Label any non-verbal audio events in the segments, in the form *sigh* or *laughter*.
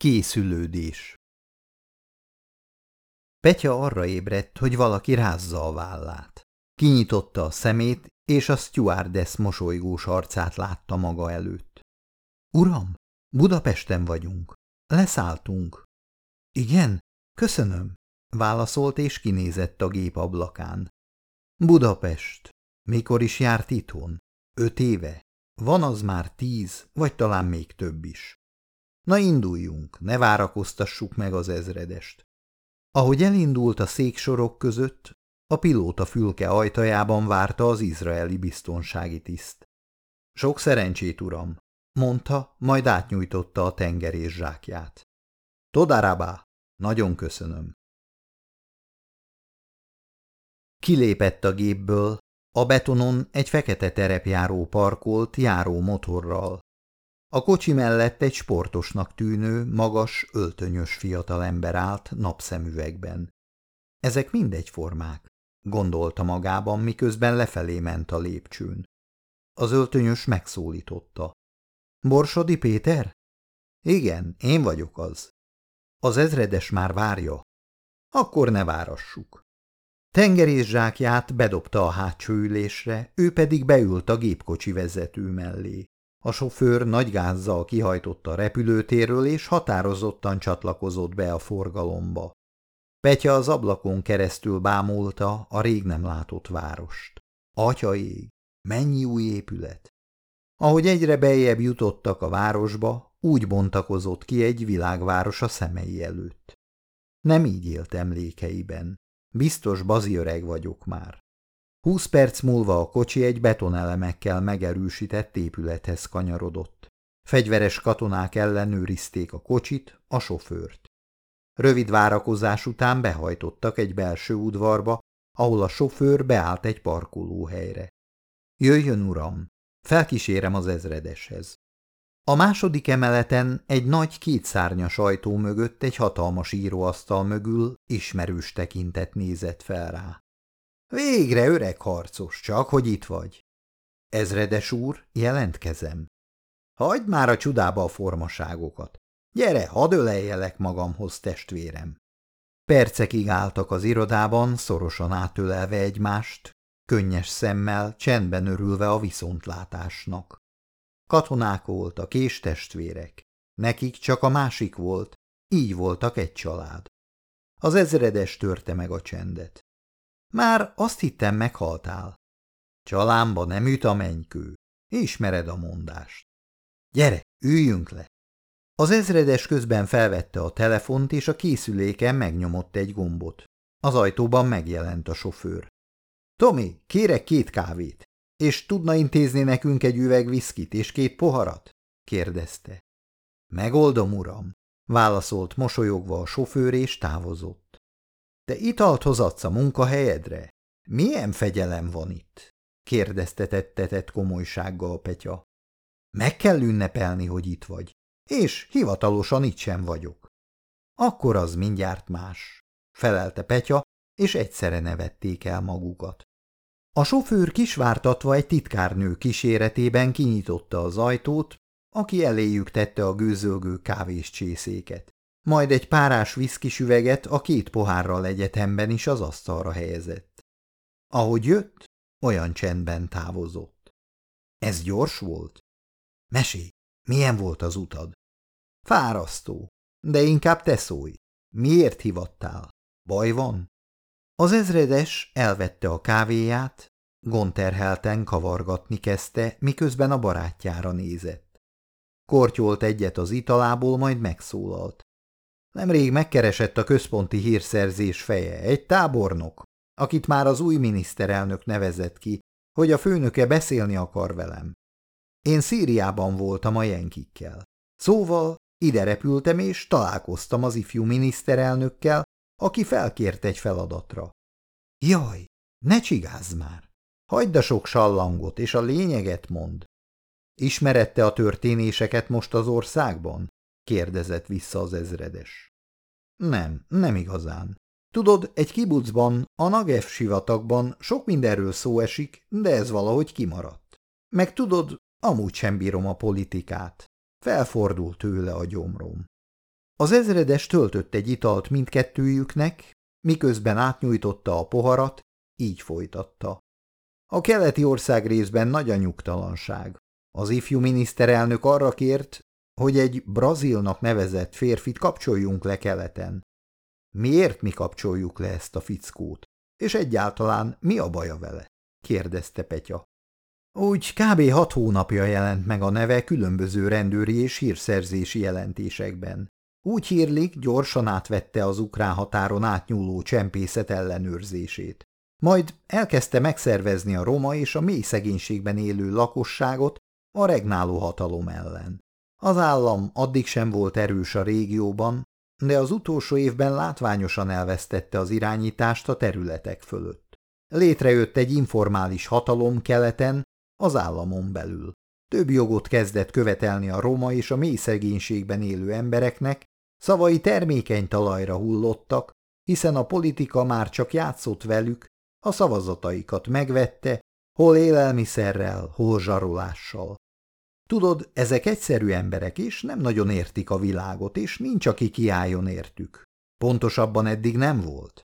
Készülődés Petya arra ébredt, hogy valaki rázza a vállát. Kinyitotta a szemét, és a stewardess mosolygós arcát látta maga előtt. – Uram, Budapesten vagyunk. Leszálltunk. – Igen, köszönöm – válaszolt és kinézett a gép ablakán. – Budapest. Mikor is járt itthon? Öt éve? Van az már tíz, vagy talán még több is. Na induljunk, ne várakoztassuk meg az ezredest. Ahogy elindult a széksorok között, a pilóta fülke ajtajában várta az izraeli biztonsági tiszt. Sok szerencsét, uram, mondta, majd átnyújtotta a tengerés zsákját. Todarabá, nagyon köszönöm. Kilépett a gépből, a betonon egy fekete terepjáró parkolt járó motorral. A kocsi mellett egy sportosnak tűnő, magas, öltönyös fiatalember állt napszemüvegben. Ezek mind egyformák, gondolta magában, miközben lefelé ment a lépcsőn. Az öltönyös megszólította. Borsodi Péter? Igen, én vagyok az. Az ezredes már várja. Akkor ne várassuk. Tengerészsákját bedobta a hátsó ülésre, ő pedig beült a gépkocsi vezető mellé. A sofőr nagy gázzal kihajtott a repülőtérről, és határozottan csatlakozott be a forgalomba. Petya az ablakon keresztül bámulta a rég nem látott várost. Atya ég, mennyi új épület! Ahogy egyre beljebb jutottak a városba, úgy bontakozott ki egy világváros a szemei előtt. Nem így élt emlékeiben. Biztos baziöreg vagyok már. Húsz perc múlva a kocsi egy betonelemekkel megerősített épülethez kanyarodott. Fegyveres katonák ellenőrizték a kocsit, a sofőrt. Rövid várakozás után behajtottak egy belső udvarba, ahol a sofőr beállt egy parkolóhelyre. Jöjjön, uram, felkísérem az ezredeshez. A második emeleten egy nagy kétszárnyas ajtó mögött egy hatalmas íróasztal mögül ismerős tekintet nézett fel rá. Végre, öreg harcos, csak hogy itt vagy. Ezredes úr, jelentkezem. Hagyd már a csudába a formaságokat. Gyere, hadd öleljelek magamhoz, testvérem. Percekig álltak az irodában, szorosan átölelve egymást, könnyes szemmel, csendben örülve a viszontlátásnak. Katonák voltak és testvérek. Nekik csak a másik volt, így voltak egy család. Az ezredes törte meg a csendet. Már azt hittem, meghaltál. Csalámba nem üt a mennykő. Ismered a mondást. Gyere, üljünk le. Az ezredes közben felvette a telefont, és a készüléken megnyomott egy gombot. Az ajtóban megjelent a sofőr. Tomi, kérek két kávét. És tudna intézni nekünk egy üveg viszkit és két poharat? kérdezte. Megoldom, uram, válaszolt mosolyogva a sofőr és távozott. Te italt hozatsz a munkahelyedre? Milyen fegyelem van itt? kérdezte tettetett komolysággal Petya. Meg kell ünnepelni, hogy itt vagy, és hivatalosan itt sem vagyok. Akkor az mindjárt más, felelte Petya, és egyszerre nevették el magukat. A sofőr kisvártatva egy titkárnő kíséretében kinyitotta az ajtót, aki eléjük tette a gőzölgő kávés csészéket. Majd egy párás viszkis üveget a két pohárral egyetemben is az asztalra helyezett. Ahogy jött, olyan csendben távozott. Ez gyors volt? Mesé, milyen volt az utad? Fárasztó, de inkább te szólj. Miért hivattál? Baj van? Az ezredes elvette a kávéját, gonterhelten kavargatni kezdte, miközben a barátjára nézett. Kortyolt egyet az italából, majd megszólalt. Nemrég megkeresett a központi hírszerzés feje, egy tábornok, akit már az új miniszterelnök nevezett ki, hogy a főnöke beszélni akar velem. Én Szíriában voltam a jenkikkel. Szóval ide repültem és találkoztam az ifjú miniszterelnökkel, aki felkért egy feladatra. Jaj, ne csigázz már! Hagyd a sok sallangot, és a lényeget mond. Ismerette a történéseket most az országban? Kérdezett vissza az ezredes. Nem, nem igazán. Tudod, egy kibucban, a Nagev sivatagban sok mindenről szó esik, de ez valahogy kimaradt. Meg tudod, amúgy sem bírom a politikát. Felfordult tőle a gyomrom. Az ezredes töltött egy italt mindkettőjüknek, miközben átnyújtotta a poharat, így folytatta. A keleti ország részben nagy a nyugtalanság. Az ifjú miniszterelnök arra kért, hogy egy brazilnak nevezett férfit kapcsoljunk le keleten. Miért mi kapcsoljuk le ezt a fickót? És egyáltalán mi a baja vele? kérdezte Petya. Úgy kb. hat hónapja jelent meg a neve különböző rendőri és hírszerzési jelentésekben. Úgy hírlik, gyorsan átvette az ukrán határon átnyúló csempészet ellenőrzését. Majd elkezdte megszervezni a roma és a mély szegénységben élő lakosságot a regnáló hatalom ellen. Az állam addig sem volt erős a régióban, de az utolsó évben látványosan elvesztette az irányítást a területek fölött. Létrejött egy informális hatalom keleten, az államon belül. Több jogot kezdett követelni a roma és a mély szegénységben élő embereknek, szavai termékeny talajra hullottak, hiszen a politika már csak játszott velük, a szavazataikat megvette, hol élelmiszerrel, hol zsarolással. Tudod, ezek egyszerű emberek, és nem nagyon értik a világot, és nincs, aki kiálljon értük. Pontosabban eddig nem volt.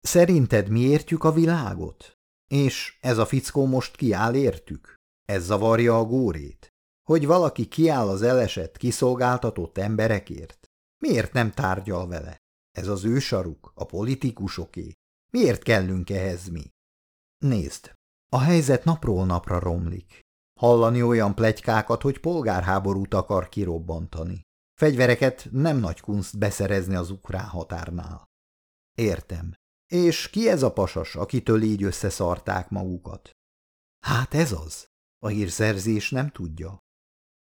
Szerinted mi értjük a világot? És ez a fickó most kiáll értük? Ez zavarja a górét? Hogy valaki kiáll az elesett, kiszolgáltatott emberekért? Miért nem tárgyal vele? Ez az ő saruk, a politikusoké. Miért kellünk ehhez mi? Nézd, a helyzet napról napra romlik. Hallani olyan plegykákat, hogy polgárháborút akar kirobbantani. Fegyvereket nem nagy kunst beszerezni az ukrán határnál. Értem. És ki ez a pasas, akitől így összeszarták magukat? Hát ez az. A hírszerzés nem tudja.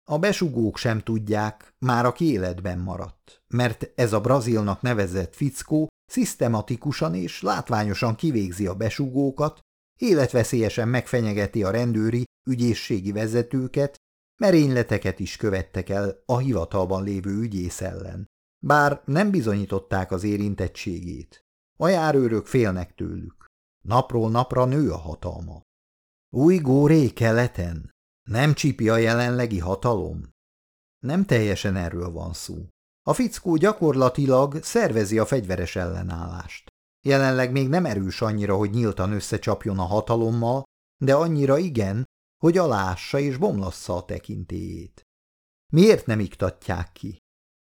A besugók sem tudják, már aki életben maradt, mert ez a brazilnak nevezett fickó szisztematikusan és látványosan kivégzi a besugókat, életveszélyesen megfenyegeti a rendőri, ügyészségi vezetőket, merényleteket is követtek el a hivatalban lévő ügyész ellen, bár nem bizonyították az érintettségét. A járőrök félnek tőlük. Napról napra nő a hatalma. Új góré keleten? Nem csipi a jelenlegi hatalom? Nem teljesen erről van szó. A fickó gyakorlatilag szervezi a fegyveres ellenállást. Jelenleg még nem erős annyira, hogy nyíltan összecsapjon a hatalommal, de annyira igen, hogy alássa és bomlassza a tekintélyét. Miért nem iktatják ki?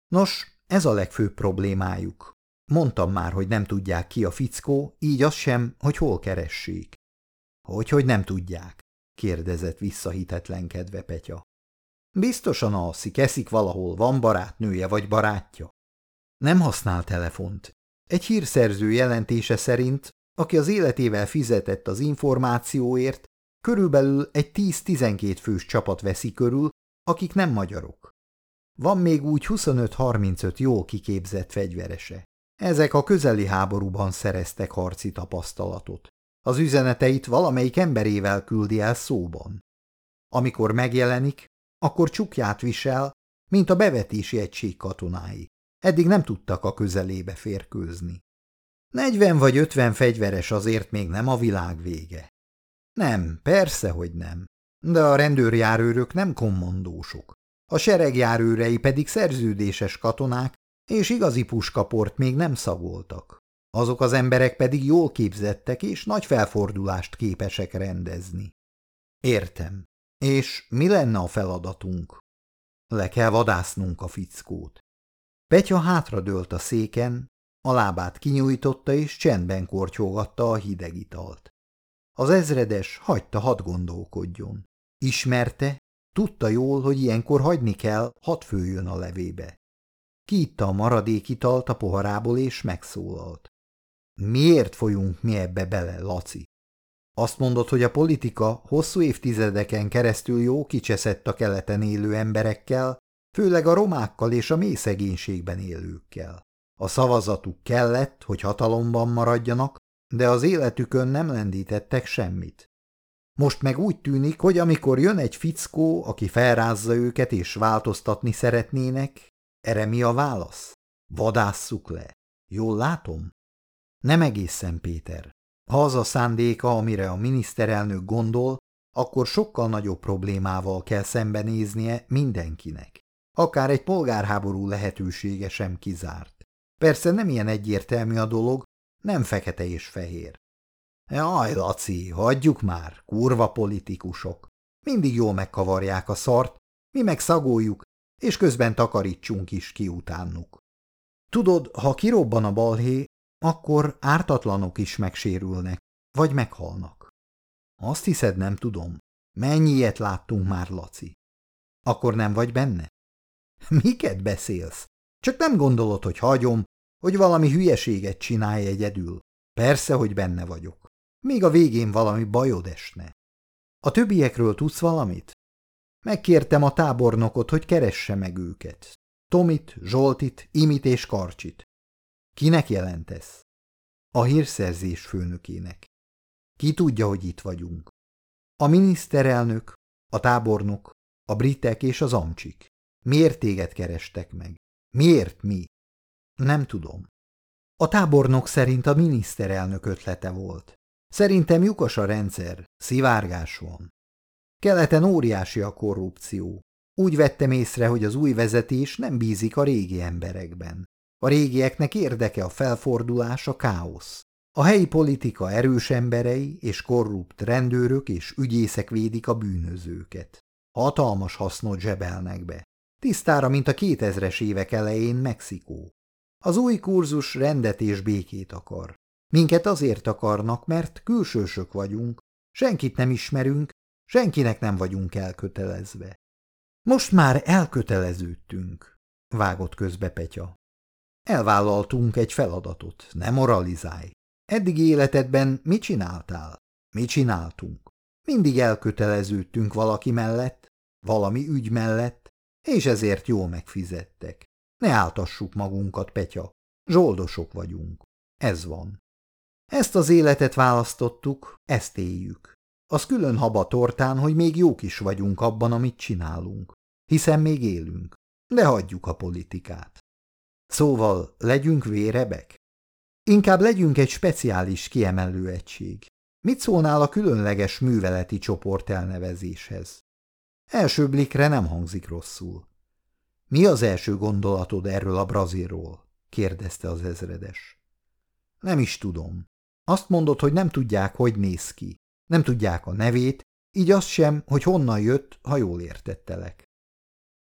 Nos, ez a legfőbb problémájuk. Mondtam már, hogy nem tudják ki a fickó, így az sem, hogy hol keressék. Hogy, hogy nem tudják? kérdezett visszahitetlenkedve Petya. Biztosan alszik, eszik valahol, van barátnője vagy barátja. Nem használ telefont. Egy hírszerző jelentése szerint, aki az életével fizetett az információért, körülbelül egy 10-12 fős csapat veszi körül, akik nem magyarok. Van még úgy 25-35 jól kiképzett fegyverese. Ezek a közeli háborúban szereztek harci tapasztalatot. Az üzeneteit valamelyik emberével küldi el szóban. Amikor megjelenik, akkor csukját visel, mint a bevetési egység katonái. Eddig nem tudtak a közelébe férkőzni. Negyven vagy ötven fegyveres azért még nem a világ vége. Nem, persze, hogy nem. De a rendőrjárőrök nem kommandósok. A seregjárőrei pedig szerződéses katonák, és igazi puskaport még nem szagoltak. Azok az emberek pedig jól képzettek és nagy felfordulást képesek rendezni. Értem. És mi lenne a feladatunk? Le kell vadásznunk a fickót. Petya hátradőlt a széken, a lábát kinyújtotta és csendben kortyolgatta a hideg italt. Az ezredes hagyta hadd gondolkodjon. Ismerte, tudta jól, hogy ilyenkor hagyni kell, hadd főjön a levébe. Kiitta a maradék italt a poharából és megszólalt. Miért folyunk mi ebbe bele, Laci? Azt mondod, hogy a politika hosszú évtizedeken keresztül jó kicseszett a keleten élő emberekkel, főleg a romákkal és a mély szegénységben élőkkel. A szavazatuk kellett, hogy hatalomban maradjanak, de az életükön nem lendítettek semmit. Most meg úgy tűnik, hogy amikor jön egy fickó, aki felrázza őket és változtatni szeretnének, erre mi a válasz? Vadásszuk le. Jól látom? Nem egészen, Péter. Ha az a szándéka, amire a miniszterelnök gondol, akkor sokkal nagyobb problémával kell szembenéznie mindenkinek. Akár egy polgárháború lehetősége sem kizárt. Persze nem ilyen egyértelmű a dolog, nem fekete és fehér. Jaj, Laci, hagyjuk már, kurva politikusok. Mindig jól megkavarják a szart, mi meg szagoljuk, és közben takarítsunk is ki utánuk. Tudod, ha kirobban a balhé, akkor ártatlanok is megsérülnek, vagy meghalnak. Azt hiszed, nem tudom. Mennyi ilyet láttunk már, Laci? Akkor nem vagy benne? *laughs* Miket beszélsz? Csak nem gondolod, hogy hagyom, hogy valami hülyeséget csinálj egyedül. Persze, hogy benne vagyok. Még a végén valami bajod esne. A többiekről tudsz valamit? Megkértem a tábornokot, hogy keresse meg őket. Tomit, Zsoltit, Imit és Karcsit. Kinek jelentesz? A hírszerzés főnökének. Ki tudja, hogy itt vagyunk? A miniszterelnök, a tábornok, a britek és az amcsik. Miért téged kerestek meg? Miért mi? Nem tudom. A tábornok szerint a miniszterelnök ötlete volt. Szerintem lyukas a rendszer, szivárgás van. Keleten óriási a korrupció. Úgy vettem észre, hogy az új vezetés nem bízik a régi emberekben. A régieknek érdeke a felfordulás, a káosz. A helyi politika erős emberei és korrupt rendőrök és ügyészek védik a bűnözőket. Hatalmas hasznot zsebelnek be. Tisztára, mint a 2000-es évek elején Mexikó. Az új kurzus rendet és békét akar. Minket azért akarnak, mert külsősök vagyunk, senkit nem ismerünk, senkinek nem vagyunk elkötelezve. Most már elköteleződtünk, vágott közbe Petya. Elvállaltunk egy feladatot, ne moralizálj. Eddig életedben mit csináltál? Mi csináltunk? Mindig elköteleződtünk valaki mellett, valami ügy mellett, és ezért jól megfizettek. Ne áltassuk magunkat, Petya. Zsoldosok vagyunk. Ez van. Ezt az életet választottuk, ezt éljük. Az külön haba tortán, hogy még jók is vagyunk abban, amit csinálunk. Hiszen még élünk. De hagyjuk a politikát. Szóval legyünk vérebek? Inkább legyünk egy speciális kiemelő egység. Mit szólnál a különleges műveleti csoport elnevezéshez? Első blikre nem hangzik rosszul. Mi az első gondolatod erről a brazilról? kérdezte az ezredes. Nem is tudom. Azt mondod, hogy nem tudják, hogy néz ki. Nem tudják a nevét, így azt sem, hogy honnan jött, ha jól értettelek.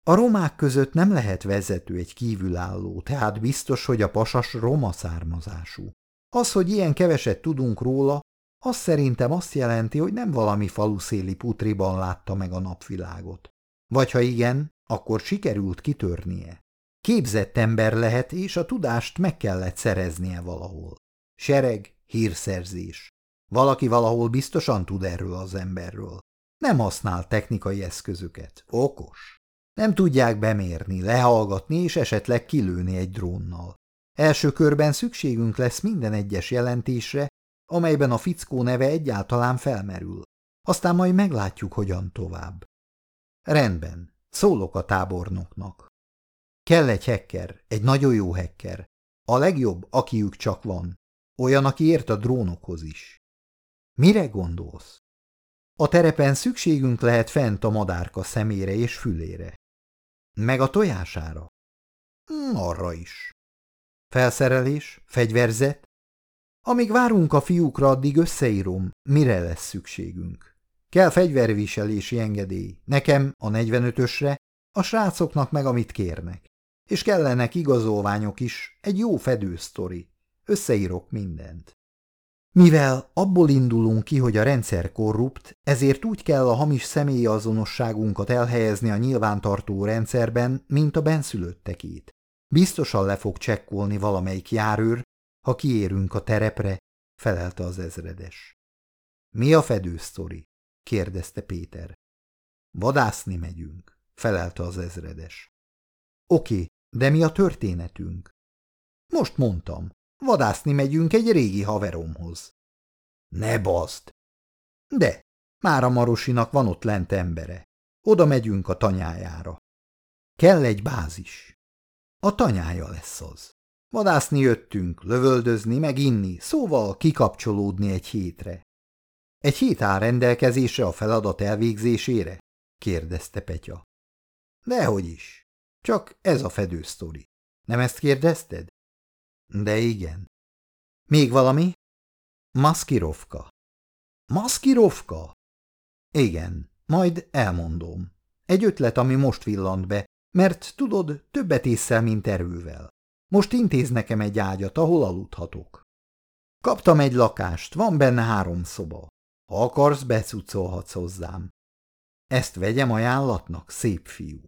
A romák között nem lehet vezető egy kívülálló, tehát biztos, hogy a pasas roma származású. Az, hogy ilyen keveset tudunk róla, az szerintem azt jelenti, hogy nem valami faluszéli putriban látta meg a napvilágot. Vagy ha igen, akkor sikerült kitörnie. Képzett ember lehet, és a tudást meg kellett szereznie valahol. Sereg, hírszerzés. Valaki valahol biztosan tud erről az emberről. Nem használ technikai eszközöket. Okos. Nem tudják bemérni, lehallgatni és esetleg kilőni egy drónnal. Első körben szükségünk lesz minden egyes jelentésre, amelyben a fickó neve egyáltalán felmerül. Aztán majd meglátjuk, hogyan tovább. Rendben, szólok a tábornoknak. Kell egy hekker, egy nagyon jó hekker. A legjobb, akiük csak van. Olyan, aki ért a drónokhoz is. Mire gondolsz? A terepen szükségünk lehet fent a madárka szemére és fülére. Meg a tojására? Hmm, arra is. Felszerelés, fegyverzet? Amíg várunk a fiúkra, addig összeírom, mire lesz szükségünk. Kell fegyverviselési engedély, nekem a 45-ösre, a srácoknak meg amit kérnek. És kellenek igazolványok is, egy jó fedősztori. Összeírok mindent. Mivel abból indulunk ki, hogy a rendszer korrupt, ezért úgy kell a hamis személyi azonosságunkat elhelyezni a nyilvántartó rendszerben, mint a benszülöttekét. Biztosan le fog csekkolni valamelyik járőr, ha kiérünk a terepre, felelte az ezredes. Mi a fedősztori? Kérdezte Péter. Vadászni megyünk, felelte az ezredes. Oké, de mi a történetünk? Most mondtam, vadászni megyünk egy régi haveromhoz. Ne bazd! De, már a Marosinak van ott lent embere. Oda megyünk a tanyájára. Kell egy bázis. A tanyája lesz az. Vadászni jöttünk, lövöldözni, meg inni, szóval kikapcsolódni egy hétre. Egy hét áll rendelkezésre a feladat elvégzésére? kérdezte Petya. Dehogy is. Csak ez a fedősztori. Nem ezt kérdezted? De igen. Még valami? Maszkirovka. Maszkirovka? Igen, majd elmondom. Egy ötlet, ami most villant be, mert tudod, többet észszel, mint erővel. Most intéz nekem egy ágyat, ahol aludhatok. Kaptam egy lakást, van benne három szoba. Ha akarsz, becucolhatsz hozzám. Ezt vegyem ajánlatnak, szép fiú.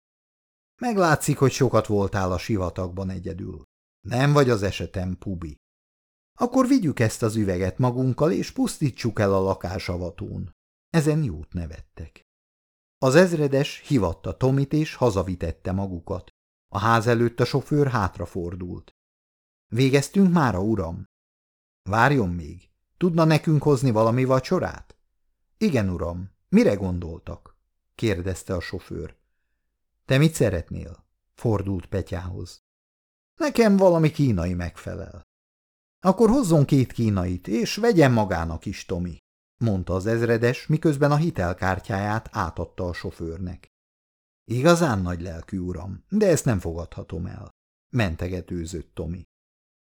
Meglátszik, hogy sokat voltál a sivatagban egyedül. Nem vagy az esetem, pubi. Akkor vigyük ezt az üveget magunkkal, és pusztítsuk el a lakásavatón. Ezen jót nevettek. Az ezredes hivatta Tomit, és hazavitette magukat. A ház előtt a sofőr hátrafordult. Végeztünk mára, uram? Várjon még. Tudna nekünk hozni valami vacsorát? Igen, uram. Mire gondoltak? kérdezte a sofőr. Te mit szeretnél? fordult Petyához. Nekem valami kínai megfelel. Akkor hozzon két kínait, és vegyen magának is, Tomi, mondta az ezredes, miközben a hitelkártyáját átadta a sofőrnek. Igazán nagy lelkű uram, de ezt nem fogadhatom el, mentegetőzött Tomi.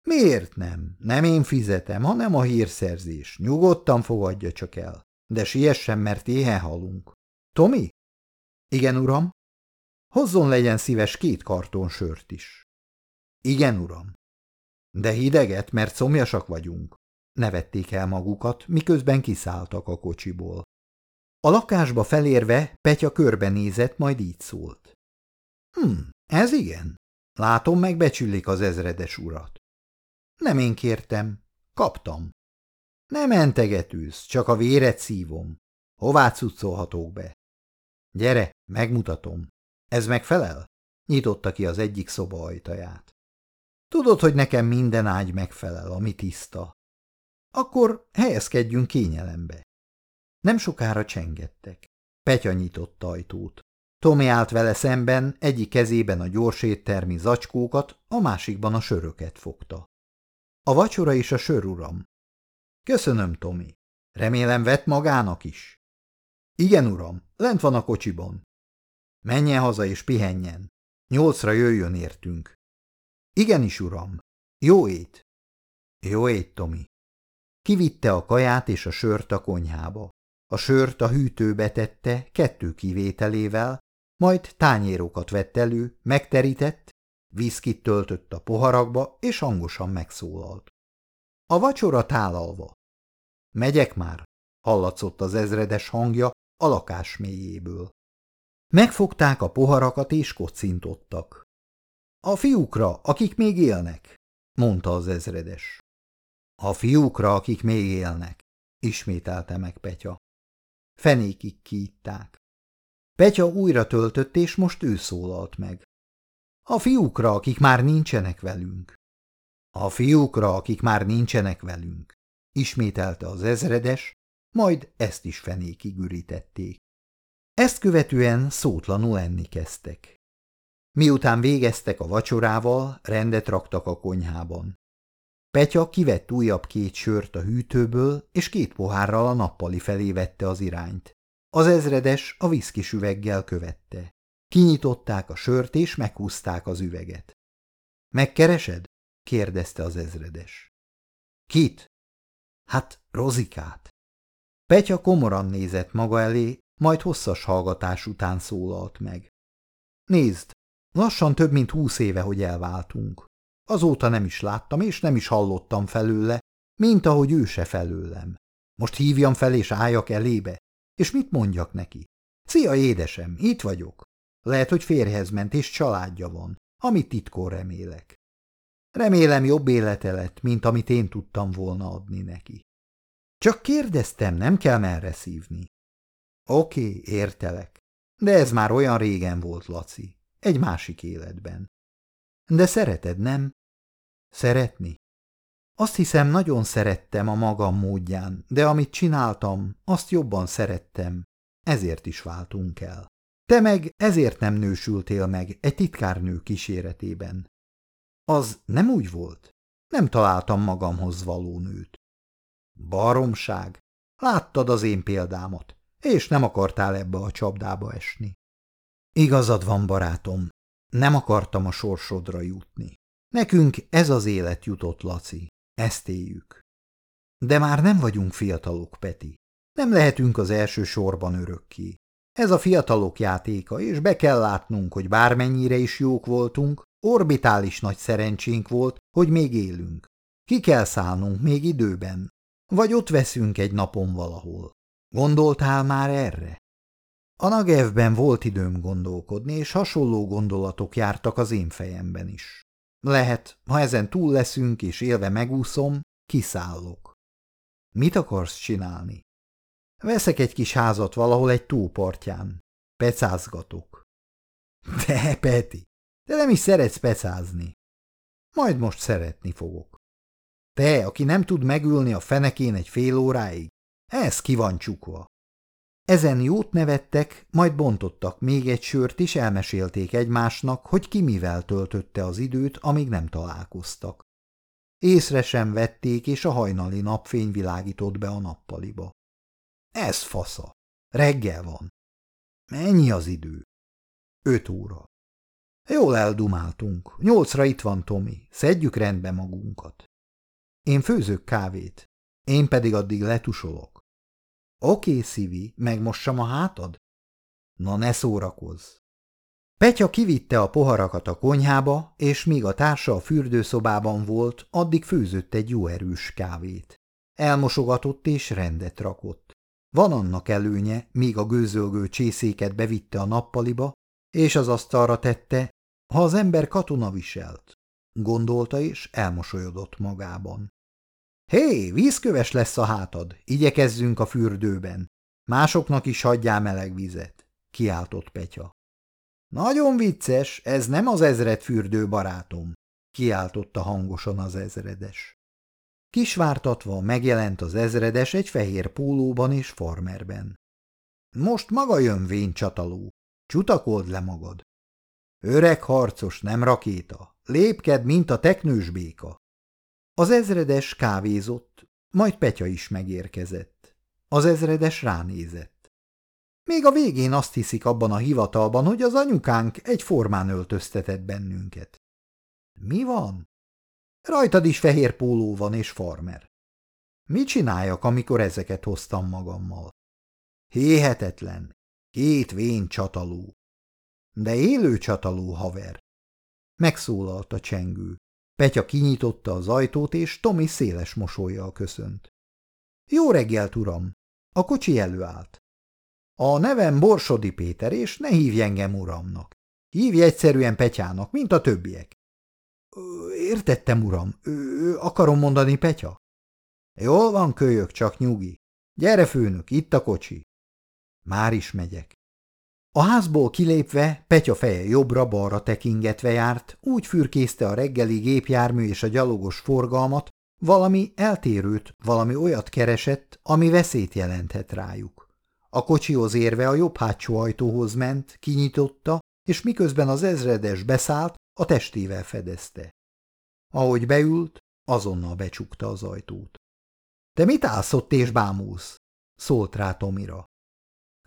Miért nem? Nem én fizetem, hanem a hírszerzés. Nyugodtan fogadja csak el. De siessen, mert éhe halunk. Tomi? Igen, uram? Hozzon legyen szíves két karton sört is. Igen, uram. De hideget, mert szomjasak vagyunk. Nevették el magukat, miközben kiszálltak a kocsiból. A lakásba felérve Petya körbenézett, majd így szólt. Hm, ez igen. Látom, megbecsülik az ezredes urat. Nem én kértem, kaptam. Nem mentegetősz, csak a véret szívom. Hová cuccolhatók be? Gyere, megmutatom. Ez megfelel? Nyitotta ki az egyik szoba ajtaját. Tudod, hogy nekem minden ágy megfelel, ami tiszta. Akkor helyezkedjünk kényelembe. Nem sokára csengettek. Petya nyitott ajtót. Tomi állt vele szemben, egyik kezében a gyors éttermi zacskókat, a másikban a söröket fogta. A vacsora és a sör, uram. Köszönöm, Tomi. Remélem vett magának is. Igen, uram, lent van a kocsiban. Menjen haza és pihenjen. Nyolcra jöjjön értünk. Igenis, uram. Jó ét. Jó ét, Tomi. Kivitte a kaját és a sört a konyhába. A sört a hűtőbe tette, kettő kivételével, majd tányérokat vett elő, megterített, viszkit töltött a poharakba, és hangosan megszólalt. A vacsora tálalva. Megyek már, hallatszott az ezredes hangja a lakás mélyéből. Megfogták a poharakat és kocintottak. A fiúkra, akik még élnek, mondta az ezredes. A fiúkra, akik még élnek, ismételte meg Petya. Fenékig kiitták. Petya újra töltött, és most ő szólalt meg. A fiúkra, akik már nincsenek velünk. A fiúkra, akik már nincsenek velünk, ismételte az ezredes, majd ezt is fenékig ürítették. Ezt követően szótlanul enni kezdtek. Miután végeztek a vacsorával, rendet raktak a konyhában. Petya kivett újabb két sört a hűtőből, és két pohárral a nappali felé vette az irányt. Az ezredes a viszkis üveggel követte. Kinyitották a sört, és meghúzták az üveget. – Megkeresed? – kérdezte az ezredes. – Kit? – Hát, Rozikát. Petya komoran nézett maga elé, majd hosszas hallgatás után szólalt meg. – Nézd, lassan több mint húsz éve, hogy elváltunk. Azóta nem is láttam, és nem is hallottam felőle, mint ahogy ő se felőlem. Most hívjam fel, és álljak elébe, és mit mondjak neki? Szia, édesem, itt vagyok. Lehet, hogy férhez ment, és családja van, amit titkor remélek. Remélem jobb élete lett, mint amit én tudtam volna adni neki. Csak kérdeztem, nem kell merre szívni. Oké, értelek. De ez már olyan régen volt, Laci. Egy másik életben. De szereted, nem? Szeretni? Azt hiszem, nagyon szerettem a magam módján, de amit csináltam, azt jobban szerettem. Ezért is váltunk el. Te meg ezért nem nősültél meg egy titkárnő kíséretében. Az nem úgy volt. Nem találtam magamhoz való nőt. Baromság. Láttad az én példámat, és nem akartál ebbe a csapdába esni. Igazad van, barátom. Nem akartam a sorsodra jutni. Nekünk ez az élet jutott, Laci. Ezt éljük. De már nem vagyunk fiatalok, Peti. Nem lehetünk az első sorban örökké. Ez a fiatalok játéka, és be kell látnunk, hogy bármennyire is jók voltunk, orbitális nagy szerencsénk volt, hogy még élünk. Ki kell szállnunk még időben, vagy ott veszünk egy napon valahol. Gondoltál már erre? A Nagevben volt időm gondolkodni, és hasonló gondolatok jártak az én fejemben is. Lehet, ha ezen túl leszünk, és élve megúszom, kiszállok. Mit akarsz csinálni? Veszek egy kis házat valahol egy túlpartján. Pecázgatok. De, Peti, te nem is szeretsz pecázni. Majd most szeretni fogok. Te, aki nem tud megülni a fenekén egy fél óráig, ez ki van csukva. Ezen jót nevettek, majd bontottak még egy sört, és elmesélték egymásnak, hogy ki mivel töltötte az időt, amíg nem találkoztak. Észre sem vették, és a hajnali napfény világított be a nappaliba. Ez fasza. Reggel van. Mennyi az idő? Öt óra. Jól eldumáltunk. Nyolcra itt van Tomi. Szedjük rendbe magunkat. Én főzök kávét. Én pedig addig letusolok. Oké, Szivi, megmossam a hátad? Na ne szórakozz. Petya kivitte a poharakat a konyhába, és míg a társa a fürdőszobában volt, addig főzött egy jó erős kávét. Elmosogatott és rendet rakott. Van annak előnye, míg a gőzölgő csészéket bevitte a nappaliba, és az asztalra tette, ha az ember katona viselt. Gondolta és elmosolyodott magában. Hé, vízköves lesz a hátad, igyekezzünk a fürdőben. Másoknak is hagyjál meleg vizet, kiáltott Petya. Nagyon vicces, ez nem az ezred fürdő barátom, kiáltotta hangosan az ezredes. Kisvártatva megjelent az ezredes egy fehér pólóban és farmerben. Most maga jön, vén csataló, csutakold le magad. Öreg harcos, nem rakéta, lépked, mint a teknős béka. Az ezredes kávézott, majd Petya is megérkezett. Az ezredes ránézett. Még a végén azt hiszik abban a hivatalban, hogy az anyukánk egy formán öltöztetett bennünket. Mi van? Rajtad is fehér póló van és farmer. Mit csináljak, amikor ezeket hoztam magammal? Héhetetlen. Két vén csataló. De élő csataló, haver. Megszólalt a csengő. Petya kinyitotta az ajtót, és Tomi széles mosolyjal köszönt. Jó reggelt, uram! A kocsi előállt. A nevem Borsodi Péter, és ne hívj engem uramnak. Hívj egyszerűen Petyának, mint a többiek. Értettem, uram. Akarom mondani, Petya? Jól van, kölyök, csak nyugi. Gyere, főnök, itt a kocsi. Már is megyek. A házból kilépve Petya feje jobbra-balra tekingetve járt, úgy fürkészte a reggeli gépjármű és a gyalogos forgalmat, valami eltérőt, valami olyat keresett, ami veszélyt jelenthet rájuk. A kocsihoz érve a jobb hátsó ajtóhoz ment, kinyitotta, és miközben az ezredes beszállt, a testével fedezte. Ahogy beült, azonnal becsukta az ajtót. – Te mit állsz ott és bámulsz? – szólt rá Tomira.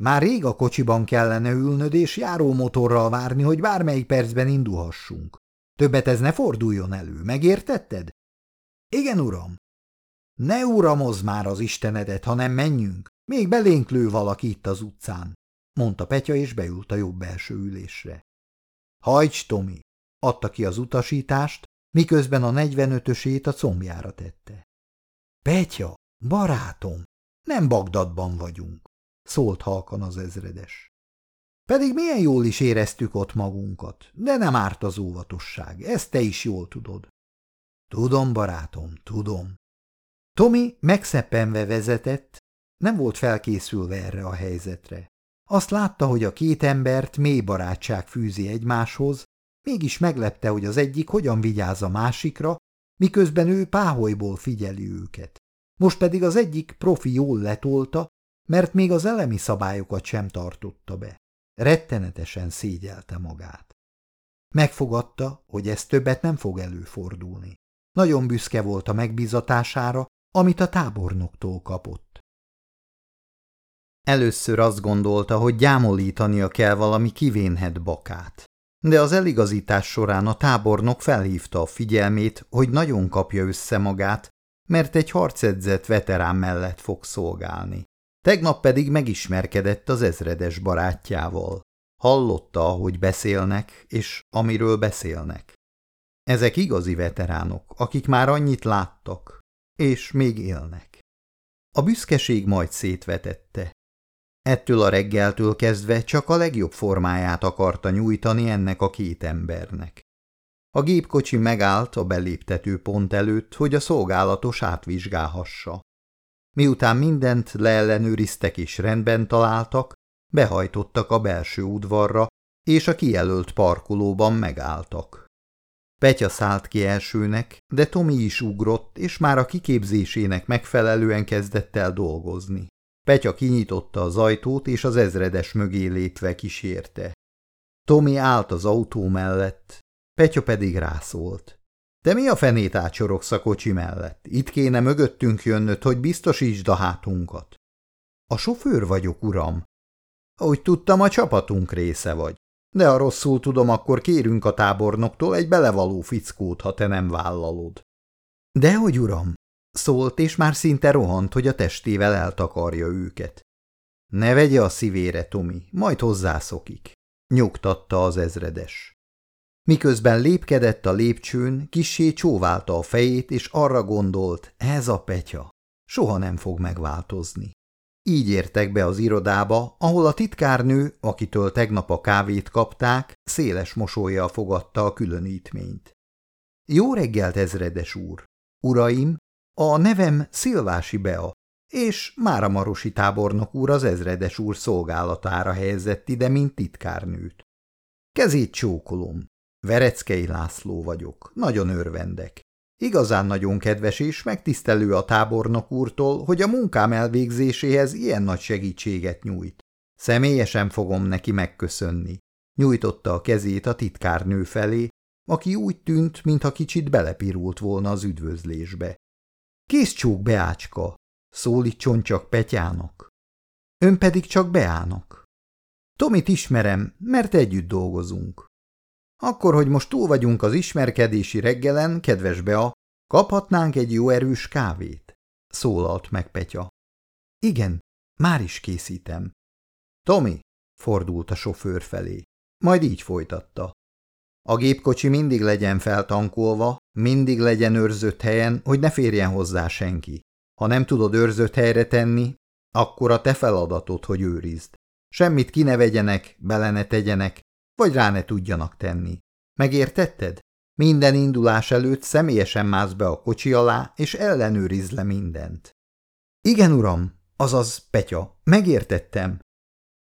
Már rég a kocsiban kellene ülnöd és járómotorral várni, hogy bármelyik percben indulhassunk. Többet ez ne forduljon elő, megértetted? Igen, uram. Ne uramozz már az istenedet, hanem menjünk. Még belénk lő valaki itt az utcán, mondta Petya, és beült a jobb belső ülésre. Hajts, Tomi, adta ki az utasítást, miközben a 45-ösét a combjára tette. Petya, barátom, nem Bagdadban vagyunk szólt halkan az ezredes. Pedig milyen jól is éreztük ott magunkat, de nem árt az óvatosság, ezt te is jól tudod. Tudom, barátom, tudom. Tomi megszeppenve vezetett, nem volt felkészülve erre a helyzetre. Azt látta, hogy a két embert mély barátság fűzi egymáshoz, mégis meglepte, hogy az egyik hogyan vigyáz a másikra, miközben ő páholyból figyeli őket. Most pedig az egyik profi jól letolta, mert még az elemi szabályokat sem tartotta be. Rettenetesen szégyelte magát. Megfogadta, hogy ez többet nem fog előfordulni. Nagyon büszke volt a megbízatására, amit a tábornoktól kapott. Először azt gondolta, hogy gyámolítania kell valami kivénhet bakát. De az eligazítás során a tábornok felhívta a figyelmét, hogy nagyon kapja össze magát, mert egy harcedzett veterán mellett fog szolgálni. Tegnap pedig megismerkedett az ezredes barátjával. Hallotta, ahogy beszélnek, és amiről beszélnek. Ezek igazi veteránok, akik már annyit láttak, és még élnek. A büszkeség majd szétvetette. Ettől a reggeltől kezdve csak a legjobb formáját akarta nyújtani ennek a két embernek. A gépkocsi megállt a beléptető pont előtt, hogy a szolgálatos átvizsgálhassa. Miután mindent leellenőriztek és rendben találtak, behajtottak a belső udvarra, és a kijelölt parkolóban megálltak. Petya szállt ki elsőnek, de Tomi is ugrott, és már a kiképzésének megfelelően kezdett el dolgozni. Petya kinyitotta az ajtót, és az ezredes mögé lépve kísérte. Tomi állt az autó mellett, Petya pedig rászólt. De mi a fenét ácsorogsz a kocsi mellett? Itt kéne mögöttünk jönnöd, hogy biztosítsd a hátunkat. A sofőr vagyok, uram. Ahogy tudtam, a csapatunk része vagy. De ha rosszul tudom, akkor kérünk a tábornoktól egy belevaló fickót, ha te nem vállalod. Dehogy, uram, szólt, és már szinte rohant, hogy a testével eltakarja őket. Ne vegye a szívére, Tomi, majd hozzászokik, nyugtatta az ezredes. Miközben lépkedett a lépcsőn, kissé csóválta a fejét, és arra gondolt, ez a petya, soha nem fog megváltozni. Így értek be az irodába, ahol a titkárnő, akitől tegnap a kávét kapták, széles mosolya fogadta a különítményt. Jó reggelt, ezredes úr! Uraim, a nevem Szilvási Bea, és Mára Marosi tábornok úr az ezredes úr szolgálatára helyezett ide, mint titkárnőt. Kezét csókolom. Vereckei László vagyok, nagyon örvendek. Igazán nagyon kedves és megtisztelő a tábornok úrtól, hogy a munkám elvégzéséhez ilyen nagy segítséget nyújt. Személyesen fogom neki megköszönni. Nyújtotta a kezét a titkárnő felé, aki úgy tűnt, mintha kicsit belepirult volna az üdvözlésbe. Kész csók, Beácska, szólítson csak Petyának. Ön pedig csak Beának. Tomit ismerem, mert együtt dolgozunk. Akkor, hogy most túl vagyunk az ismerkedési reggelen, kedves Bea, kaphatnánk egy jó erős kávét? Szólalt meg Petya. Igen, már is készítem. Tomi, fordult a sofőr felé. Majd így folytatta. A gépkocsi mindig legyen feltankolva, mindig legyen őrzött helyen, hogy ne férjen hozzá senki. Ha nem tudod őrzött helyre tenni, akkor a te feladatod, hogy őrizd. Semmit ki ne vegyenek, bele ne tegyenek, vagy rá ne tudjanak tenni. Megértetted? Minden indulás előtt személyesen mász be a kocsi alá, és ellenőriz le mindent. Igen, uram, azaz, Petya, megértettem.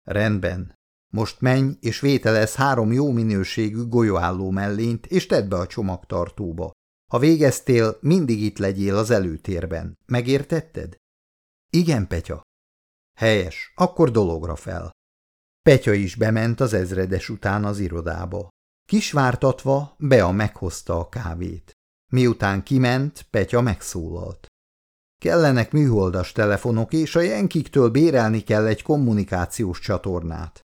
Rendben. Most menj, és vételez három jó minőségű golyóálló mellényt, és tedd be a csomagtartóba. Ha végeztél, mindig itt legyél az előtérben. Megértetted? Igen, Petya. Helyes, akkor dologra fel. Petya is bement az ezredes után az irodába. Kisvártatva Bea meghozta a kávét. Miután kiment, Petya megszólalt. Kellenek műholdas telefonok, és a jenkiktől bérelni kell egy kommunikációs csatornát.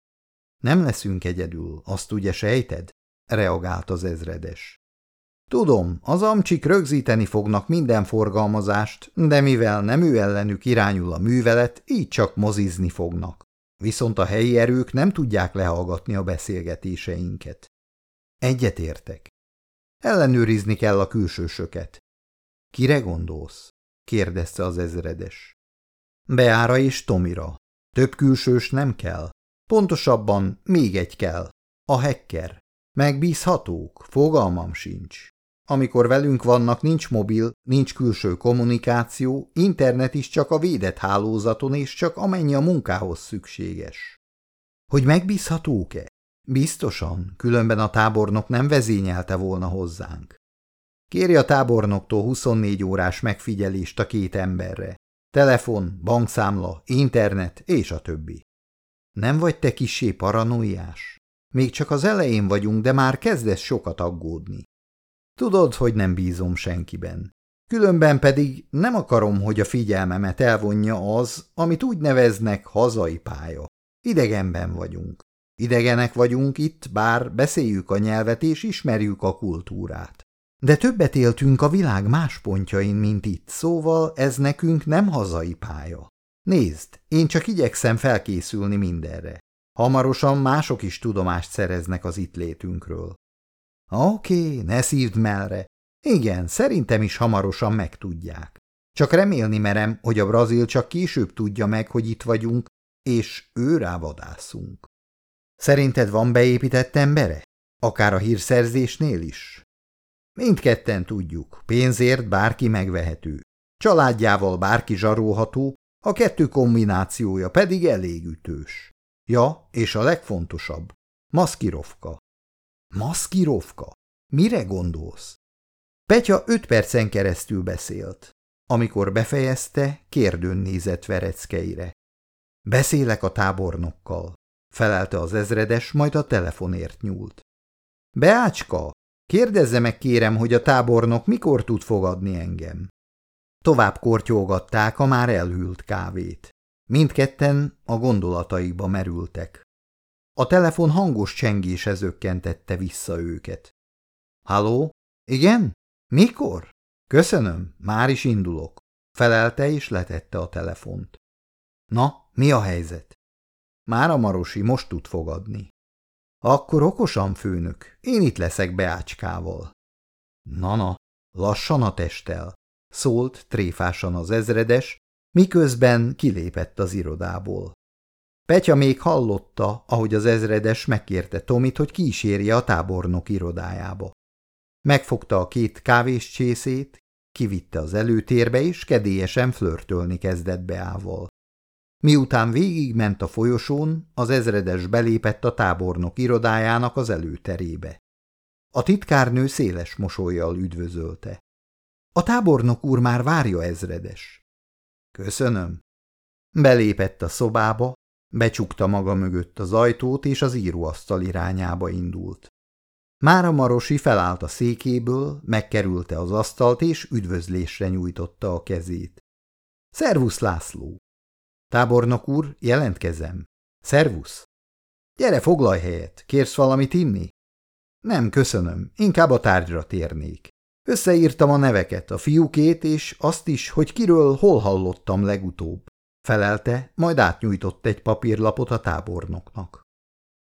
Nem leszünk egyedül, azt ugye sejted? reagált az ezredes. Tudom, az amcsik rögzíteni fognak minden forgalmazást, de mivel nem ő ellenük irányul a művelet, így csak mozizni fognak. Viszont a helyi erők nem tudják lehallgatni a beszélgetéseinket. Egyetértek. Ellenőrizni kell a külsősöket. Kire gondolsz? kérdezte az ezredes. Beára és Tomira. Több külsős nem kell. Pontosabban még egy kell. A hacker. Megbízhatók? Fogalmam sincs. Amikor velünk vannak, nincs mobil, nincs külső kommunikáció, internet is csak a védett hálózaton és csak amennyi a munkához szükséges. Hogy megbízhatók-e? Biztosan, különben a tábornok nem vezényelte volna hozzánk. Kéri a tábornoktól 24 órás megfigyelést a két emberre. Telefon, bankszámla, internet és a többi. Nem vagy te kisé paranoiás? Még csak az elején vagyunk, de már kezdesz sokat aggódni. Tudod, hogy nem bízom senkiben. Különben pedig nem akarom, hogy a figyelmemet elvonja az, amit úgy neveznek hazai pálya. Idegenben vagyunk. Idegenek vagyunk itt, bár beszéljük a nyelvet és ismerjük a kultúrát. De többet éltünk a világ más pontjain, mint itt, szóval ez nekünk nem hazai pálya. Nézd, én csak igyekszem felkészülni mindenre. Hamarosan mások is tudomást szereznek az itt létünkről. Oké, ne szívd mellre. Igen, szerintem is hamarosan megtudják. Csak remélni merem, hogy a brazil csak később tudja meg, hogy itt vagyunk, és ő vadászunk. Szerinted van beépített embere? Akár a hírszerzésnél is? Mindketten tudjuk, pénzért bárki megvehető. Családjával bárki zsarolható, a kettő kombinációja pedig elég ütős. Ja, és a legfontosabb, maszkirovka. Maszkirovka? Mire gondolsz? Petya öt percen keresztül beszélt. Amikor befejezte, kérdőn nézett Vereckeire. Beszélek a tábornokkal, felelte az ezredes, majd a telefonért nyúlt. Beácska, kérdezze meg kérem, hogy a tábornok mikor tud fogadni engem. Tovább kortyolgatták a már elhűlt kávét. Mindketten a gondolataikba merültek. A telefon hangos csengése zökkentette vissza őket. – Halló? Igen? Mikor? Köszönöm, már is indulok. Felelte és letette a telefont. Na, mi a helyzet? Már a Marosi most tud fogadni. Akkor okosan, főnök, én itt leszek Beácskával. Na-na, lassan a testtel, szólt tréfásan az ezredes, miközben kilépett az irodából. Petya még hallotta, ahogy az ezredes megkérte Tomit, hogy kísérje a tábornok irodájába. Megfogta a két kávés csészét, kivitte az előtérbe, és kedélyesen flörtölni kezdett Beával. Miután végigment a folyosón, az ezredes belépett a tábornok irodájának az előterébe. A titkárnő széles mosolyjal üdvözölte. A tábornok úr már várja, ezredes. Köszönöm. Belépett a szobába, becsukta maga mögött az ajtót, és az íróasztal irányába indult. Mára Marosi felállt a székéből, megkerülte az asztalt, és üdvözlésre nyújtotta a kezét. Szervusz, László! Tábornok úr, jelentkezem. Szervusz! Gyere, foglalj helyet, kérsz valamit inni? Nem, köszönöm, inkább a tárgyra térnék. Összeírtam a neveket, a fiúkét, és azt is, hogy kiről hol hallottam legutóbb. Felelte, majd átnyújtott egy papírlapot a tábornoknak.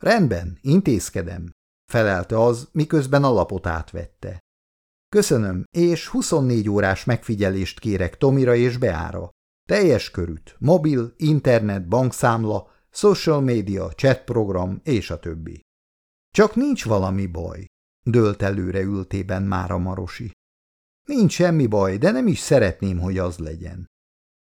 Rendben, intézkedem, felelte az, miközben a lapot átvette. Köszönöm, és 24 órás megfigyelést kérek Tomira és Beára. Teljes körűt, mobil, internet, bankszámla, social media, chatprogram és a többi. Csak nincs valami baj, dőlt előre ültében már a Marosi. Nincs semmi baj, de nem is szeretném, hogy az legyen.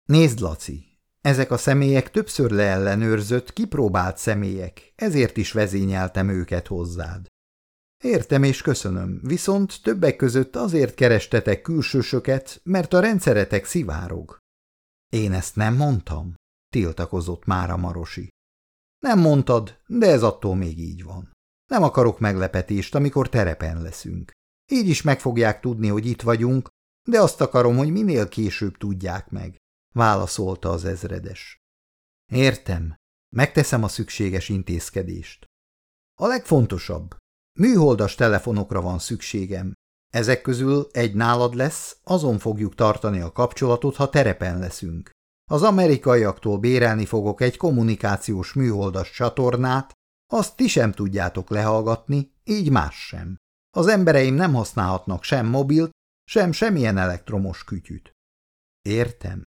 Nézd, Laci, ezek a személyek többször leellenőrzött, kipróbált személyek, ezért is vezényeltem őket hozzád. Értem és köszönöm, viszont többek között azért kerestetek külsősöket, mert a rendszeretek szivárog. Én ezt nem mondtam, tiltakozott már a Marosi. Nem mondtad, de ez attól még így van. Nem akarok meglepetést, amikor terepen leszünk. Így is meg fogják tudni, hogy itt vagyunk, de azt akarom, hogy minél később tudják meg, válaszolta az ezredes. Értem, megteszem a szükséges intézkedést. A legfontosabb, műholdas telefonokra van szükségem. Ezek közül egy nálad lesz, azon fogjuk tartani a kapcsolatot, ha terepen leszünk. Az amerikaiaktól bérelni fogok egy kommunikációs műholdas csatornát, azt ti sem tudjátok lehallgatni, így más sem. Az embereim nem használhatnak sem mobilt, sem semmilyen elektromos kütyüt. Értem.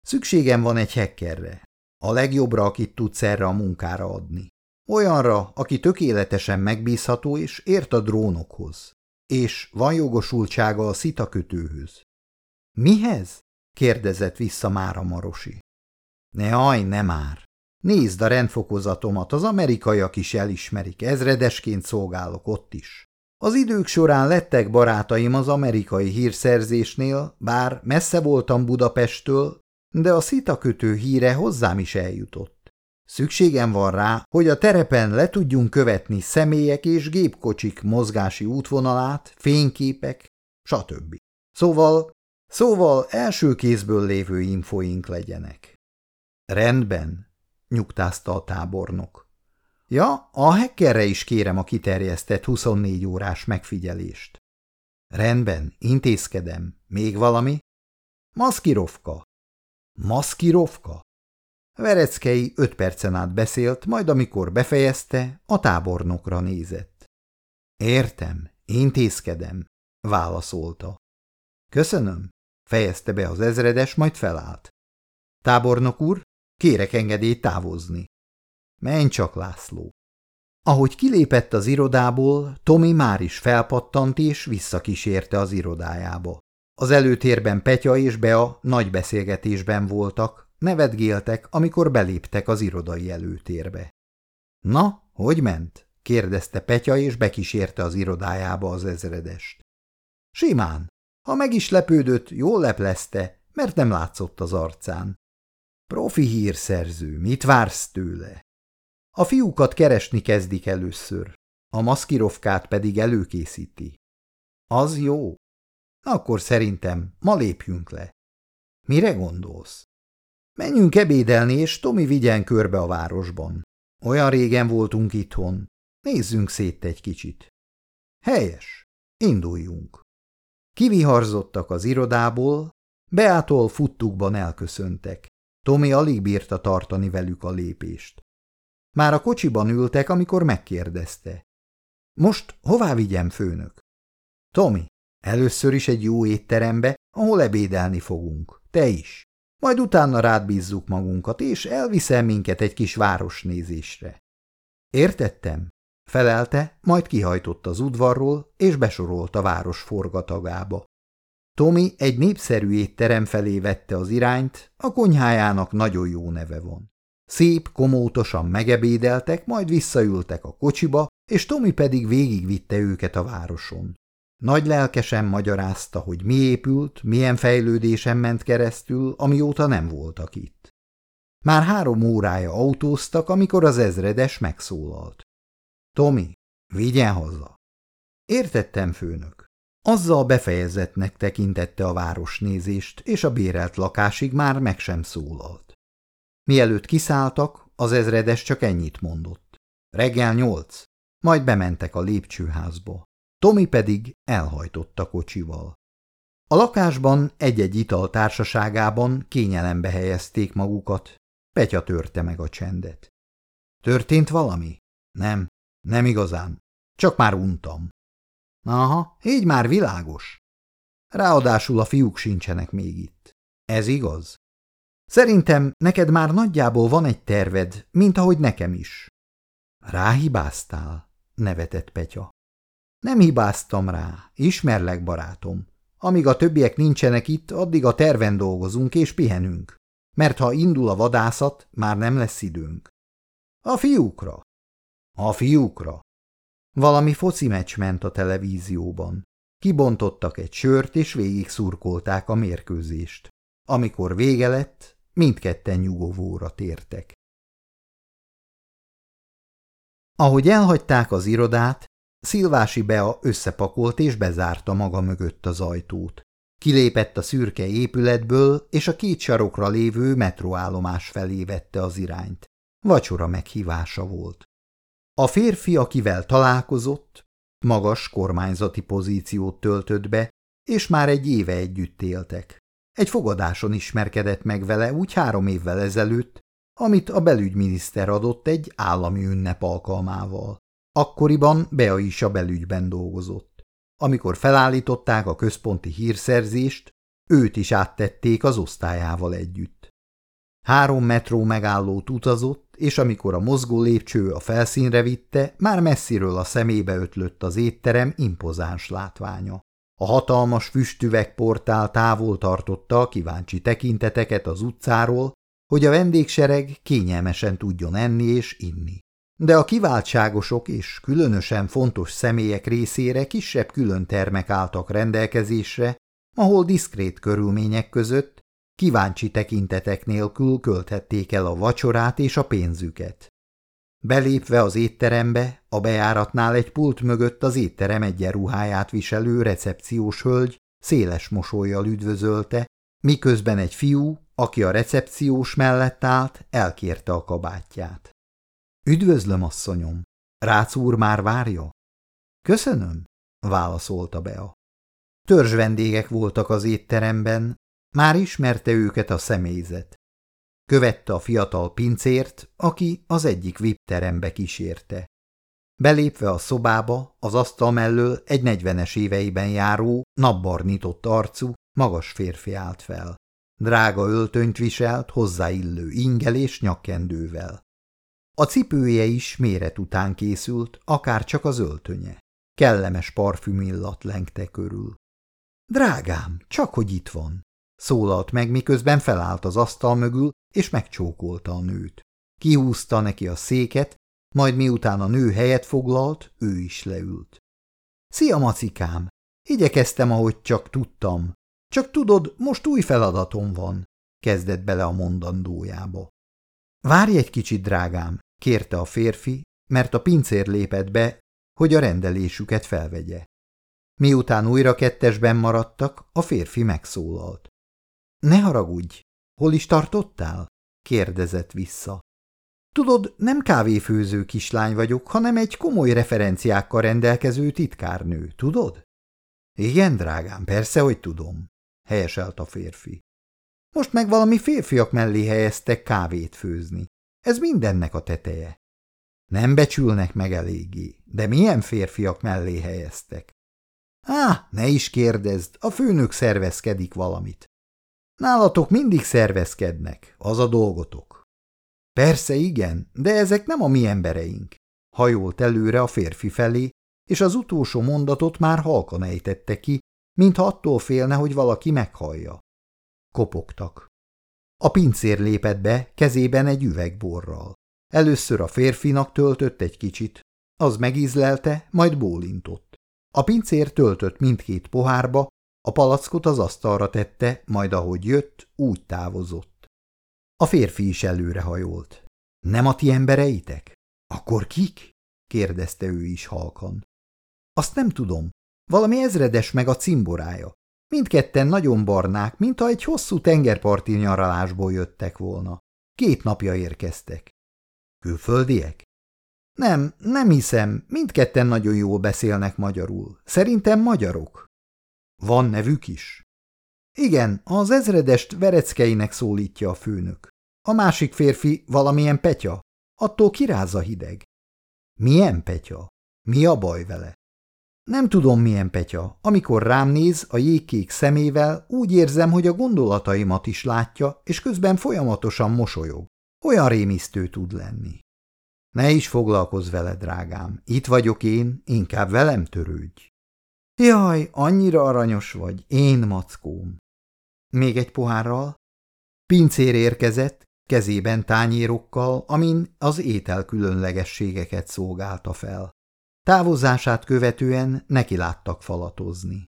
Szükségem van egy hackerre. A legjobbra, akit tudsz erre a munkára adni. Olyanra, aki tökéletesen megbízható és ért a drónokhoz. És van jogosultsága a szitakötőhöz. Mihez? kérdezett vissza már a Marosi. Ne aj, ne már! Nézd a rendfokozatomat, az amerikaiak is elismerik, ezredesként szolgálok ott is. Az idők során lettek barátaim az amerikai hírszerzésnél, bár messze voltam Budapesttől, de a szitakötő híre hozzám is eljutott. Szükségem van rá, hogy a terepen le tudjunk követni személyek és gépkocsik mozgási útvonalát, fényképek, stb. Szóval, szóval első kézből lévő infoink legyenek. Rendben, nyugtázta a tábornok. Ja, a hackerre is kérem a kiterjesztett 24 órás megfigyelést. Rendben, intézkedem. Még valami? Maszkirovka. Maszkirovka? Vereckei öt percen át beszélt, majd amikor befejezte, a tábornokra nézett. Értem, intézkedem, válaszolta. Köszönöm, fejezte be az ezredes, majd felállt. Tábornok úr, kérek engedélyt távozni. Menj csak, László. Ahogy kilépett az irodából, Tomi már is felpattant és visszakísérte az irodájába. Az előtérben Petya és Bea nagy beszélgetésben voltak, nevetgéltek, amikor beléptek az irodai előtérbe. – Na, hogy ment? – kérdezte Petya, és bekísérte az irodájába az ezredest. – Simán. Ha meg is lepődött, jól leplezte, mert nem látszott az arcán. – Profi hírszerző, mit vársz tőle? A fiúkat keresni kezdik először, a maszkirovkát pedig előkészíti. Az jó. Akkor szerintem ma lépjünk le. Mire gondolsz? Menjünk ebédelni, és Tomi vigyen körbe a városban. Olyan régen voltunk itthon. Nézzünk szét egy kicsit. Helyes. Induljunk. Kiviharzottak az irodából, Beától futtukban elköszöntek. Tomi alig bírta tartani velük a lépést. Már a kocsiban ültek, amikor megkérdezte. Most hová vigyem, főnök? Tomi, először is egy jó étterembe, ahol ebédelni fogunk. Te is. Majd utána rád bízzuk magunkat, és elviszel minket egy kis városnézésre. Értettem? Felelte, majd kihajtott az udvarról, és besorolt a város forgatagába. Tomi egy népszerű étterem felé vette az irányt, a konyhájának nagyon jó neve van. Szép, komótosan megebédeltek, majd visszaültek a kocsiba, és Tomi pedig végigvitte őket a városon. Nagy lelkesen magyarázta, hogy mi épült, milyen fejlődésen ment keresztül, amióta nem voltak itt. Már három órája autóztak, amikor az ezredes megszólalt. Tomi, vigyen haza. Értettem, főnök. Azzal befejezetnek tekintette a városnézést, és a bérelt lakásig már meg sem szólalt. Mielőtt kiszálltak, az ezredes csak ennyit mondott. Reggel nyolc, majd bementek a lépcsőházba. Tomi pedig elhajtott kocsival. A lakásban egy-egy ital társaságában kényelembe helyezték magukat. Petya törte meg a csendet. Történt valami? Nem, nem igazán. Csak már untam. Aha, így már világos. Ráadásul a fiúk sincsenek még itt. Ez igaz? Szerintem neked már nagyjából van egy terved, mint ahogy nekem is. Ráhibáztál? nevetett Petya. Nem hibáztam rá, ismerlek, barátom. Amíg a többiek nincsenek itt, addig a terven dolgozunk és pihenünk. Mert ha indul a vadászat, már nem lesz időnk. A fiúkra. A fiúkra. Valami foci meccs ment a televízióban. Kibontottak egy sört, és végig szurkolták a mérkőzést. Amikor vége lett, mindketten nyugovóra tértek. Ahogy elhagyták az irodát, Szilvási Bea összepakolt és bezárta maga mögött az ajtót. Kilépett a szürke épületből, és a két sarokra lévő metróállomás felé vette az irányt. Vacsora meghívása volt. A férfi, akivel találkozott, magas kormányzati pozíciót töltött be, és már egy éve együtt éltek. Egy fogadáson ismerkedett meg vele úgy három évvel ezelőtt, amit a belügyminiszter adott egy állami ünnep alkalmával. Akkoriban Bea is a belügyben dolgozott. Amikor felállították a központi hírszerzést, őt is áttették az osztályával együtt. Három metró megállót utazott, és amikor a mozgó lépcső a felszínre vitte, már messziről a szemébe ötlött az étterem impozáns látványa. A hatalmas füstüvegportál távol tartotta a kíváncsi tekinteteket az utcáról, hogy a vendégsereg kényelmesen tudjon enni és inni. De a kiváltságosok és különösen fontos személyek részére kisebb külön termek álltak rendelkezésre, ahol diszkrét körülmények között kíváncsi tekintetek nélkül költhették el a vacsorát és a pénzüket. Belépve az étterembe, a bejáratnál egy pult mögött az étterem egyenruháját viselő recepciós hölgy széles mosolyjal üdvözölte, miközben egy fiú, aki a recepciós mellett állt, elkérte a kabátját. Üdvözlöm, asszonyom. Rác úr már várja? Köszönöm, válaszolta Bea. Törzs vendégek voltak az étteremben, már ismerte őket a személyzet. Követte a fiatal pincért, aki az egyik VIP terembe kísérte. Belépve a szobába, az asztal mellől egy negyvenes éveiben járó, napbarnitott arcú, magas férfi állt fel. Drága öltönyt viselt, hozzáillő ingel és nyakkendővel. A cipője is méret után készült, akár csak az öltönye. Kellemes parfümillat lengte körül. Drágám, csak hogy itt van, szólalt meg, miközben felállt az asztal mögül, és megcsókolta a nőt. Kihúzta neki a széket, majd miután a nő helyet foglalt, ő is leült. Szia, macikám! Igyekeztem, ahogy csak tudtam. Csak tudod, most új feladatom van, kezdett bele a mondandójába. Várj egy kicsit, drágám, kérte a férfi, mert a pincér lépett be, hogy a rendelésüket felvegye. Miután újra kettesben maradtak, a férfi megszólalt. Ne haragudj, hol is tartottál? kérdezett vissza. Tudod, nem kávéfőző kislány vagyok, hanem egy komoly referenciákkal rendelkező titkárnő, tudod? Igen, drágám, persze, hogy tudom, helyeselt a férfi. Most meg valami férfiak mellé helyeztek kávét főzni. Ez mindennek a teteje. Nem becsülnek meg eléggé, de milyen férfiak mellé helyeztek? Á, ne is kérdezd, a főnök szervezkedik valamit. Nálatok mindig szervezkednek, az a dolgotok. Persze igen, de ezek nem a mi embereink. Hajolt előre a férfi felé, és az utolsó mondatot már halkan ejtette ki, mintha attól félne, hogy valaki meghallja. Kopogtak. A pincér lépett be, kezében egy üvegborral. Először a férfinak töltött egy kicsit, az megízlelte, majd bólintott. A pincér töltött mindkét pohárba, a palackot az asztalra tette, majd ahogy jött, úgy távozott. A férfi is előrehajolt. Nem a ti embereitek? Akkor kik? kérdezte ő is halkan. Azt nem tudom. Valami ezredes meg a cimborája. Mindketten nagyon barnák, mintha egy hosszú tengerparti nyaralásból jöttek volna. Két napja érkeztek. Külföldiek? Nem, nem hiszem, mindketten nagyon jól beszélnek magyarul. Szerintem magyarok. Van nevük is? Igen, az ezredest vereckeinek szólítja a főnök. A másik férfi valamilyen petya, attól kiráz a hideg. Milyen petya? Mi a baj vele? Nem tudom, milyen petya. Amikor rám néz a jégkék szemével, úgy érzem, hogy a gondolataimat is látja, és közben folyamatosan mosolyog. Olyan rémisztő tud lenni. Ne is foglalkozz vele, drágám. Itt vagyok én, inkább velem törődj. Jaj, annyira aranyos vagy, én mackóm. Még egy pohárral? Pincér érkezett, kezében tányérokkal, amin az étel különlegességeket szolgálta fel. Távozását követően neki láttak falatozni.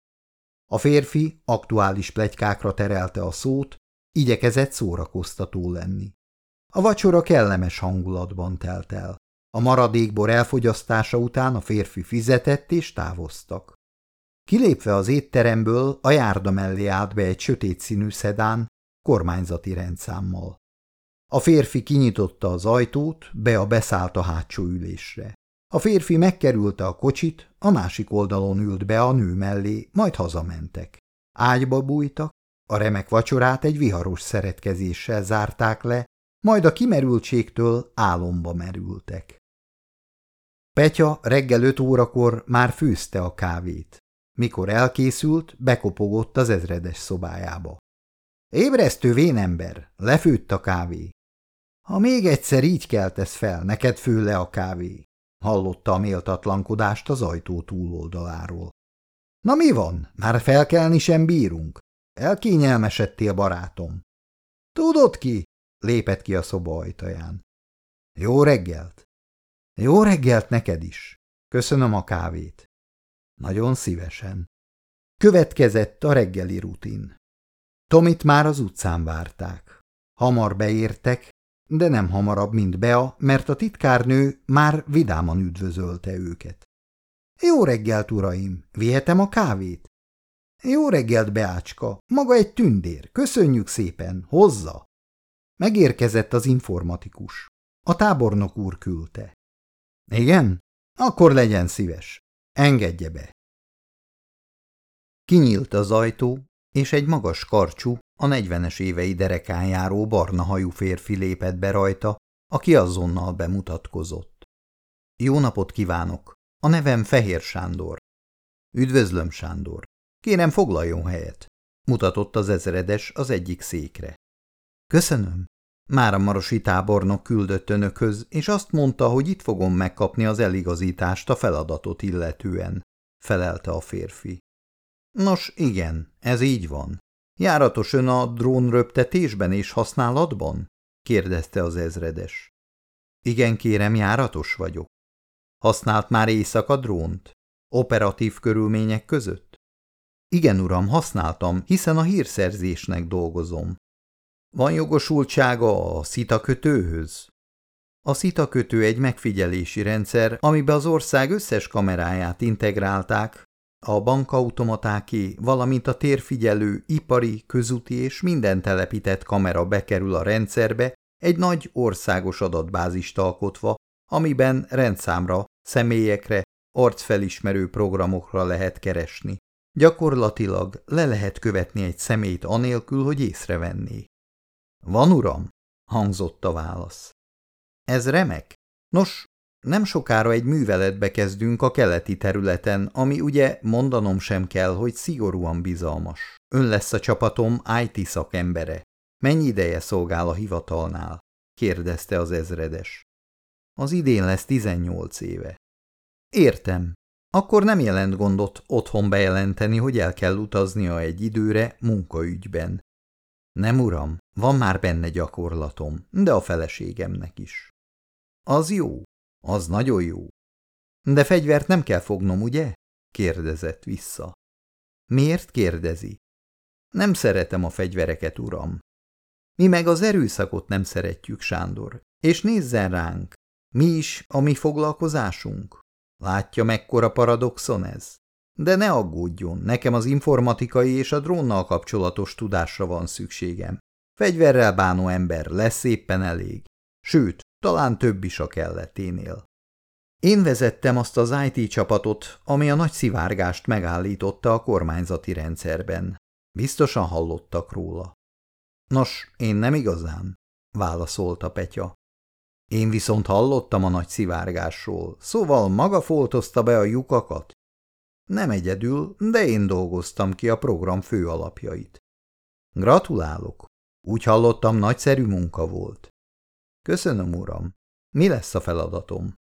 A férfi aktuális plegykákra terelte a szót, igyekezett szórakoztató lenni. A vacsora kellemes hangulatban telt el. A maradékbor elfogyasztása után a férfi fizetett és távoztak. Kilépve az étteremből a járda mellé állt be egy sötét színű szedán, kormányzati rendszámmal. A férfi kinyitotta az ajtót, be a beszállt a hátsó ülésre. A férfi megkerülte a kocsit, a másik oldalon ült be a nő mellé, majd hazamentek. Ágyba bújtak, a remek vacsorát egy viharos szeretkezéssel zárták le, majd a kimerültségtől álomba merültek. Petya reggel öt órakor már főzte a kávét. Mikor elkészült, bekopogott az ezredes szobájába. Ébresztő vénember, lefőtt a kávé. Ha még egyszer így keltesz fel, neked fő le a kávé. Hallotta a méltatlankodást az ajtó túloldaláról. Na mi van? Már felkelni sem bírunk. Elkényelmesedtél, barátom. Tudod ki? Lépett ki a szoba ajtaján. Jó reggelt! Jó reggelt neked is! Köszönöm a kávét. Nagyon szívesen. Következett a reggeli rutin. Tomit már az utcán várták. Hamar beértek, de nem hamarabb, mint Bea, mert a titkárnő már vidáman üdvözölte őket. Jó reggelt, uraim! Vihetem a kávét? Jó reggelt, Beácska! Maga egy tündér. Köszönjük szépen! Hozza! Megérkezett az informatikus. A tábornok úr küldte. Igen? Akkor legyen szíves. Engedje be. Kinyílt az ajtó, és egy magas karcsú, a negyvenes évei derekán járó barna hajú férfi lépett be rajta, aki azonnal bemutatkozott. Jó napot kívánok! A nevem Fehér Sándor. Üdvözlöm, Sándor. Kérem, foglaljon helyet. Mutatott az ezredes az egyik székre. Köszönöm. Már a marosi tábornok küldött önökhöz, és azt mondta, hogy itt fogom megkapni az eligazítást a feladatot illetően, felelte a férfi. Nos, igen, ez így van. Járatos ön a drónröptetésben és használatban? kérdezte az ezredes. Igen, kérem, járatos vagyok. Használt már éjszaka drónt? Operatív körülmények között? Igen, uram, használtam, hiszen a hírszerzésnek dolgozom. Van jogosultsága a szitakötőhöz? A szitakötő egy megfigyelési rendszer, amibe az ország összes kameráját integrálták, a bankautomatáké, valamint a térfigyelő, ipari, közúti és minden telepített kamera bekerül a rendszerbe, egy nagy országos adatbázist alkotva, amiben rendszámra, személyekre, arcfelismerő programokra lehet keresni. Gyakorlatilag le lehet követni egy szemét anélkül, hogy észrevenné. Van, uram? hangzott a válasz. Ez remek. Nos, nem sokára egy műveletbe kezdünk a keleti területen, ami ugye mondanom sem kell, hogy szigorúan bizalmas. Ön lesz a csapatom IT szakembere. Mennyi ideje szolgál a hivatalnál? kérdezte az ezredes. Az idén lesz 18 éve. Értem. Akkor nem jelent gondot otthon bejelenteni, hogy el kell utaznia egy időre munkaügyben. Nem, uram, van már benne gyakorlatom, de a feleségemnek is. Az jó, az nagyon jó. De fegyvert nem kell fognom, ugye? kérdezett vissza. Miért kérdezi? Nem szeretem a fegyvereket, uram. Mi meg az erőszakot nem szeretjük, Sándor. És nézzen ránk, mi is a mi foglalkozásunk. Látja, mekkora paradoxon ez? De ne aggódjon, nekem az informatikai és a drónnal kapcsolatos tudásra van szükségem. Fegyverrel bánó ember lesz éppen elég. Sőt, talán több is a kelleténél. Én vezettem azt az IT csapatot, ami a nagy szivárgást megállította a kormányzati rendszerben. Biztosan hallottak róla. Nos, én nem igazán, válaszolta Petya. Én viszont hallottam a nagy szivárgásról, szóval maga foltozta be a lyukakat? Nem egyedül, de én dolgoztam ki a program fő alapjait. Gratulálok! Úgy hallottam, nagyszerű munka volt. Köszönöm, uram. Mi lesz a feladatom?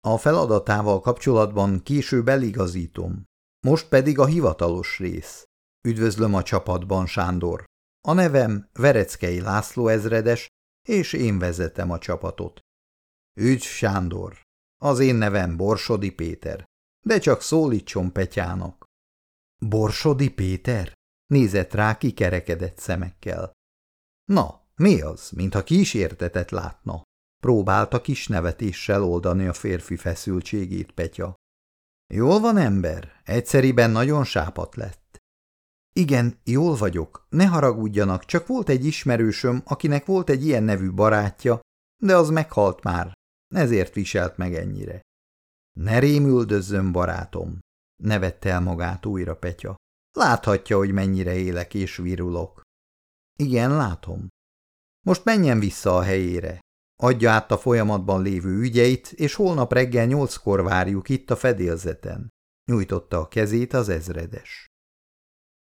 A feladatával kapcsolatban később eligazítom. Most pedig a hivatalos rész. Üdvözlöm a csapatban, Sándor. A nevem Vereckei László ezredes, és én vezetem a csapatot. Üdv, Sándor! Az én nevem Borsodi Péter, de csak szólítson Petyának. Borsodi Péter? Nézett rá kikerekedett szemekkel. Na, mi az, mintha kísértetet látna? Próbálta kis nevetéssel oldani a férfi feszültségét Petya. Jól van, ember, egyszeriben nagyon sápat lett. Igen, jól vagyok, ne haragudjanak, csak volt egy ismerősöm, akinek volt egy ilyen nevű barátja, de az meghalt már, ezért viselt meg ennyire. Ne rémüldözzön, barátom, nevette el magát újra Petya. Láthatja, hogy mennyire élek és virulok. Igen, látom. Most menjen vissza a helyére. Adja át a folyamatban lévő ügyeit, és holnap reggel nyolckor várjuk itt a fedélzeten. Nyújtotta a kezét az ezredes.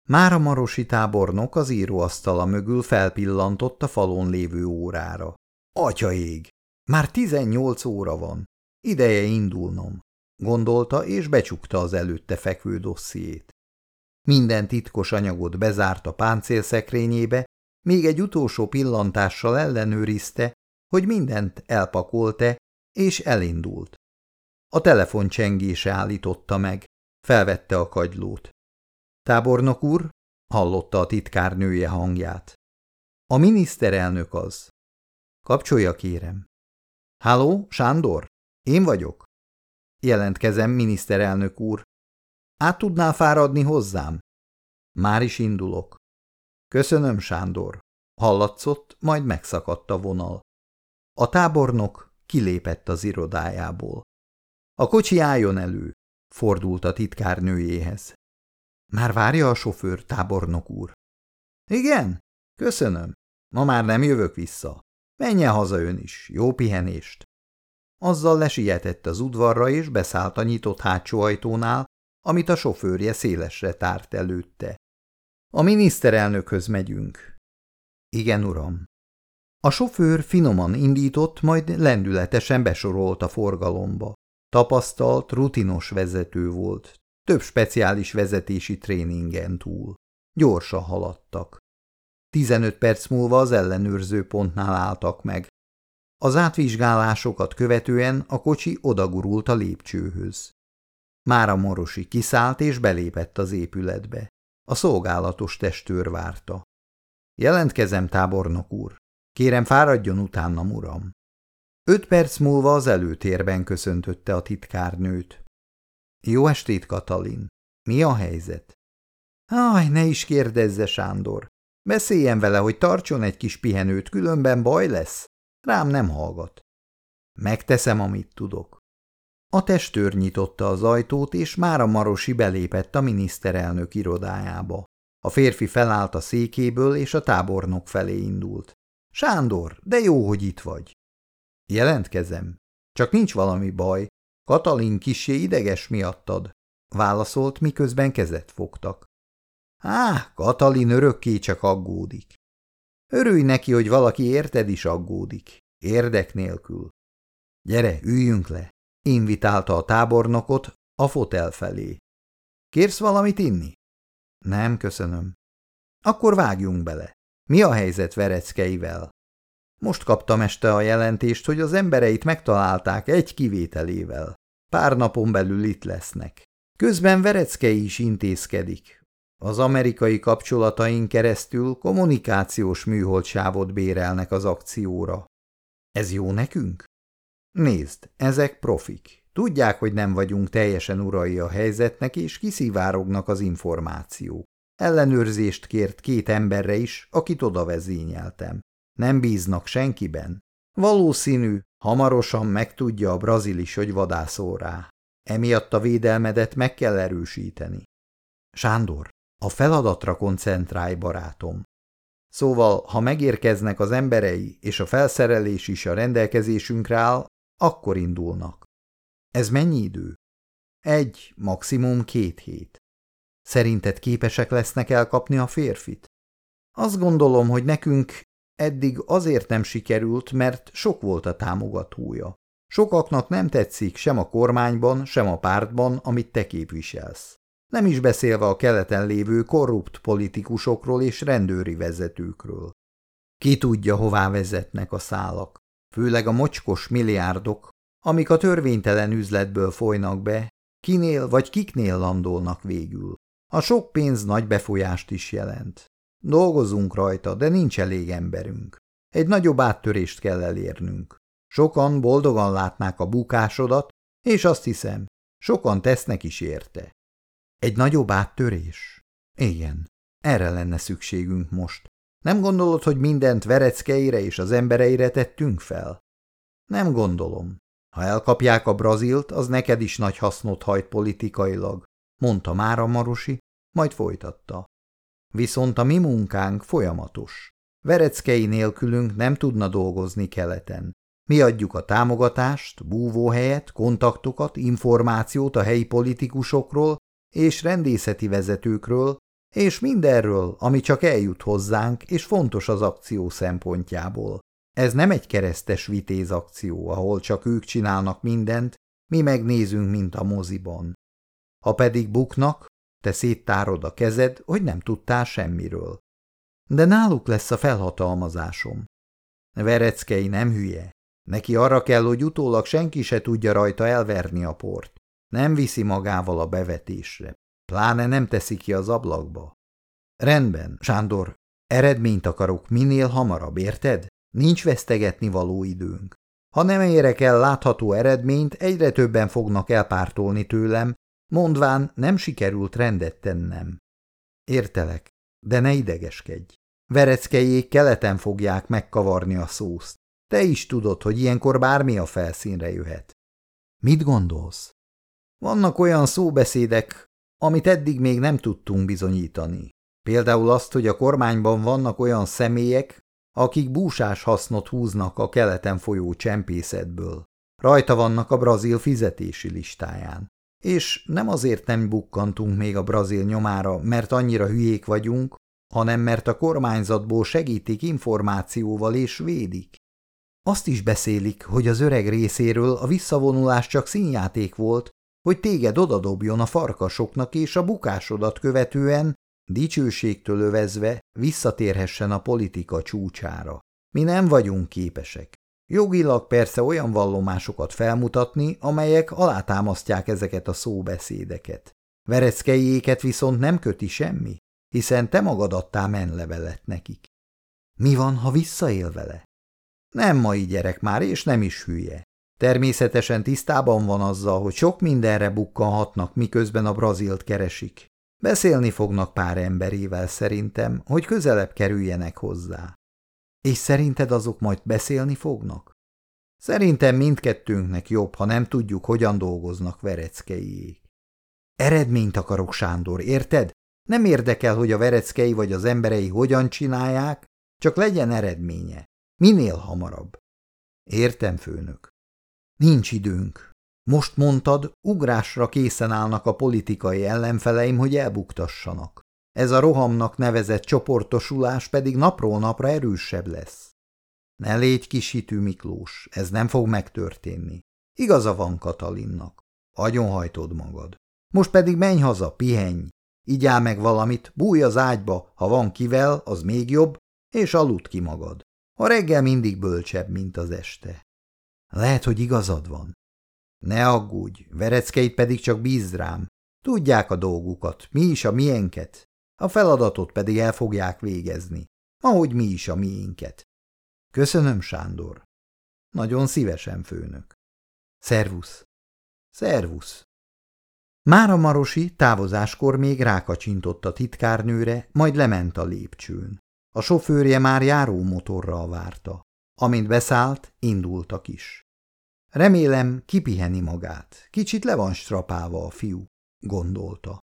Már a marosi tábornok az íróasztala mögül felpillantott a falon lévő órára. Atyaég! Már tizennyolc óra van. Ideje indulnom, gondolta, és becsukta az előtte fekvő dossziét. Minden titkos anyagot bezárt a páncélszekrényébe, még egy utolsó pillantással ellenőrizte, hogy mindent elpakolte, és elindult. A telefon csengése állította meg, felvette a kagylót. Tábornok úr, hallotta a titkárnője hangját. A miniszterelnök az. Kapcsolja, kérem. Háló, Sándor? Én vagyok. Jelentkezem, miniszterelnök úr. Át tudnál fáradni hozzám? Már is indulok. Köszönöm, Sándor. Hallatszott, majd megszakadt a vonal. A tábornok kilépett az irodájából. A kocsi álljon elő, fordult a titkárnőjéhez. Már várja a sofőr, tábornok úr. Igen, köszönöm. Ma már nem jövök vissza. Menjen haza ön is, jó pihenést. Azzal lesietett az udvarra, és beszállt a nyitott hátsó ajtónál, amit a sofőrje szélesre tárt előtte. A miniszterelnökhöz megyünk. Igen, uram. A sofőr finoman indított, majd lendületesen besorolt a forgalomba. Tapasztalt, rutinos vezető volt, több speciális vezetési tréningen túl. Gyorsan haladtak. Tizenöt perc múlva az ellenőrző pontnál álltak meg. Az átvizsgálásokat követően a kocsi odagurult a lépcsőhöz. Mára Morosi kiszállt és belépett az épületbe. A szolgálatos testőr várta. Jelentkezem, tábornok úr. Kérem, fáradjon utánam, uram. Öt perc múlva az előtérben köszöntötte a titkárnőt. Jó estét, Katalin. Mi a helyzet? Aj, ne is kérdezze, Sándor. Beszéljen vele, hogy tartson egy kis pihenőt, különben baj lesz. Rám nem hallgat. Megteszem, amit tudok. A testőr nyitotta az ajtót, és már a Marosi belépett a miniszterelnök irodájába. A férfi felállt a székéből, és a tábornok felé indult. Sándor, de jó, hogy itt vagy. Jelentkezem. Csak nincs valami baj. Katalin kisé ideges miattad, válaszolt, miközben kezet fogtak. Á, Katalin örökké csak aggódik. Örülj neki, hogy valaki érted is aggódik. Érdek nélkül. Gyere, üljünk le, invitálta a tábornokot a fotel felé. Kérsz valamit inni? Nem, köszönöm. Akkor vágjunk bele. Mi a helyzet Vereckeivel? Most kaptam este a jelentést, hogy az embereit megtalálták egy kivételével. Pár napon belül itt lesznek. Közben Vereckei is intézkedik. Az amerikai kapcsolataink keresztül kommunikációs műholdsávot bérelnek az akcióra. Ez jó nekünk? Nézd, ezek profik. Tudják, hogy nem vagyunk teljesen urai a helyzetnek, és kiszivárognak az információk. Ellenőrzést kért két emberre is, akit oda vezényeltem. Nem bíznak senkiben. Valószínű, hamarosan megtudja a brazilis, hogy vadászol rá. Emiatt a védelmedet meg kell erősíteni. Sándor, a feladatra koncentrálj, barátom. Szóval, ha megérkeznek az emberei, és a felszerelés is a rendelkezésünkre áll, akkor indulnak. Ez mennyi idő? Egy, maximum két hét. Szerinted képesek lesznek elkapni a férfit? Azt gondolom, hogy nekünk eddig azért nem sikerült, mert sok volt a támogatója. Sokaknak nem tetszik sem a kormányban, sem a pártban, amit te képviselsz. Nem is beszélve a keleten lévő korrupt politikusokról és rendőri vezetőkről. Ki tudja, hová vezetnek a szálak, főleg a mocskos milliárdok, amik a törvénytelen üzletből folynak be, kinél vagy kiknél landolnak végül. A sok pénz nagy befolyást is jelent. Dolgozunk rajta, de nincs elég emberünk. Egy nagyobb áttörést kell elérnünk. Sokan boldogan látnák a bukásodat, és azt hiszem, sokan tesznek is érte. Egy nagyobb áttörés? Igen, erre lenne szükségünk most. Nem gondolod, hogy mindent Vereckeire és az embereire tettünk fel? Nem gondolom. Ha elkapják a Brazilt, az neked is nagy hasznot hajt politikailag, mondta Mára Marosi, majd folytatta. Viszont a mi munkánk folyamatos. Vereckei nélkülünk nem tudna dolgozni keleten. Mi adjuk a támogatást, búvóhelyet, kontaktokat, információt a helyi politikusokról és rendészeti vezetőkről, és mindenről, ami csak eljut hozzánk, és fontos az akció szempontjából. Ez nem egy keresztes vitéz akció, ahol csak ők csinálnak mindent, mi megnézünk, mint a moziban. Ha pedig buknak, te széttárod a kezed, hogy nem tudtál semmiről. De náluk lesz a felhatalmazásom. Vereckei nem hülye. Neki arra kell, hogy utólag senki se tudja rajta elverni a port. Nem viszi magával a bevetésre. Pláne nem teszi ki az ablakba. Rendben, Sándor, eredményt akarok minél hamarabb, érted? Nincs vesztegetni való időnk. Ha nem érek el látható eredményt, egyre többen fognak elpártolni tőlem, mondván nem sikerült rendet tennem. Értelek, de ne idegeskedj. Vereckejék keleten fogják megkavarni a szószt. Te is tudod, hogy ilyenkor bármi a felszínre jöhet. Mit gondolsz? Vannak olyan szóbeszédek, amit eddig még nem tudtunk bizonyítani. Például azt, hogy a kormányban vannak olyan személyek, akik búsás hasznot húznak a keleten folyó csempészetből. Rajta vannak a brazil fizetési listáján. És nem azért nem bukkantunk még a brazil nyomára, mert annyira hülyék vagyunk, hanem mert a kormányzatból segítik információval és védik. Azt is beszélik, hogy az öreg részéről a visszavonulás csak színjáték volt, hogy téged odadobjon a farkasoknak és a bukásodat követően, dicsőségtől övezve visszatérhessen a politika csúcsára. Mi nem vagyunk képesek. Jogilag persze olyan vallomásokat felmutatni, amelyek alátámasztják ezeket a szóbeszédeket. Vereckeiéket viszont nem köti semmi, hiszen te magad adtál menlevelet nekik. Mi van, ha visszaél vele? Nem mai gyerek már, és nem is hülye. Természetesen tisztában van azzal, hogy sok mindenre bukkanhatnak, miközben a Brazilt keresik. Beszélni fognak pár emberével szerintem, hogy közelebb kerüljenek hozzá. És szerinted azok majd beszélni fognak? Szerintem mindkettőnknek jobb, ha nem tudjuk, hogyan dolgoznak vereckeiék. Eredményt akarok, Sándor, érted? Nem érdekel, hogy a vereckei vagy az emberei hogyan csinálják, csak legyen eredménye. Minél hamarabb. Értem, főnök. Nincs időnk. Most mondtad, ugrásra készen állnak a politikai ellenfeleim, hogy elbuktassanak. Ez a rohamnak nevezett csoportosulás pedig napról napra erősebb lesz. Ne légy kisítő, Miklós, ez nem fog megtörténni. Igaza van Katalinnak. Agyonhajtod magad. Most pedig menj haza, pihenj. Igyál meg valamit, bújj az ágyba, ha van kivel, az még jobb, és aludt ki magad. A reggel mindig bölcsebb, mint az este. Lehet, hogy igazad van. Ne aggódj, vereckeit pedig csak bízd rám. Tudják a dolgukat, mi is a miénket. A feladatot pedig el fogják végezni, ahogy mi is a miénket. Köszönöm, Sándor. Nagyon szívesen, főnök. Szervusz. Szervusz. Mára Marosi távozáskor még rákacsintott a titkárnőre, majd lement a lépcsőn. A sofőrje már járó motorral várta. Amint beszállt, indultak is. Remélem, kipiheni magát. Kicsit le van strapálva a fiú, gondolta.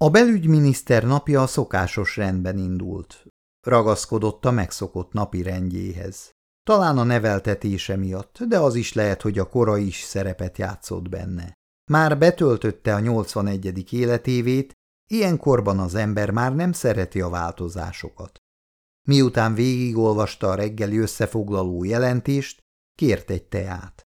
A belügyminiszter napja a szokásos rendben indult. Ragaszkodott a megszokott napi rendjéhez. Talán a neveltetése miatt, de az is lehet, hogy a kora is szerepet játszott benne. Már betöltötte a 81. életévét, ilyenkorban az ember már nem szereti a változásokat. Miután végigolvasta a reggeli összefoglaló jelentést, kért egy teát.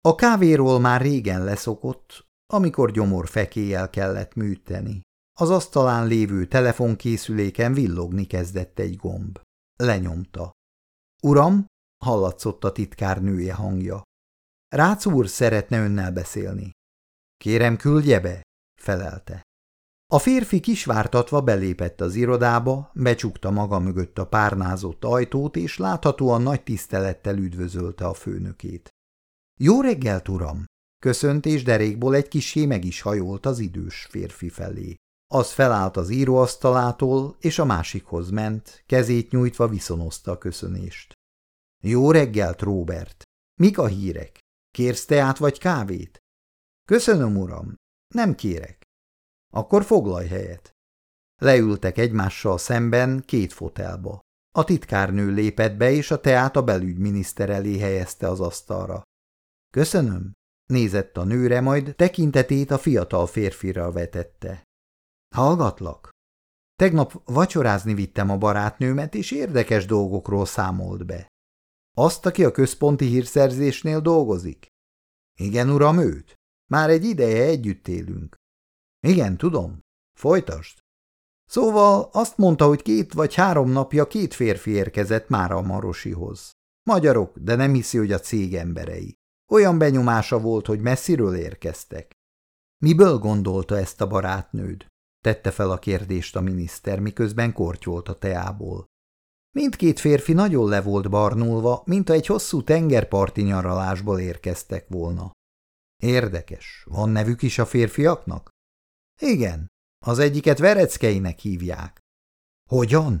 A kávéról már régen leszokott, amikor gyomor fekéjel kellett műteni. Az asztalán lévő telefonkészüléken villogni kezdett egy gomb. Lenyomta. Uram, hallatszott a titkárnője hangja. Rácz úr szeretne önnel beszélni. Kérem, küldje be, felelte. A férfi kisvártatva belépett az irodába, becsukta maga mögött a párnázott ajtót, és láthatóan nagy tisztelettel üdvözölte a főnökét. Jó reggelt, uram! Köszönt, és derékból egy kisé meg is hajolt az idős férfi felé. Az felállt az íróasztalától, és a másikhoz ment, kezét nyújtva viszonozta a köszönést. Jó reggelt, Robert! Mik a hírek? Kérsz teát vagy kávét? Köszönöm, uram. Nem kérek. Akkor foglalj helyet. Leültek egymással szemben két fotelba. A titkárnő lépett be, és a teát a belügyminiszter elé helyezte az asztalra. Köszönöm, nézett a nőre, majd tekintetét a fiatal férfira vetette. Hallgatlak. Tegnap vacsorázni vittem a barátnőmet, és érdekes dolgokról számolt be. Azt, aki a központi hírszerzésnél dolgozik? Igen, uram, őt. Már egy ideje együtt élünk. Igen, tudom. Folytasd. Szóval azt mondta, hogy két vagy három napja két férfi érkezett már a Marosihoz. Magyarok, de nem hiszi, hogy a cég emberei. Olyan benyomása volt, hogy messziről érkeztek. Miből gondolta ezt a barátnőd? Tette fel a kérdést a miniszter, miközben kortyolt a teából. Mindkét férfi nagyon le volt barnulva, mint egy hosszú tengerparti nyaralásból érkeztek volna. Érdekes, van nevük is a férfiaknak? Igen, az egyiket Vereckeinek hívják. Hogyan?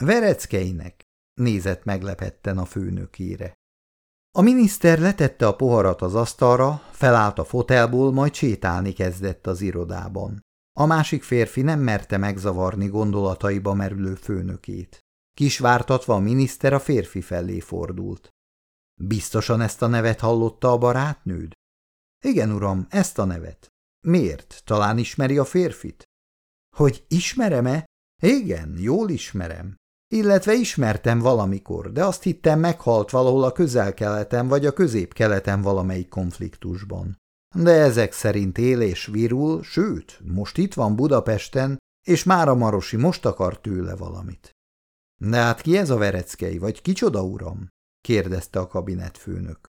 Vereckeinek. nézett meglepetten a főnökére. A miniszter letette a poharat az asztalra, felállt a fotelból, majd sétálni kezdett az irodában. A másik férfi nem merte megzavarni gondolataiba merülő főnökét. Kisvártatva a miniszter a férfi felé fordult. Biztosan ezt a nevet hallotta a barátnőd? Igen, uram, ezt a nevet. Miért? Talán ismeri a férfit? Hogy ismerem-e? Igen, jól ismerem. Illetve ismertem valamikor, de azt hittem meghalt valahol a közel-keleten vagy a közép-keleten valamelyik konfliktusban. De ezek szerint él és virul, sőt, most itt van Budapesten, és már a Marosi most akar tőle valamit. De hát ki ez a vereckei, vagy kicsoda, uram? kérdezte a kabinetfőnök.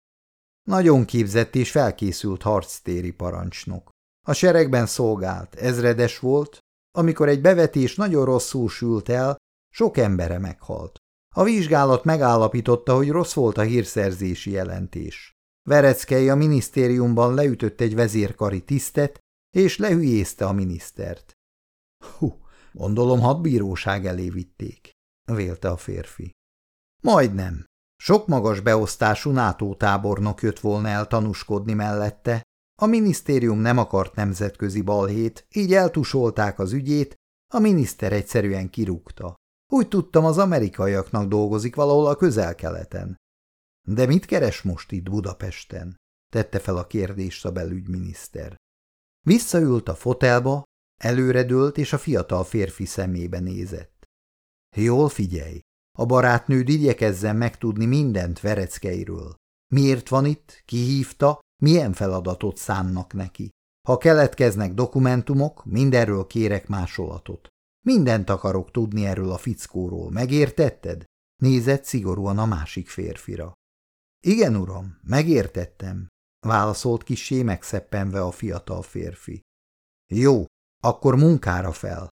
Nagyon képzett és felkészült harctéri parancsnok. A seregben szolgált, ezredes volt, amikor egy bevetés nagyon rosszul sült el, sok embere meghalt. A vizsgálat megállapította, hogy rossz volt a hírszerzési jelentés. Vereckei a minisztériumban leütött egy vezérkari tisztet, és lehülyézte a minisztert. Hú, gondolom hadbíróság elé vitték, vélte a férfi. Majdnem. Sok magas beosztású NATO tábornok jött volna el tanúskodni mellette. A minisztérium nem akart nemzetközi balhét, így eltusolták az ügyét, a miniszter egyszerűen kirúgta. Úgy tudtam, az amerikaiaknak dolgozik valahol a közel-keleten. De mit keres most itt Budapesten? tette fel a kérdést a belügyminiszter. Visszaült a fotelba, előredőlt és a fiatal férfi szemébe nézett. Jól figyelj, a barátnőd igyekezzen megtudni mindent Vereckeiről. Miért van itt, ki hívta, milyen feladatot szánnak neki. Ha keletkeznek dokumentumok, mindenről kérek másolatot. Mindent akarok tudni erről a fickóról, megértetted? Nézett szigorúan a másik férfira. Igen, uram, megértettem, válaszolt kisé megszeppenve a fiatal férfi. Jó, akkor munkára fel.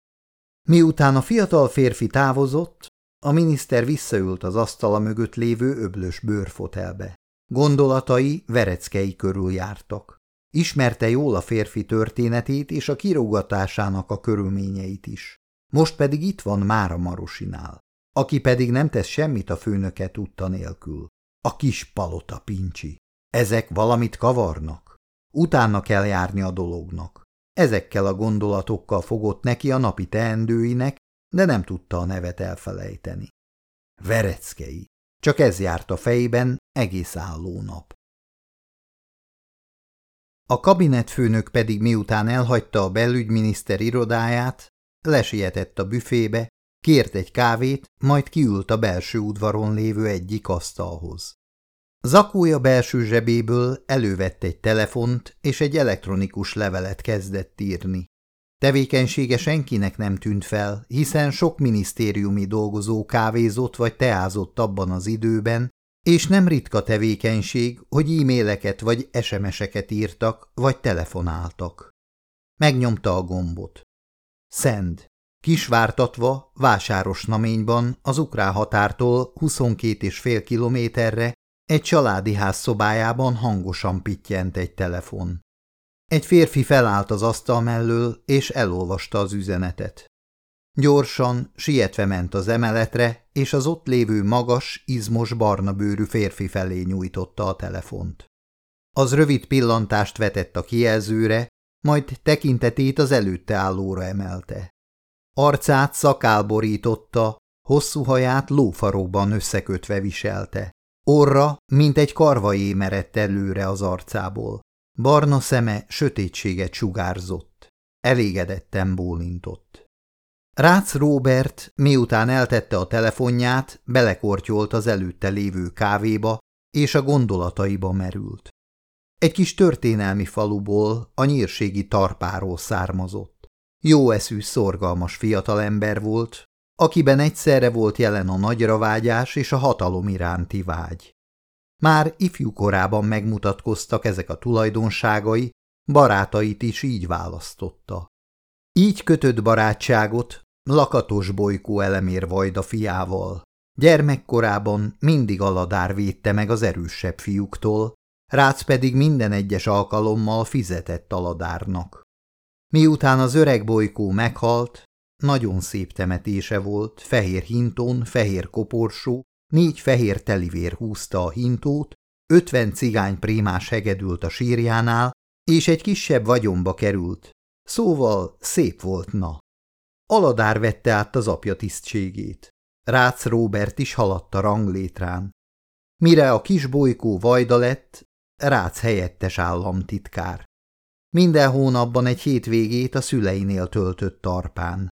Miután a fiatal férfi távozott, a miniszter visszaült az asztala mögött lévő öblös bőrfotelbe. Gondolatai vereckei körül jártak. Ismerte jól a férfi történetét és a kirúgatásának a körülményeit is. Most pedig itt van Mára Marosinál, aki pedig nem tesz semmit a főnöke tudta nélkül. A kis palota pincsi. Ezek valamit kavarnak. Utána kell járni a dolognak. Ezekkel a gondolatokkal fogott neki a napi teendőinek, de nem tudta a nevet elfelejteni. Vereckei. Csak ez járt a fejében egész álló nap. A kabinetfőnök pedig miután elhagyta a belügyminiszter irodáját, lesietett a büfébe, kért egy kávét, majd kiült a belső udvaron lévő egyik asztalhoz. Zakója belső zsebéből elővette egy telefont, és egy elektronikus levelet kezdett írni. Tevékenysége senkinek nem tűnt fel, hiszen sok minisztériumi dolgozó kávézott vagy teázott abban az időben, és nem ritka tevékenység, hogy e-maileket vagy SMS-eket írtak, vagy telefonáltak. Megnyomta a gombot. Szend. Kisvártatva, vásáros naményban, az ukrán határtól 22,5 kilométerre, egy családi ház szobájában hangosan pittyent egy telefon. Egy férfi felállt az asztal mellől, és elolvasta az üzenetet. Gyorsan, sietve ment az emeletre, és az ott lévő magas, izmos barna bőrű férfi felé nyújtotta a telefont. Az rövid pillantást vetett a kijelzőre, majd tekintetét az előtte állóra emelte. Arcát szakál borította, hosszú haját lófaróban összekötve viselte. Orra, mint egy karvajé merett előre az arcából. Barna szeme sötétséget sugárzott. Elégedetten bólintott. Rácz Robert, miután eltette a telefonját, belekortyolt az előtte lévő kávéba, és a gondolataiba merült. Egy kis történelmi faluból, a nyírségi tarpáról származott. Jó eszű, szorgalmas fiatalember volt, akiben egyszerre volt jelen a nagyra vágyás és a hatalom iránti vágy. Már ifjú korában megmutatkoztak ezek a tulajdonságai, barátait is így választotta. Így kötött barátságot Lakatos Bolykó elemér Vajda fiával. Gyermekkorában mindig Aladár védte meg az erősebb fiúktól, Rác pedig minden egyes alkalommal fizetett Aladárnak. Miután az öreg bolykó meghalt, nagyon szép temetése volt, fehér hinton, fehér koporsó, négy fehér telivér húzta a hintót, ötven cigány prémás hegedült a sírjánál, és egy kisebb vagyomba került. Szóval szép volt, na. Aladár vette át az apja tisztségét. Rácz Róbert is haladt a ranglétrán. Mire a kis bolykó vajda lett, Rácz helyettes államtitkár. Minden hónapban egy hétvégét a szüleinél töltött tarpán.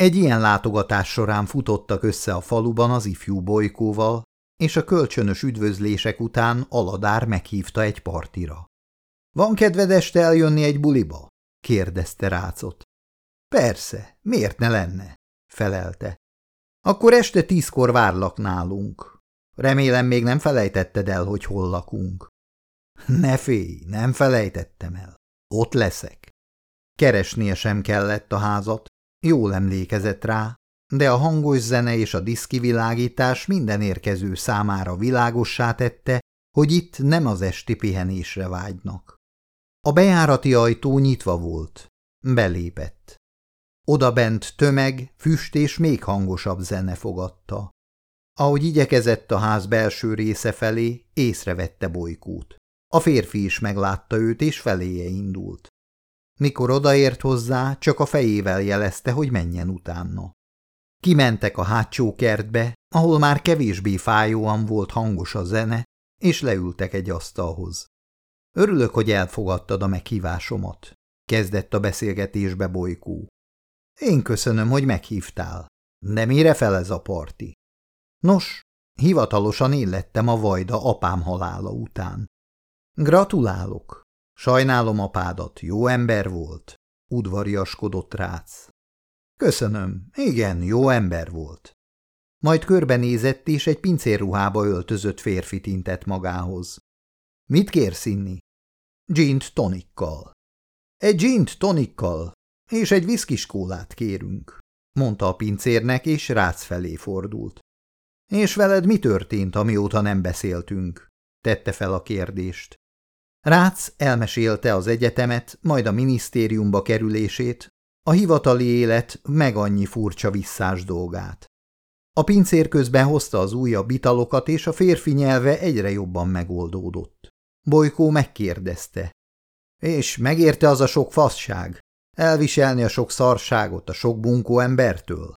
Egy ilyen látogatás során futottak össze a faluban az ifjú bolykóval, és a kölcsönös üdvözlések után Aladár meghívta egy partira. – Van kedved este eljönni egy buliba? – kérdezte Rácot. – Persze, miért ne lenne? – felelte. – Akkor este tízkor várlak nálunk. Remélem még nem felejtetted el, hogy hol lakunk. – Ne félj, nem felejtettem el. Ott leszek. Keresnie sem kellett a házat, jól emlékezett rá, de a hangos zene és a diszkivilágítás minden érkező számára világossá tette, hogy itt nem az esti pihenésre vágynak. A bejárati ajtó nyitva volt. Belépett. Oda bent tömeg, füst és még hangosabb zene fogadta. Ahogy igyekezett a ház belső része felé, észrevette bolykút. A férfi is meglátta őt, és feléje indult. Mikor odaért hozzá, csak a fejével jelezte, hogy menjen utána. Kimentek a hátsó kertbe, ahol már kevésbé fájóan volt hangos a zene, és leültek egy asztalhoz. Örülök, hogy elfogadtad a meghívásomat, kezdett a beszélgetésbe bolykó. Én köszönöm, hogy meghívtál. De mire fel ez a parti? Nos, hivatalosan én a vajda apám halála után. Gratulálok! Sajnálom apádat, jó ember volt, udvariaskodott Rác. Köszönöm, igen, jó ember volt. Majd körbenézett, és egy pincérruhába öltözött férfi intett magához. Mit kérsz inni? Gint tonikkal. Egy gint tonikkal, és egy viszkiskólát kérünk, mondta a pincérnek, és Rác felé fordult. És veled mi történt, amióta nem beszéltünk? tette fel a kérdést. Rác elmesélte az egyetemet, majd a minisztériumba kerülését, a hivatali élet meg annyi furcsa visszás dolgát. A pincér közben hozta az újabb italokat, és a férfi nyelve egyre jobban megoldódott. Bolykó megkérdezte. És megérte az a sok fasság? Elviselni a sok szarságot a sok bunkó embertől?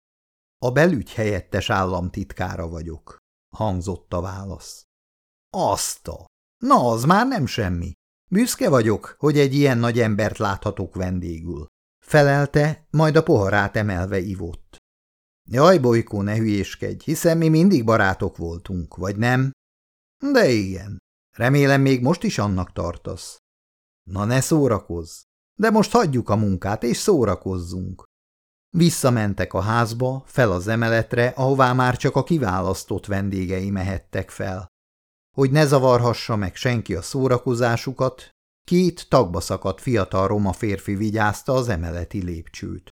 A belügy helyettes államtitkára vagyok, hangzott a válasz. Aszta! Na, az már nem semmi. Büszke vagyok, hogy egy ilyen nagy embert láthatok vendégül. Felelte, majd a poharát emelve ivott. Jaj, bolykó, ne hülyéskedj, hiszen mi mindig barátok voltunk, vagy nem? De igen. Remélem még most is annak tartasz. Na ne szórakozz. De most hagyjuk a munkát, és szórakozzunk. Visszamentek a házba, fel az emeletre, ahová már csak a kiválasztott vendégei mehettek fel. Hogy ne zavarhassa meg senki a szórakozásukat, két tagba szakadt fiatal roma férfi vigyázta az emeleti lépcsőt.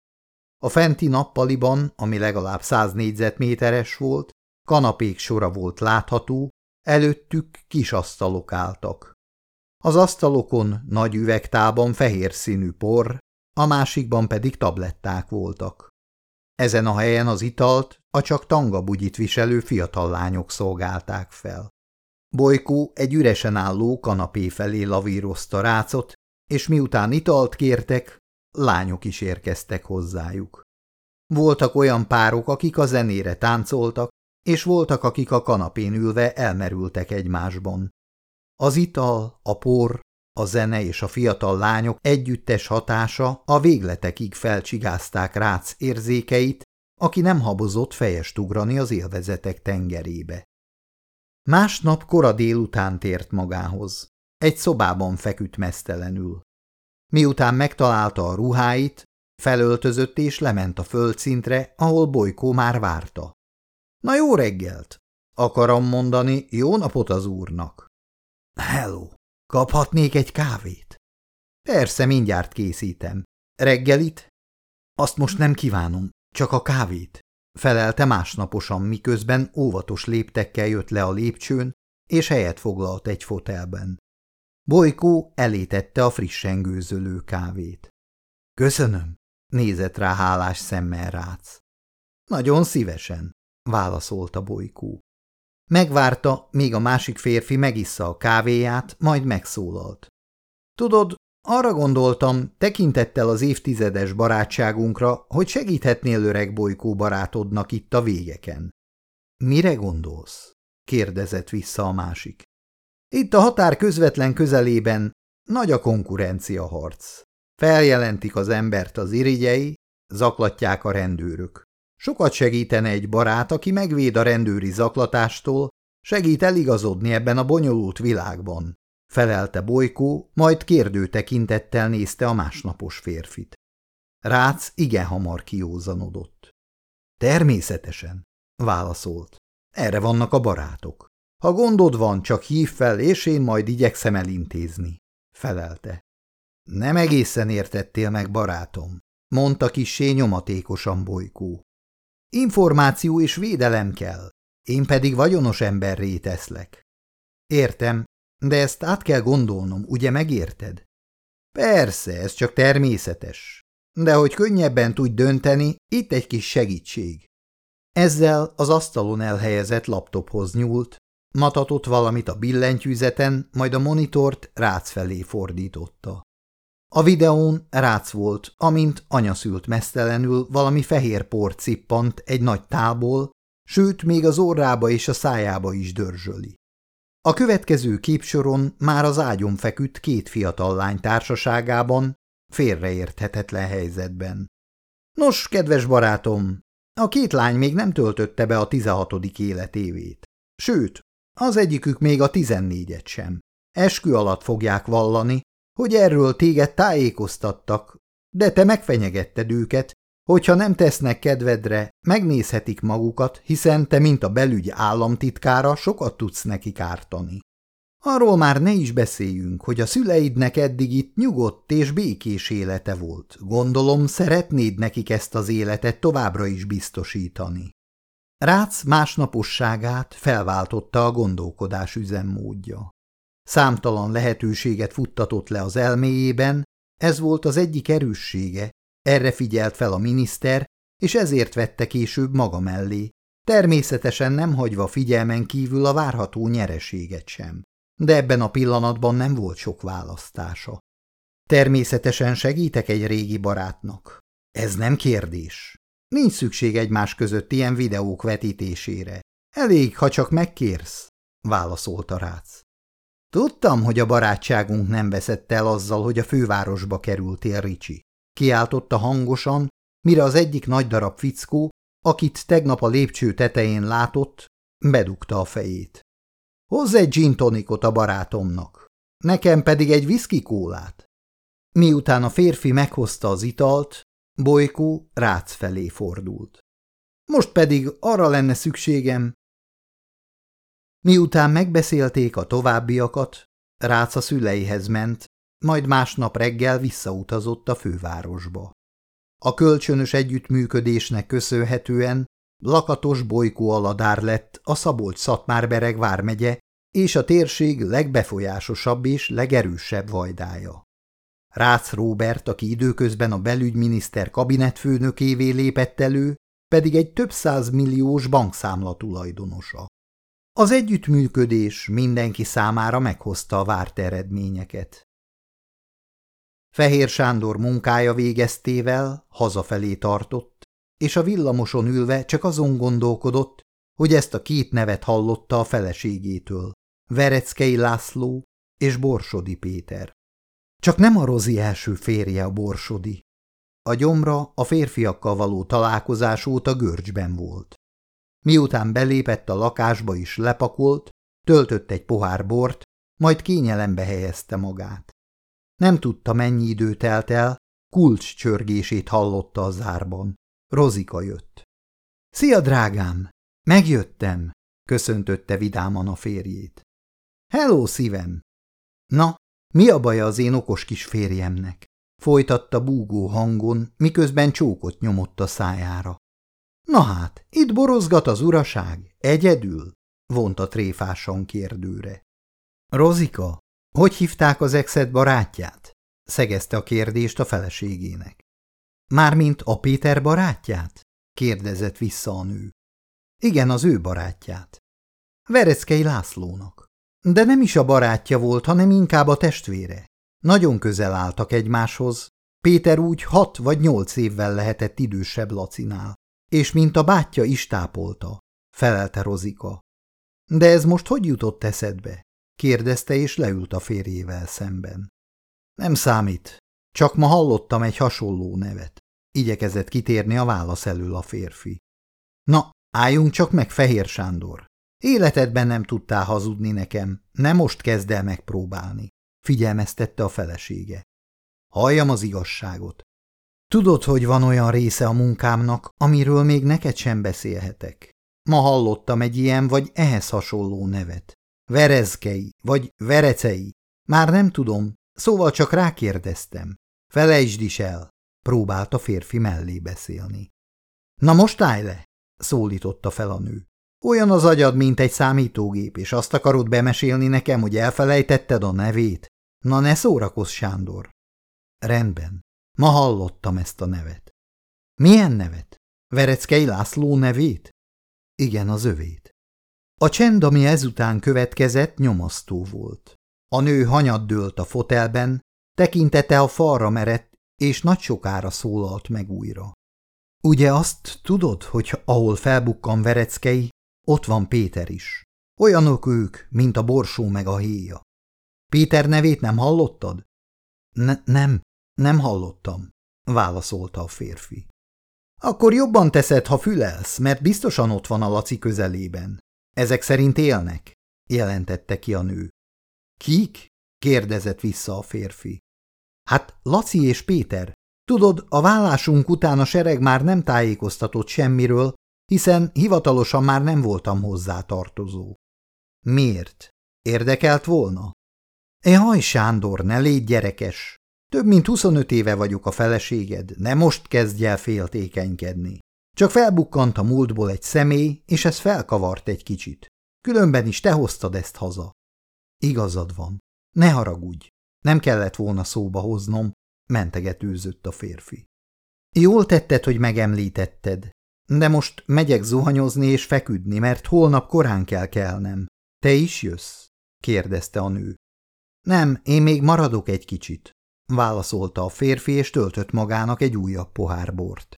A fenti nappaliban, ami legalább száz négyzetméteres volt, kanapék sora volt látható, előttük kis asztalok álltak. Az asztalokon nagy üvegtában fehér színű por, a másikban pedig tabletták voltak. Ezen a helyen az italt a csak tangabugyit viselő fiatal lányok szolgálták fel. Bolykó egy üresen álló kanapé felé lavírozta rácot, és miután italt kértek, lányok is érkeztek hozzájuk. Voltak olyan párok, akik a zenére táncoltak, és voltak, akik a kanapén ülve elmerültek egymásban. Az ital, a por, a zene és a fiatal lányok együttes hatása a végletekig felcsigázták Rác érzékeit, aki nem habozott fejest ugrani az élvezetek tengerébe. Másnap kora délután tért magához. Egy szobában feküdt mesztelenül. Miután megtalálta a ruháit, felöltözött és lement a földszintre, ahol Bolykó már várta. Na jó reggelt! Akarom mondani, jó napot az úrnak. Hello! Kaphatnék egy kávét? Persze, mindjárt készítem. Reggelit? Azt most nem kívánom, csak a kávét felelte másnaposan, miközben óvatos léptekkel jött le a lépcsőn, és helyet foglalt egy fotelben. Bolykó elétette a frissen gőzölő kávét. Köszönöm, nézett rá hálás szemmel rác. Nagyon szívesen, válaszolta Bolykó. Megvárta, míg a másik férfi megissza a kávéját, majd megszólalt. Tudod, arra gondoltam, tekintettel az évtizedes barátságunkra, hogy segíthetnél öreg bolykó barátodnak itt a végeken. Mire gondolsz? kérdezett vissza a másik. Itt a határ közvetlen közelében nagy a konkurencia harc. Feljelentik az embert az irigyei, zaklatják a rendőrök. Sokat segítene egy barát, aki megvéd a rendőri zaklatástól, segít eligazodni ebben a bonyolult világban, felelte Bolykó, majd kérdő tekintettel nézte a másnapos férfit. Rác igen hamar kiózanodott. Természetesen, válaszolt. Erre vannak a barátok. Ha gondod van, csak hív fel, és én majd igyekszem elintézni, felelte. Nem egészen értettél meg, barátom, mondta kissé nyomatékosan bolykó. Információ és védelem kell, én pedig vagyonos emberré teszlek. Értem, de ezt át kell gondolnom, ugye megérted? Persze, ez csak természetes. De hogy könnyebben tudj dönteni, itt egy kis segítség. Ezzel az asztalon elhelyezett laptophoz nyúlt, matatott valamit a billentyűzeten, majd a monitort rác felé fordította. A videón rác volt, amint anyaszült mesztelenül valami fehér por cippant egy nagy tából, sőt, még az orrába és a szájába is dörzsöli. A következő képsoron már az ágyon feküdt két fiatal lány társaságában, félreérthetetlen helyzetben. Nos, kedves barátom, a két lány még nem töltötte be a tizenhatodik életévét. Sőt, az egyikük még a tizennégyet sem. Eskü alatt fogják vallani, hogy erről téged tájékoztattak, de te megfenyegetted őket, hogyha nem tesznek kedvedre, megnézhetik magukat, hiszen te, mint a belügy államtitkára, sokat tudsz nekik ártani. Arról már ne is beszéljünk, hogy a szüleidnek eddig itt nyugodt és békés élete volt. Gondolom, szeretnéd nekik ezt az életet továbbra is biztosítani. Rác másnaposságát felváltotta a gondolkodás üzemmódja. Számtalan lehetőséget futtatott le az elméjében, ez volt az egyik erőssége, erre figyelt fel a miniszter, és ezért vette később maga mellé, természetesen nem hagyva figyelmen kívül a várható nyereséget sem. De ebben a pillanatban nem volt sok választása. Természetesen segítek egy régi barátnak. Ez nem kérdés. Nincs szükség egymás között ilyen videók vetítésére. Elég, ha csak megkérsz, válaszolta Rác. Tudtam, hogy a barátságunk nem veszett el azzal, hogy a fővárosba kerültél, Ricsi. Kiáltotta hangosan, mire az egyik nagy darab fickó, akit tegnap a lépcső tetején látott, bedugta a fejét. Hozz egy gin tonikot a barátomnak, nekem pedig egy viszki kólát. Miután a férfi meghozta az italt, Bolykó Rác felé fordult. Most pedig arra lenne szükségem. Miután megbeszélték a továbbiakat, Rác a szüleihez ment, majd másnap reggel visszautazott a fővárosba. A kölcsönös együttműködésnek köszönhetően Lakatos Bolykó Aladár lett a Szabolcs-Szatmárbereg vármegye és a térség legbefolyásosabb és legerősebb vajdája. Rácz Róbert, aki időközben a belügyminiszter kabinetfőnökévé lépett elő, pedig egy több milliós bankszámla tulajdonosa. Az együttműködés mindenki számára meghozta a várt eredményeket. Fehér Sándor munkája végeztével hazafelé tartott, és a villamoson ülve csak azon gondolkodott, hogy ezt a két nevet hallotta a feleségétől, Vereckei László és Borsodi Péter. Csak nem a Rozi első férje a Borsodi. A gyomra a férfiakkal való találkozás óta görcsben volt. Miután belépett a lakásba is lepakolt, töltött egy pohár bort, majd kényelembe helyezte magát. Nem tudta, mennyi idő telt el, kulcs csörgését hallotta a zárban. Rozika jött. – Szia, drágám! Megjöttem! – köszöntötte vidáman a férjét. – Hello, szívem! – Na, mi a baja az én okos kis férjemnek? – folytatta búgó hangon, miközben csókot nyomott a szájára. – Na hát, itt borozgat az uraság, egyedül? – vonta tréfásan kérdőre. – Rozika, hogy hívták az exet barátját? szegezte a kérdést a feleségének. Mármint a Péter barátját? kérdezett vissza a nő. Igen, az ő barátját. Vereckei Lászlónak. De nem is a barátja volt, hanem inkább a testvére. Nagyon közel álltak egymáshoz. Péter úgy hat vagy nyolc évvel lehetett idősebb Lacinál, és mint a bátyja is tápolta, felelte Rozika. De ez most hogy jutott eszedbe? Kérdezte, és leült a férjével szemben. Nem számít, csak ma hallottam egy hasonló nevet. Igyekezett kitérni a válasz elől a férfi. Na, álljunk csak meg, Fehér Sándor. Életedben nem tudtál hazudni nekem, nem most kezd el megpróbálni, figyelmeztette a felesége. Halljam az igazságot. Tudod, hogy van olyan része a munkámnak, amiről még neked sem beszélhetek. Ma hallottam egy ilyen vagy ehhez hasonló nevet. Verezkei vagy Verecei. Már nem tudom, szóval csak rákérdeztem. Felejtsd is el, próbált a férfi mellé beszélni. Na most állj le, szólította fel a nő. Olyan az agyad, mint egy számítógép, és azt akarod bemesélni nekem, hogy elfelejtetted a nevét? Na ne szórakozz, Sándor. Rendben. Ma hallottam ezt a nevet. Milyen nevet? Vereckei László nevét? Igen, az övét. A csend, ami ezután következett, nyomasztó volt. A nő hanyat dőlt a fotelben, tekintete a falra merett, és nagy sokára szólalt meg újra. Ugye azt tudod, hogy ahol felbukkan Vereckei, ott van Péter is. Olyanok ők, mint a borsó meg a héja. Péter nevét nem hallottad? Ne nem, nem hallottam, válaszolta a férfi. Akkor jobban teszed, ha fülelsz, mert biztosan ott van a Laci közelében. Ezek szerint élnek, jelentette ki a nő. Kik? kérdezett vissza a férfi. Hát Laci és Péter. Tudod, a vállásunk után a sereg már nem tájékoztatott semmiről, hiszen hivatalosan már nem voltam hozzá tartozó. Miért? Érdekelt volna? Jaj, Sándor, ne légy gyerekes! Több mint 25 éve vagyok a feleséged, ne most kezdj el féltékenykedni. Csak felbukkant a múltból egy személy, és ez felkavart egy kicsit. Különben is te hoztad ezt haza. Igazad van. Ne haragudj. Nem kellett volna szóba hoznom, mentegetőzött a férfi. Jól tetted, hogy megemlítetted, de most megyek zuhanyozni és feküdni, mert holnap korán kell kelnem. Te is jössz? kérdezte a nő. Nem, én még maradok egy kicsit, válaszolta a férfi, és töltött magának egy újabb pohár bort.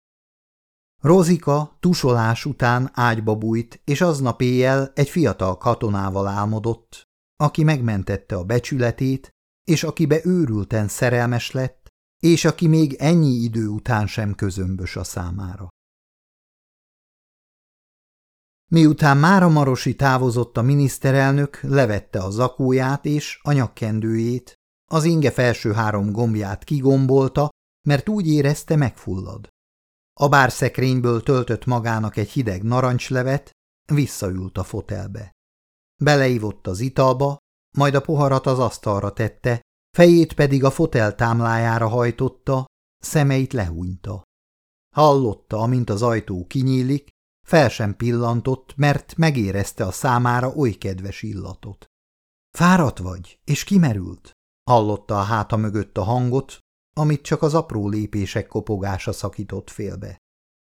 Rozika tusolás után ágyba bújt, és aznap éjjel egy fiatal katonával álmodott, aki megmentette a becsületét, és akibe őrülten szerelmes lett, és aki még ennyi idő után sem közömbös a számára. Miután Mára Marosi távozott a miniszterelnök, levette a zakóját és a nyakkendőjét, az inge felső három gombját kigombolta, mert úgy érezte megfullad. A bárszekrényből töltött magának egy hideg narancslevet, visszaült a fotelbe. Beleívott az italba, majd a poharat az asztalra tette, fejét pedig a fotel támlájára hajtotta, szemeit lehúnyta. Hallotta, amint az ajtó kinyílik, fel sem pillantott, mert megérezte a számára oly kedves illatot. Fáradt vagy, és kimerült? Hallotta a háta mögött a hangot, amit csak az apró lépések kopogása szakított félbe.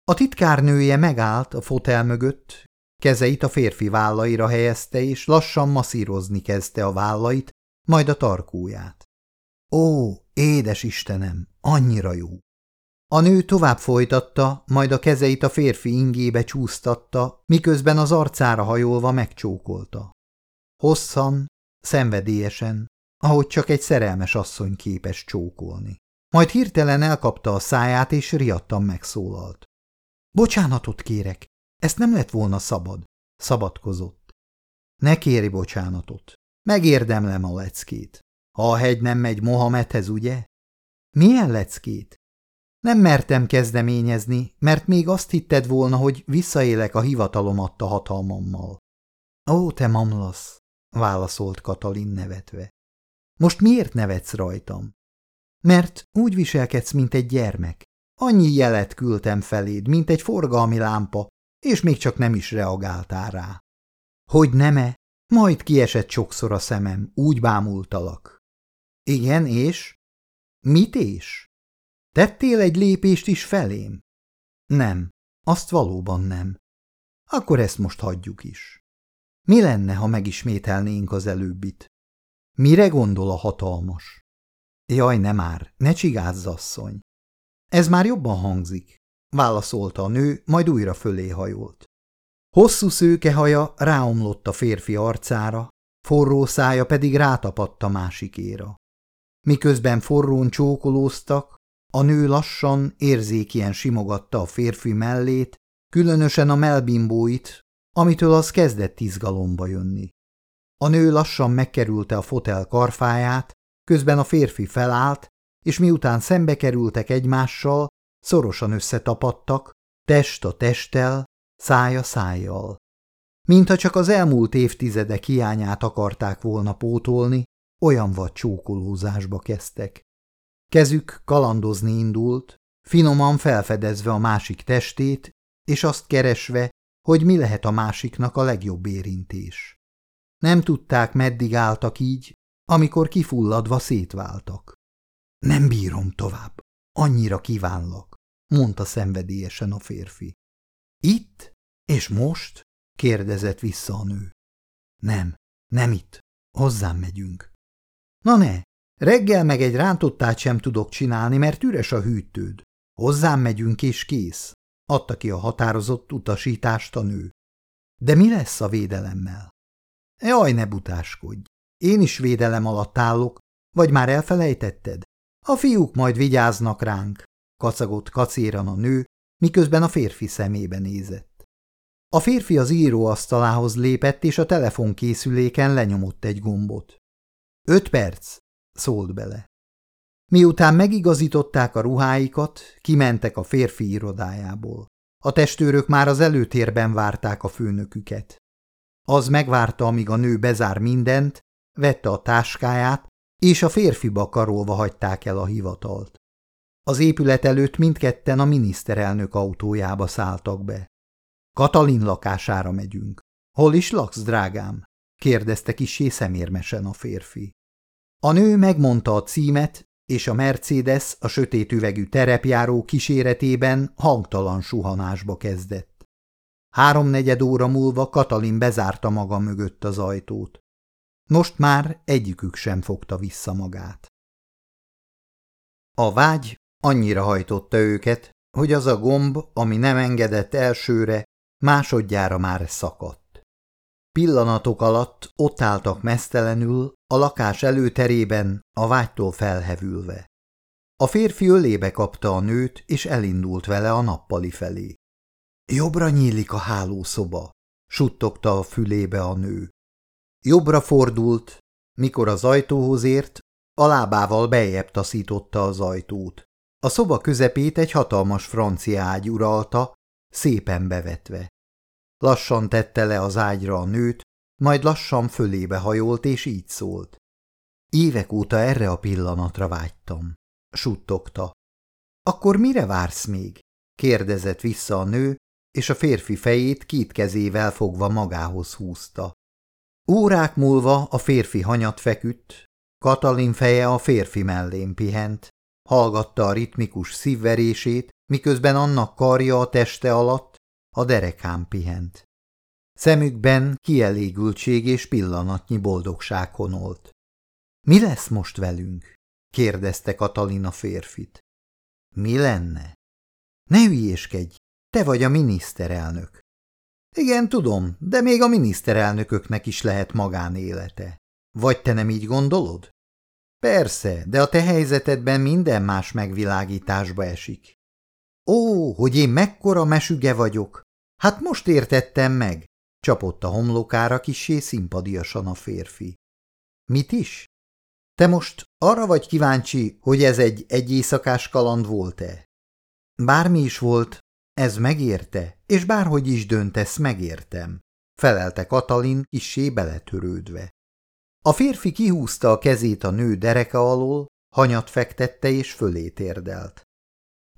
A titkárnője megállt a fotel mögött, kezeit a férfi vállaira helyezte, és lassan masszírozni kezdte a vállait, majd a tarkóját. Ó, édes Istenem, annyira jó! A nő tovább folytatta, majd a kezeit a férfi ingébe csúsztatta, miközben az arcára hajolva megcsókolta. Hosszan, szenvedélyesen, ahogy csak egy szerelmes asszony képes csókolni. Majd hirtelen elkapta a száját, és riadtan megszólalt. Bocsánatot kérek, ezt nem lett volna szabad, szabadkozott. Ne kéri bocsánatot, megérdemlem a leckét. Ha a hegy nem megy Mohamedhez, ugye? Milyen leckét? Nem mertem kezdeményezni, mert még azt hitted volna, hogy visszaélek a hivatalom adta hatalmammal. Ó, te mamlasz, válaszolt Katalin nevetve. Most miért nevetsz rajtam? Mert úgy viselkedsz, mint egy gyermek. Annyi jelet küldtem feléd, mint egy forgalmi lámpa, és még csak nem is reagáltál rá. Hogy nem-e? Majd kiesett sokszor a szemem, úgy bámultalak. Igen, és? Mit és? Tettél egy lépést is felém? Nem, azt valóban nem. Akkor ezt most hagyjuk is. Mi lenne, ha megismételnénk az előbbit? Mire gondol a hatalmas? Jaj, ne már, ne csigázz, asszony. Ez már jobban hangzik, válaszolta a nő, majd újra fölé hajolt. Hosszú szőke haja ráomlott a férfi arcára, forró szája pedig rátapadt a másikéra. Miközben forrón csókolóztak, a nő lassan, érzékien simogatta a férfi mellét, különösen a melbimbóit, amitől az kezdett izgalomba jönni. A nő lassan megkerülte a fotel karfáját, közben a férfi felállt, és miután szembe kerültek egymással, szorosan összetapadtak, test a testtel, szája szájjal. Mintha csak az elmúlt évtizedek hiányát akarták volna pótolni, olyan vad csókolózásba kezdtek. Kezük kalandozni indult, finoman felfedezve a másik testét, és azt keresve, hogy mi lehet a másiknak a legjobb érintés. Nem tudták, meddig álltak így, amikor kifulladva szétváltak. Nem bírom tovább, annyira kívánlak, mondta szenvedélyesen a férfi. Itt? És most? kérdezett vissza a nő. Nem, nem itt, hozzám megyünk. Na ne, reggel meg egy rántottát sem tudok csinálni, mert üres a hűtőd. Hozzám megyünk és kész, adta ki a határozott utasítást a nő. De mi lesz a védelemmel? Jaj, ne butáskodj! Én is védelem alatt állok, vagy már elfelejtetted? A fiúk majd vigyáznak ránk, kacagott kacéran a nő, miközben a férfi szemébe nézett. A férfi az íróasztalához lépett, és a telefonkészüléken lenyomott egy gombot. Öt perc, szólt bele. Miután megigazították a ruháikat, kimentek a férfi irodájából. A testőrök már az előtérben várták a főnöküket. Az megvárta, amíg a nő bezár mindent, vette a táskáját, és a férfiba karolva hagyták el a hivatalt. Az épület előtt mindketten a miniszterelnök autójába szálltak be. Katalin lakására megyünk. Hol is laksz, drágám? kérdezte kisé szemérmesen a férfi. A nő megmondta a címet, és a Mercedes a sötét üvegű terepjáró kíséretében hangtalan suhanásba kezdett. Háromnegyed óra múlva Katalin bezárta maga mögött az ajtót. Most már egyikük sem fogta vissza magát. A vágy annyira hajtotta őket, hogy az a gomb, ami nem engedett elsőre, másodjára már szakadt. Pillanatok alatt ott álltak mesztelenül, a lakás előterében, a vágytól felhevülve. A férfi ölébe kapta a nőt, és elindult vele a nappali felé. Jobbra nyílik a hálószoba, suttogta a fülébe a nő. Jobbra fordult, mikor az ajtóhoz ért, a lábával bejebb taszította az ajtót. A szoba közepét egy hatalmas francia ágy uralta, szépen bevetve. Lassan tette le az ágyra a nőt, majd lassan fölébe hajolt, és így szólt. Évek óta erre a pillanatra vágytam, suttogta. Akkor mire vársz még? kérdezett vissza a nő, és a férfi fejét két kezével fogva magához húzta. Órák múlva a férfi hanyat feküdt, Katalin feje a férfi mellén pihent, hallgatta a ritmikus szívverését, miközben annak karja a teste alatt a derekán pihent. Szemükben kielégültség és pillanatnyi boldogság honolt. – Mi lesz most velünk? – kérdezte Katalina férfit. – Mi lenne? – Ne hülyéskedj, te vagy a miniszterelnök. – Igen, tudom, de még a miniszterelnököknek is lehet magánélete. Vagy te nem így gondolod? – Persze, de a te helyzetedben minden más megvilágításba esik. – Ó, hogy én mekkora mesüge vagyok! Hát most értettem meg, Csapott a homlokára kissé szimpadiasan a férfi. Mit is? Te most arra vagy kíváncsi, hogy ez egy egy éjszakás kaland volt-e? Bármi is volt, ez megérte, és bárhogy is döntesz, megértem, felelte Katalin kissé beletörődve. A férfi kihúzta a kezét a nő dereke alól, hanyat fektette és fölé térdelt.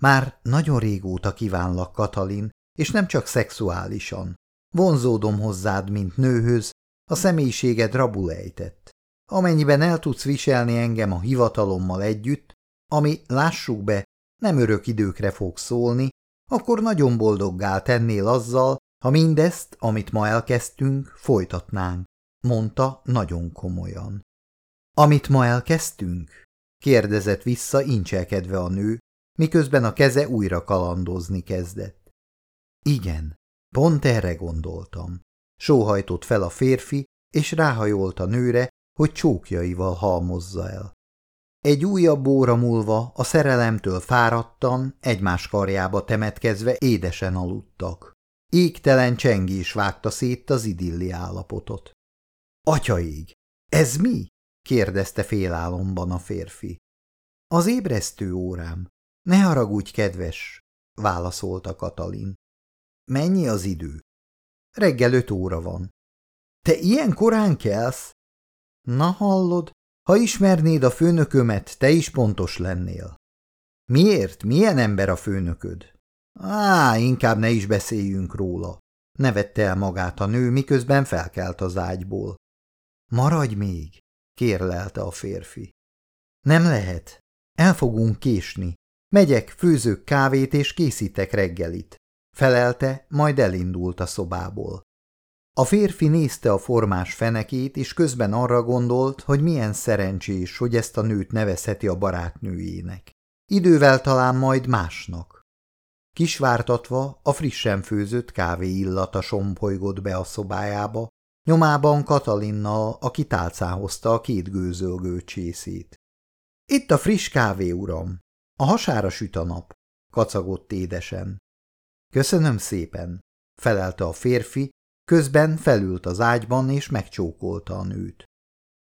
Már nagyon régóta kívánlak, Katalin, és nem csak szexuálisan. Vonzódom hozzád, mint nőhöz, a személyiséged rabul ejtett. Amennyiben el tudsz viselni engem a hivatalommal együtt, ami, lássuk be, nem örök időkre fog szólni, akkor nagyon boldoggá tennél azzal, ha mindezt, amit ma elkezdtünk, folytatnánk, mondta nagyon komolyan. Amit ma elkezdtünk? kérdezett vissza incselkedve a nő, miközben a keze újra kalandozni kezdett. Igen, pont erre gondoltam. Sóhajtott fel a férfi, és ráhajolt a nőre, hogy csókjaival halmozza el. Egy újabb óra múlva a szerelemtől fáradtan, egymás karjába temetkezve édesen aludtak. Égtelen csengés vágta szét az idilli állapotot. – Atyaig, ez mi? – kérdezte félálomban a férfi. – Az ébresztő órám. Ne haragudj, kedves! – válaszolta Katalin. – Mennyi az idő? – Reggel öt óra van. – Te ilyen korán kelsz? – Na hallod, ha ismernéd a főnökömet, te is pontos lennél. Miért? Milyen ember a főnököd? Á, inkább ne is beszéljünk róla. Nevette el magát a nő, miközben felkelt az ágyból. Maradj még, kérlelte a férfi. Nem lehet. El fogunk késni. Megyek, főzök kávét és készítek reggelit. Felelte, majd elindult a szobából. A férfi nézte a formás fenekét, és közben arra gondolt, hogy milyen szerencsés, hogy ezt a nőt nevezheti a barátnőjének. Idővel talán majd másnak. Kisvártatva a frissen főzött kávé illata sompolygott be a szobájába, nyomában Katalinnal, aki tálcán hozta a két gőzölgő csészét. – Itt a friss kávé, uram! A hasára süt a nap! – kacagott édesen. – Köszönöm szépen! – felelte a férfi, Közben felült az ágyban, és megcsókolta a nőt.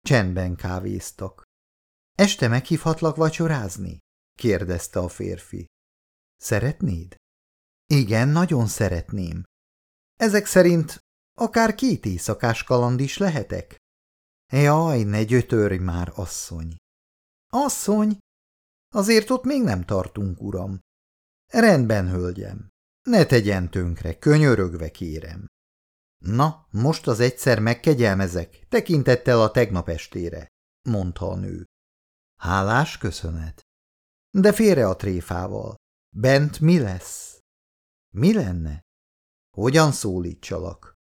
Csendben kávéztak. – Este meghívhatlak vacsorázni? – kérdezte a férfi. – Szeretnéd? – Igen, nagyon szeretném. – Ezek szerint akár két éjszakás kaland is lehetek? – Jaj, ne gyötörj már, asszony! – Asszony? Azért ott még nem tartunk, uram. – Rendben, hölgyem. Ne tegyen tönkre, könyörögve kérem. Na, most az egyszer megkegyelmezek, tekintettel a tegnap estére, mondta a nő. Hálás köszönet. De félre a tréfával. Bent mi lesz? Mi lenne? Hogyan szólítsalak?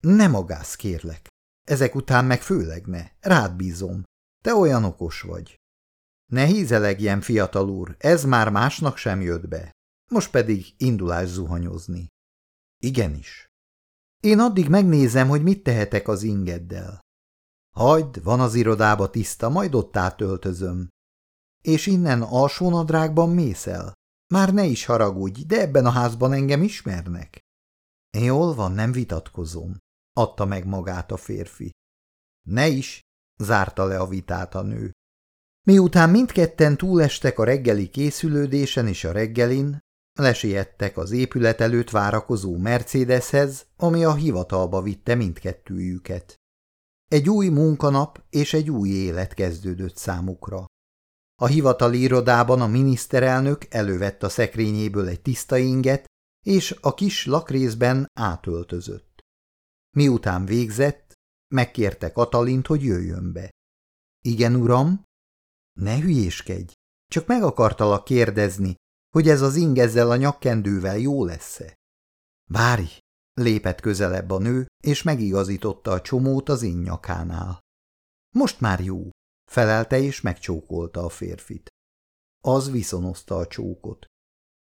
Ne magász, kérlek. Ezek után meg főleg ne. Rád bízom. Te olyan okos vagy. Ne hízelegjen, fiatal úr, ez már másnak sem jött be. Most pedig indulás zuhanyozni. Igenis. Én addig megnézem, hogy mit tehetek az ingeddel. Hagyd, van az irodába tiszta, majd ott átöltözöm. És innen alsónadrágban mész el? Már ne is haragudj, de ebben a házban engem ismernek. Jól van, nem vitatkozom, adta meg magát a férfi. Ne is, zárta le a vitát a nő. Miután mindketten túlestek a reggeli készülődésen és a reggelin, Lesiettek az épület előtt várakozó Mercedeshez, ami a hivatalba vitte mindkettőjüket. Egy új munkanap és egy új élet kezdődött számukra. A hivatali irodában a miniszterelnök elővett a szekrényéből egy tiszta inget, és a kis lakrészben átöltözött. Miután végzett, megkérte Katalint, hogy jöjjön be. Igen, uram? Ne hülyéskedj, csak meg akartalak kérdezni, hogy ez az ing ezzel a nyakkendővel jó lesz-e. Várj! Lépett közelebb a nő, és megigazította a csomót az én nyakánál. Most már jó, felelte és megcsókolta a férfit. Az viszonozta a csókot.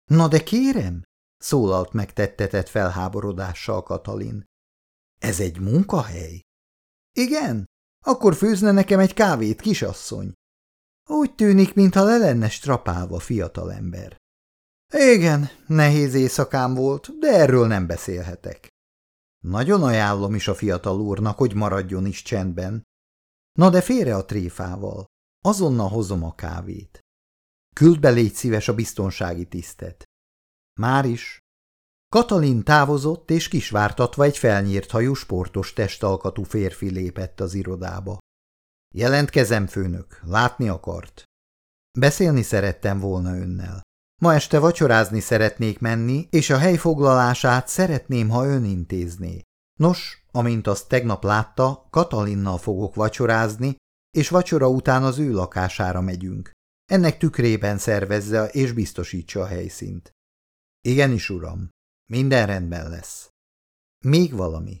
Na de kérem, szólalt meg tettetett felháborodással Katalin. Ez egy munkahely? Igen, akkor főzne nekem egy kávét, kisasszony. Úgy tűnik, mintha le lenne strapálva fiatalember. Igen, nehéz éjszakám volt, de erről nem beszélhetek. Nagyon ajánlom is a fiatal úrnak, hogy maradjon is csendben. Na de félre a tréfával. Azonnal hozom a kávét. Küld be légy szíves a biztonsági tisztet. Már is. Katalin távozott, és kisvártatva egy felnyírt hajú sportos testalkatú férfi lépett az irodába. Jelentkezem, főnök, látni akart. Beszélni szerettem volna önnel. Ma este vacsorázni szeretnék menni, és a helyfoglalását szeretném, ha ön intézné. Nos, amint azt tegnap látta, Katalinnal fogok vacsorázni, és vacsora után az ő lakására megyünk. Ennek tükrében szervezze és biztosítsa a helyszínt. Igenis, uram, minden rendben lesz. Még valami.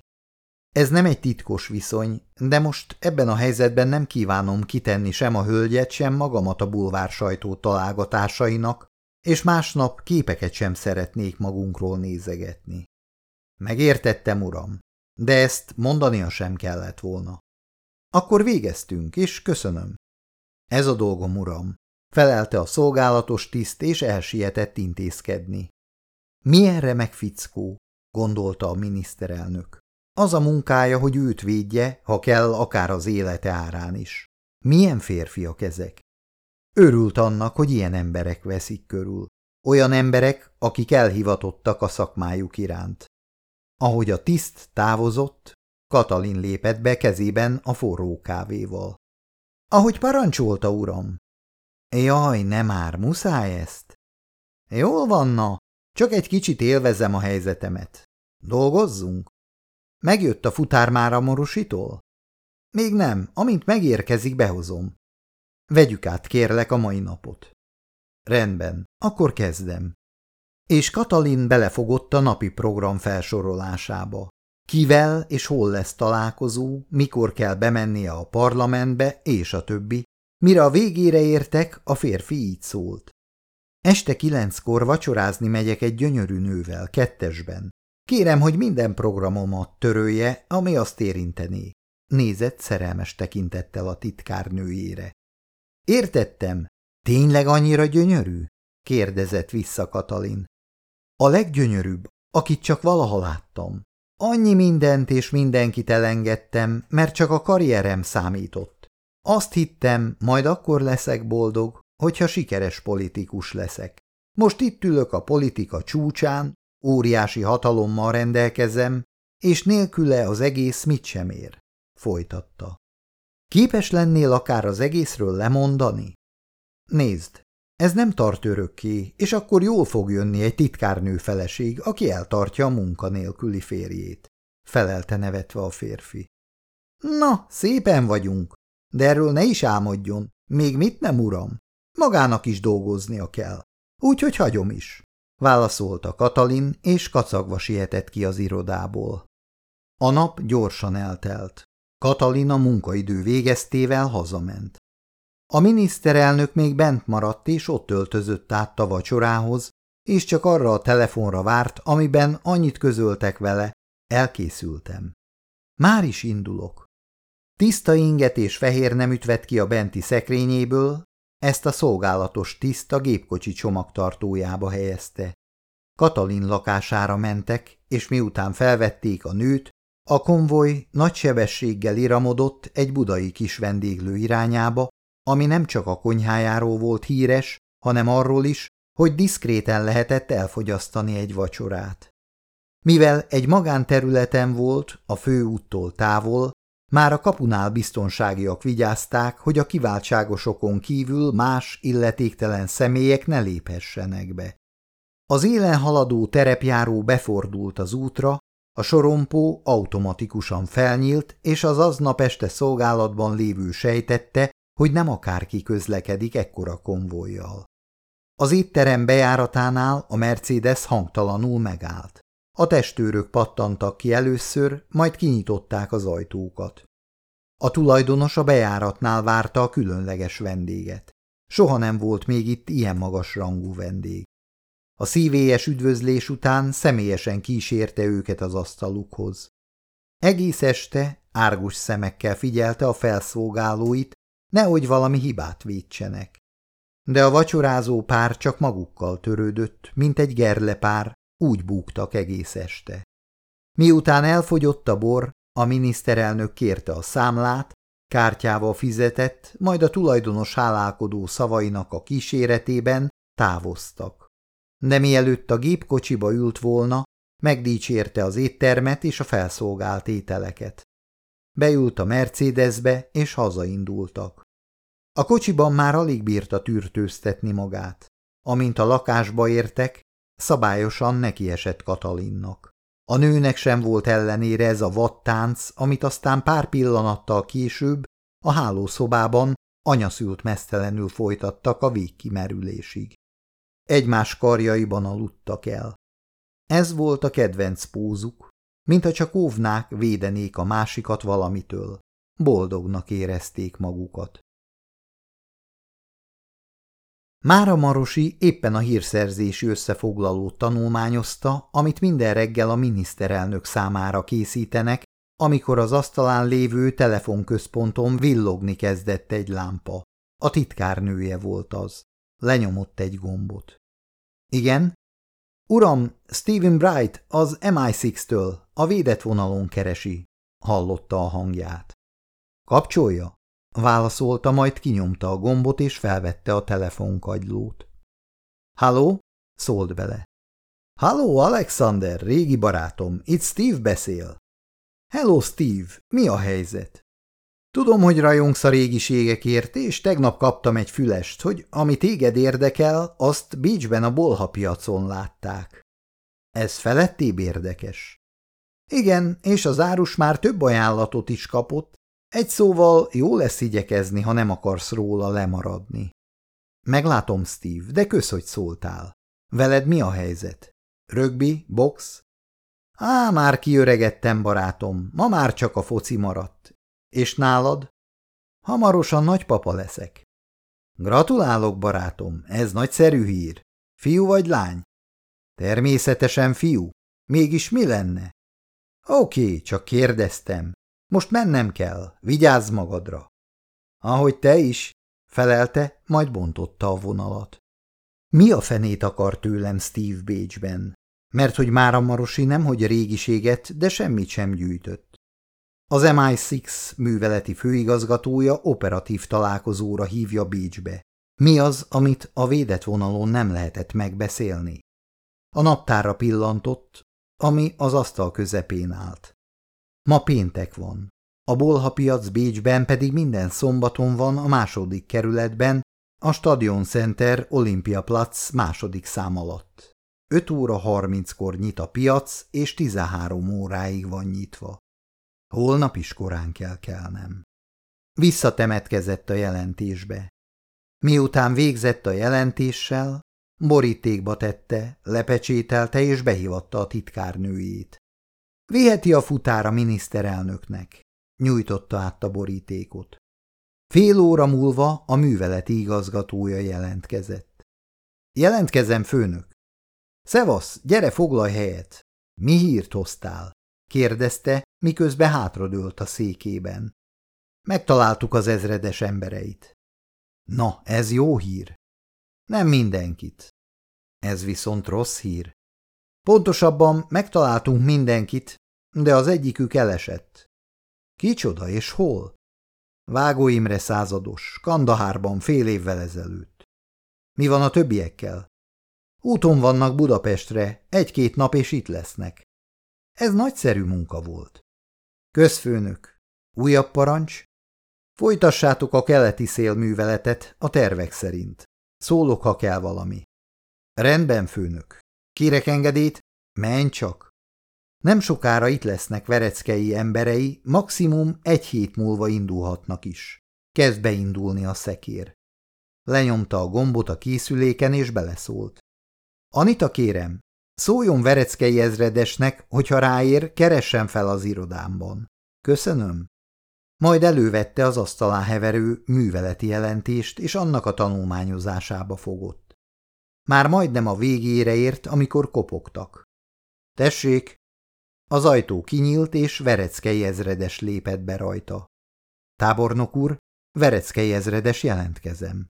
Ez nem egy titkos viszony, de most ebben a helyzetben nem kívánom kitenni sem a hölgyet, sem magamat a bulvár sajtó találgatásainak, és másnap képeket sem szeretnék magunkról nézegetni. Megértettem, uram, de ezt mondania sem kellett volna. Akkor végeztünk, és köszönöm. Ez a dolgom, uram, felelte a szolgálatos tiszt, és elsietett intézkedni. Milyen remek fickó, gondolta a miniszterelnök. Az a munkája, hogy őt védje, ha kell, akár az élete árán is. Milyen férfiak ezek? Örült annak, hogy ilyen emberek veszik körül. Olyan emberek, akik elhivatottak a szakmájuk iránt. Ahogy a tiszt távozott, Katalin lépett be kezében a forró kávéval. Ahogy parancsolta, uram. Jaj, nem már, muszáj ezt? Jól vanna, csak egy kicsit élvezem a helyzetemet. Dolgozzunk? Megjött a futár már a morositól? Még nem, amint megérkezik, behozom. Vegyük át, kérlek, a mai napot. Rendben, akkor kezdem. És Katalin belefogott a napi program felsorolásába. Kivel és hol lesz találkozó, mikor kell bemennie a parlamentbe, és a többi. Mire a végére értek, a férfi így szólt. Este kilenckor vacsorázni megyek egy gyönyörű nővel, kettesben. Kérem, hogy minden programomat törölje, ami azt érintené. Nézett szerelmes tekintettel a titkárnőjére. Értettem. Tényleg annyira gyönyörű? kérdezett vissza Katalin. A leggyönyörűbb, akit csak valaha láttam. Annyi mindent és mindenkit elengedtem, mert csak a karrierem számított. Azt hittem, majd akkor leszek boldog, hogyha sikeres politikus leszek. Most itt ülök a politika csúcsán, óriási hatalommal rendelkezem, és nélküle az egész mit sem ér, folytatta. Képes lennél akár az egészről lemondani? Nézd, ez nem tart örökké, és akkor jól fog jönni egy titkárnő feleség, aki eltartja a munkanélküli férjét, felelte nevetve a férfi. Na, szépen vagyunk, de erről ne is álmodjon, még mit nem, uram? Magának is dolgoznia kell, úgyhogy hagyom is, válaszolta Katalin, és kacagva sietett ki az irodából. A nap gyorsan eltelt. Katalin a munkaidő végeztével hazament. A miniszterelnök még bent maradt, és ott öltözött át a vacsorához, és csak arra a telefonra várt, amiben annyit közöltek vele, elkészültem. Már is indulok. Tiszta inget és fehér nem ütvett ki a benti szekrényéből, ezt a szolgálatos tiszta gépkocsi csomagtartójába helyezte. Katalin lakására mentek, és miután felvették a nőt, a konvoj nagy sebességgel iramodott egy budai kis vendéglő irányába, ami nem csak a konyhájáról volt híres, hanem arról is, hogy diszkréten lehetett elfogyasztani egy vacsorát. Mivel egy magánterületen volt, a főúttól távol, már a kapunál biztonságiak vigyázták, hogy a kiváltságosokon kívül más illetéktelen személyek ne léphessenek be. Az élen haladó terepjáró befordult az útra, a sorompó automatikusan felnyílt, és az aznap este szolgálatban lévő sejtette, hogy nem akárki közlekedik ekkora konvojjal. Az étterem bejáratánál a Mercedes hangtalanul megállt. A testőrök pattantak ki először, majd kinyitották az ajtókat. A tulajdonos a bejáratnál várta a különleges vendéget. Soha nem volt még itt ilyen magas rangú vendég. A szívélyes üdvözlés után személyesen kísérte őket az asztalukhoz. Egész este árgus szemekkel figyelte a felszolgálóit, nehogy valami hibát védsenek. De a vacsorázó pár csak magukkal törődött, mint egy gerlepár, úgy búgtak egész este. Miután elfogyott a bor, a miniszterelnök kérte a számlát, kártyával fizetett, majd a tulajdonos hálálkodó szavainak a kíséretében távoztak. De mielőtt a gépkocsiba ült volna, megdicsérte az éttermet és a felszolgált ételeket. Beült a Mercedesbe, és hazaindultak. A kocsiban már alig bírta tűrtőztetni magát. Amint a lakásba értek, szabályosan nekiesett Katalinnak. A nőnek sem volt ellenére ez a vattánc, amit aztán pár pillanattal később a hálószobában anyaszült mesztelenül folytattak a végkimerülésig. Egymás karjaiban aludtak el. Ez volt a kedvenc pózuk, mintha csak óvnák, védenék a másikat valamitől. Boldognak érezték magukat. Mára Marosi éppen a hírszerzési összefoglalót tanulmányozta, amit minden reggel a miniszterelnök számára készítenek, amikor az asztalán lévő telefonközponton villogni kezdett egy lámpa. A titkárnője volt az. Lenyomott egy gombot. Igen? Uram, Stephen Bright az MI6-től, a védett vonalon keresi, hallotta a hangját. Kapcsolja? Válaszolta, majd kinyomta a gombot és felvette a telefonkagylót. Halló? szólt bele. Halló, Alexander, régi barátom, itt Steve beszél. Hello, Steve, mi a helyzet? Tudom, hogy rajongsz a régiségekért, és tegnap kaptam egy fülest, hogy ami téged érdekel, azt Bécsben a bolha piacon látták. Ez felettébb érdekes. Igen, és az árus már több ajánlatot is kapott, egy szóval jó lesz igyekezni, ha nem akarsz róla lemaradni. Meglátom, Steve, de kösz, hogy szóltál. Veled mi a helyzet? Rögbi, box? Á, már kiöregettem, barátom, ma már csak a foci maradt. És nálad? Hamarosan nagypapa leszek. Gratulálok, barátom, ez nagyszerű hír. Fiú vagy lány? Természetesen fiú. Mégis mi lenne? Oké, csak kérdeztem. Most mennem kell, vigyázz magadra. Ahogy te is, felelte, majd bontotta a vonalat. Mi a fenét akar tőlem Steve Bécsben? Mert hogy már a Marosi nem hogy régiséget, de semmit sem gyűjtött. Az MI6 műveleti főigazgatója operatív találkozóra hívja Bécsbe. Mi az, amit a védett vonalon nem lehetett megbeszélni? A naptára pillantott, ami az asztal közepén állt. Ma péntek van. A Bolha piac Bécsben pedig minden szombaton van a második kerületben, a Stadion Center Olympia Platz második szám alatt. 5 óra 30-kor nyit a piac, és 13 óráig van nyitva. Holnap is korán kell kelnem. Visszatemetkezett a jelentésbe. Miután végzett a jelentéssel, borítékba tette, lepecsételte és behívatta a titkárnőjét. Viheti a futára miniszterelnöknek. Nyújtotta át a borítékot. Fél óra múlva a műveleti igazgatója jelentkezett. Jelentkezem, főnök. Szevasz, gyere, foglalj helyet. Mi hírt hoztál? kérdezte, miközben hátradőlt a székében. Megtaláltuk az ezredes embereit. Na, ez jó hír. Nem mindenkit. Ez viszont rossz hír. Pontosabban megtaláltunk mindenkit, de az egyikük elesett. Kicsoda és hol? Vágó Imre százados, Kandahárban fél évvel ezelőtt. Mi van a többiekkel? Úton vannak Budapestre, egy-két nap és itt lesznek. Ez nagyszerű munka volt. Közfőnök, újabb parancs? Folytassátok a keleti szélműveletet a tervek szerint. Szólok, ha kell valami. Rendben, főnök. Kérek engedét? Menj csak! Nem sokára itt lesznek vereckei emberei, maximum egy hét múlva indulhatnak is. Kezd beindulni a szekér. Lenyomta a gombot a készüléken és beleszólt. Anita kérem, szóljon vereckei ezredesnek, hogyha ráér, keressen fel az irodámban. Köszönöm. Majd elővette az asztalán heverő műveleti jelentést, és annak a tanulmányozásába fogott. Már majdnem a végére ért, amikor kopogtak. Tessék! Az ajtó kinyílt, és Vereckei ezredes lépett be rajta. Tábornok úr, Vereckei ezredes jelentkezem.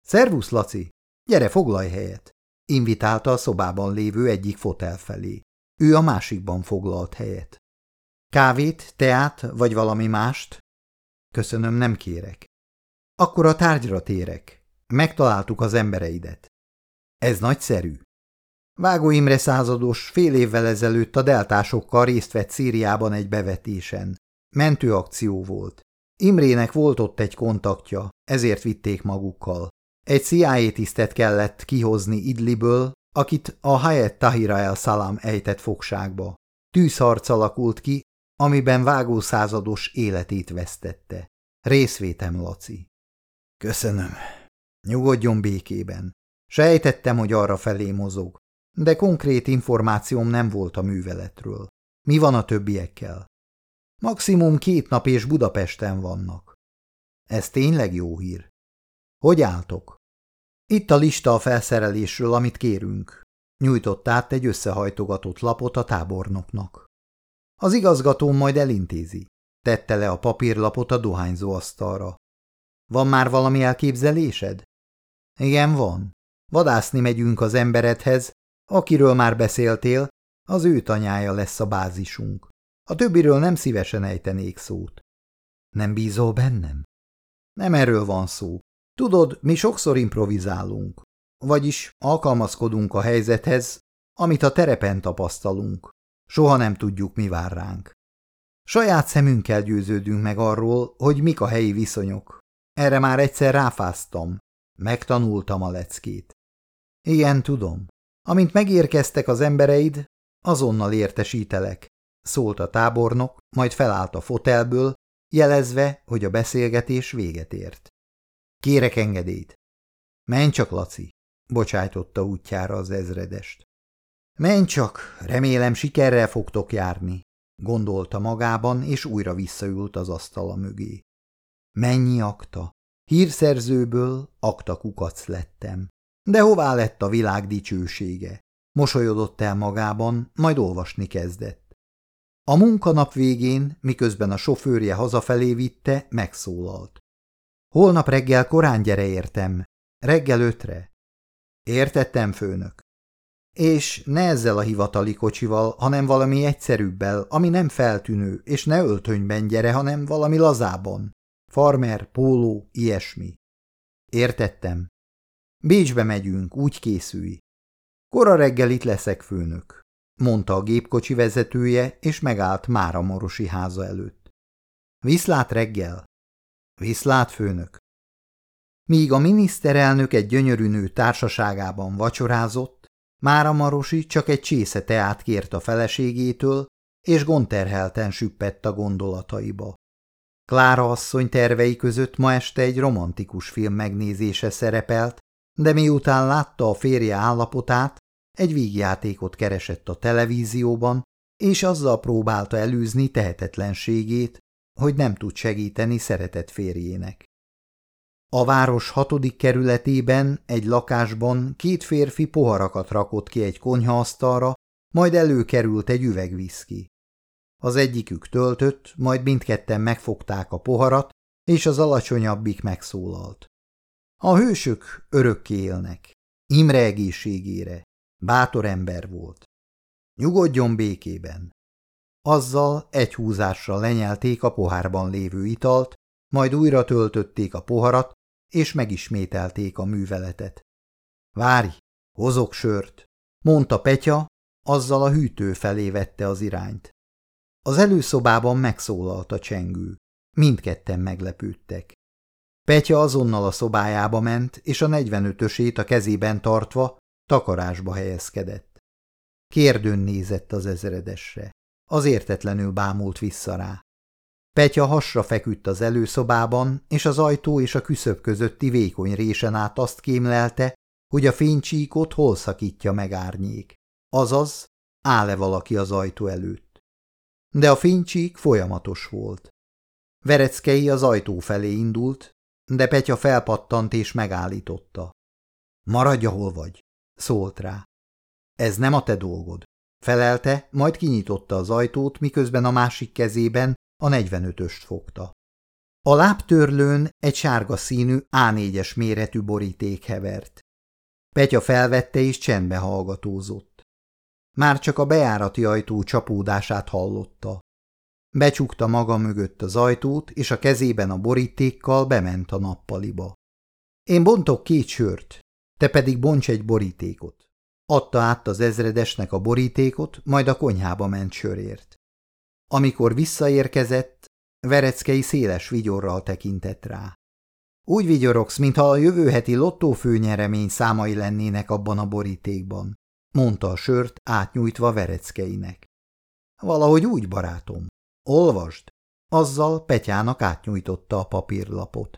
Szervusz, Laci! Gyere, foglalj helyet! Invitálta a szobában lévő egyik fotel felé. Ő a másikban foglalt helyet. Kávét, teát vagy valami mást? Köszönöm, nem kérek. Akkor a tárgyra térek. Megtaláltuk az embereidet. Ez nagyszerű. Vágó Imre százados fél évvel ezelőtt a deltásokkal részt vett Szíriában egy bevetésen. Mentőakció volt. Imrének volt ott egy kontaktja, ezért vitték magukkal. Egy CIA tisztet kellett kihozni Idliből, akit a Hayet Tahira el Salam ejtett fogságba. Tűzharc alakult ki, amiben vágó százados életét vesztette. Részvétem, Laci. Köszönöm. Nyugodjon békében. Sejtettem, hogy arra felé mozog, de konkrét információm nem volt a műveletről. Mi van a többiekkel? Maximum két nap és Budapesten vannak. Ez tényleg jó hír. Hogy álltok? Itt a lista a felszerelésről, amit kérünk. Nyújtott át egy összehajtogatott lapot a tábornoknak. Az igazgató majd elintézi. Tette le a papírlapot a dohányzó asztalra. Van már valami elképzelésed? Igen, van. Vadászni megyünk az emberedhez, akiről már beszéltél, az ő tanyája lesz a bázisunk. A többiről nem szívesen ejtenék szót. Nem bízol bennem? Nem erről van szó. Tudod, mi sokszor improvizálunk, vagyis alkalmazkodunk a helyzethez, amit a terepen tapasztalunk. Soha nem tudjuk, mi vár ránk. Saját szemünkkel győződünk meg arról, hogy mik a helyi viszonyok. Erre már egyszer ráfáztam. Megtanultam a leckét. Igen, tudom. Amint megérkeztek az embereid, azonnal értesítelek, szólt a tábornok, majd felállt a fotelből, jelezve, hogy a beszélgetés véget ért. Kérek engedélyt. Menj csak, Laci, bocsájtotta útjára az ezredest. Menj csak, remélem sikerrel fogtok járni, gondolta magában, és újra visszaült az asztala mögé. Mennyi akta? Hírszerzőből akta kukac lettem. De hová lett a világ dicsősége? Mosolyodott el magában, majd olvasni kezdett. A munkanap végén, miközben a sofőrje hazafelé vitte, megszólalt. Holnap reggel korán gyere értem. Reggel ötre. Értettem, főnök. És ne ezzel a hivatali kocsival, hanem valami egyszerűbbel, ami nem feltűnő, és ne öltönyben gyere, hanem valami lazában. Farmer, póló, ilyesmi. Értettem. Bécsbe megyünk, úgy készülj. Kora reggel itt leszek, főnök, mondta a gépkocsi vezetője, és megállt Morosi háza előtt. Viszlát reggel? Viszlát, főnök. Míg a miniszterelnök egy gyönyörű nő társaságában vacsorázott, Mára Marosi csak egy csésze teát kért a feleségétől, és gondterhelten süppett a gondolataiba. Klára asszony tervei között ma este egy romantikus film megnézése szerepelt, de miután látta a férje állapotát, egy vígjátékot keresett a televízióban, és azzal próbálta elűzni tehetetlenségét, hogy nem tud segíteni szeretett férjének. A város hatodik kerületében egy lakásban két férfi poharakat rakott ki egy konyhaasztalra, majd előkerült egy üveg viszki. Az egyikük töltött, majd mindketten megfogták a poharat, és az alacsonyabbik megszólalt. A hősök örökké élnek. Imre egészségére. Bátor ember volt. Nyugodjon békében. Azzal egy húzásra lenyelték a pohárban lévő italt, majd újra töltötték a poharat, és megismételték a műveletet. Várj, hozok sört, mondta Petya, azzal a hűtő felé vette az irányt. Az előszobában megszólalt a csengő. Mindketten meglepődtek. Petya azonnal a szobájába ment, és a 45-ösét a kezében tartva takarásba helyezkedett. Kérdőn nézett az ezredesre. Az értetlenül bámult vissza rá. Petya hasra feküdt az előszobában, és az ajtó és a küszöb közötti vékony résen át azt kémlelte, hogy a fénycsíkot hol szakítja meg árnyék. Azaz, áll-e valaki az ajtó előtt. De a fénycsík folyamatos volt. Vereckei az ajtó felé indult, de Petya felpattant és megállította. Maradj, ahol vagy, szólt rá. Ez nem a te dolgod. Felelte, majd kinyitotta az ajtót, miközben a másik kezében a 45-öst fogta. A lábtörlőn egy sárga színű A4-es méretű boríték hevert. Petya felvette és csendbe hallgatózott. Már csak a bejárati ajtó csapódását hallotta. Becsukta maga mögött az ajtót, és a kezében a borítékkal bement a nappaliba. Én bontok két sört, te pedig bonts egy borítékot. Adta át az ezredesnek a borítékot, majd a konyhába ment sörért. Amikor visszaérkezett, Vereckei széles vigyorral tekintett rá. Úgy vigyorogsz, mintha a jövő heti lottófőnyeremény számai lennének abban a borítékban, mondta a sört átnyújtva Vereckeinek. Valahogy úgy, barátom. Olvasd! Azzal Petyának átnyújtotta a papírlapot.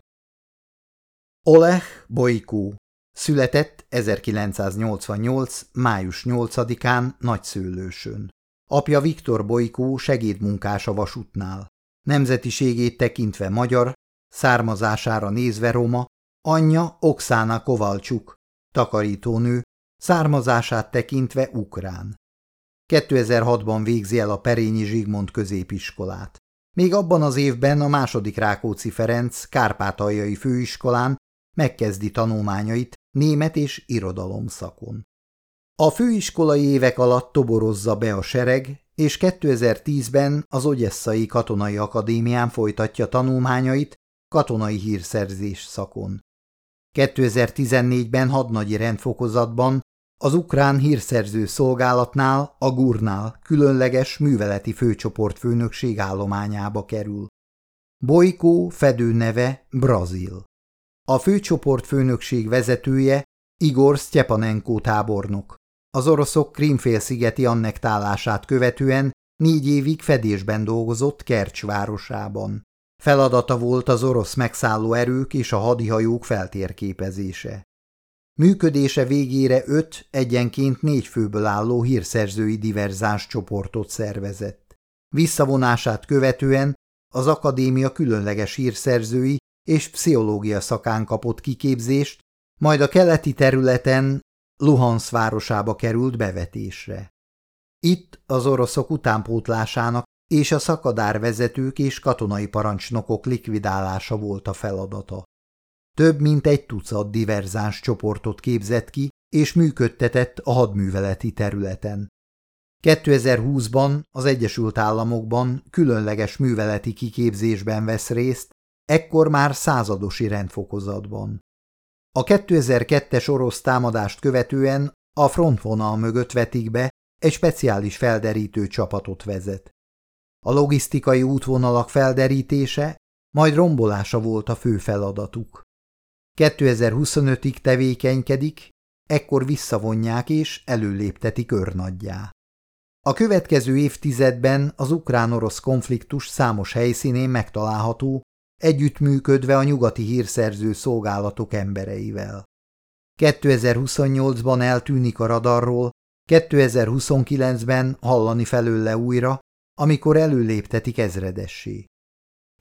Oleh Bojkó született 1988. május 8-án Nagyszőlősön. Apja Viktor Bojkó segédmunkás a vasútnál. Nemzetiségét tekintve magyar, származására nézve roma, anyja Oksana Kovalcsuk, takarítónő, származását tekintve ukrán. 2006-ban végzi el a Perényi Zsigmond középiskolát. Még abban az évben a második Rákóczi Ferenc Kárpátaljai főiskolán megkezdi tanulmányait német és irodalom szakon. A főiskolai évek alatt toborozza be a sereg, és 2010-ben az Ogyesszai Katonai Akadémián folytatja tanulmányait katonai hírszerzés szakon. 2014-ben hadnagyi rendfokozatban az ukrán hírszerző szolgálatnál, a Gurnál különleges műveleti főcsoport főnökség állományába kerül. Bojkó fedő neve Brazil. A főcsoport főnökség vezetője Igor Sztyepanenko tábornok. Az oroszok Krímfélszigeti annektálását követően négy évig fedésben dolgozott Kercs városában. Feladata volt az orosz megszálló erők és a hadihajók feltérképezése. Működése végére öt, egyenként négy főből álló hírszerzői diverzáns csoportot szervezett. Visszavonását követően az akadémia különleges hírszerzői és pszichológia szakán kapott kiképzést, majd a keleti területen Luhansz városába került bevetésre. Itt az oroszok utánpótlásának és a szakadárvezetők és katonai parancsnokok likvidálása volt a feladata. Több mint egy tucat diverzáns csoportot képzett ki és működtetett a hadműveleti területen. 2020-ban az Egyesült Államokban különleges műveleti kiképzésben vesz részt, ekkor már századosi rendfokozatban. A 2002-es orosz támadást követően a frontvonal mögött vetik be, egy speciális felderítő csapatot vezet. A logisztikai útvonalak felderítése, majd rombolása volt a fő feladatuk. 2025-ig tevékenykedik, ekkor visszavonják és előléptetik őrnadjá. A következő évtizedben az ukrán-orosz konfliktus számos helyszínén megtalálható, együttműködve a nyugati hírszerző szolgálatok embereivel. 2028-ban eltűnik a radarról, 2029-ben hallani felőle újra, amikor előléptetik ezredessé.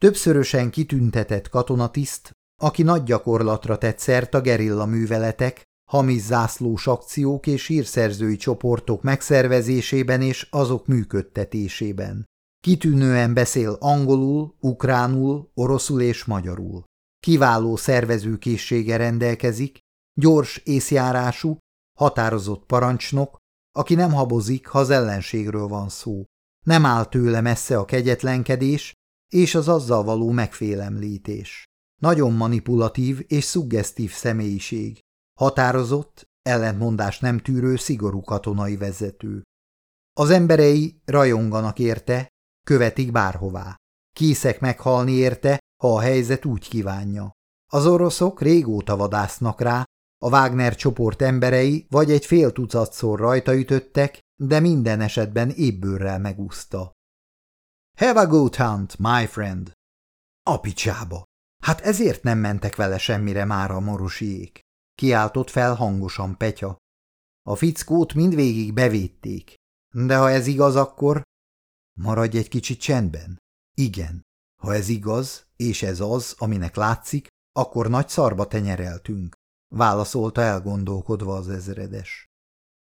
Többszörösen kitüntetett katonatiszt, aki nagy gyakorlatra tett szert a gerilla műveletek, hamis zászlós akciók és hírszerzői csoportok megszervezésében és azok működtetésében. Kitűnően beszél angolul, ukránul, oroszul és magyarul. Kiváló szervezőkészsége rendelkezik, gyors észjárású, határozott parancsnok, aki nem habozik, ha az ellenségről van szó. Nem áll tőle messze a kegyetlenkedés és az azzal való megfélemlítés. Nagyon manipulatív és szuggesztív személyiség. Határozott, ellentmondás nem tűrő, szigorú katonai vezető. Az emberei rajonganak érte, követik bárhová. Készek meghalni érte, ha a helyzet úgy kívánja. Az oroszok régóta vadásznak rá, a Wagner csoport emberei vagy egy fél tucatszor rajta ütöttek, de minden esetben ébbőrrel megúszta. Have a good hunt, my friend! Apicsába! Hát ezért nem mentek vele semmire már a morosiék. Kiáltott fel hangosan Petya. A fickót mindvégig bevédték. De ha ez igaz, akkor... Maradj egy kicsit csendben. Igen. Ha ez igaz, és ez az, aminek látszik, akkor nagy szarba tenyereltünk, válaszolta elgondolkodva az ezredes.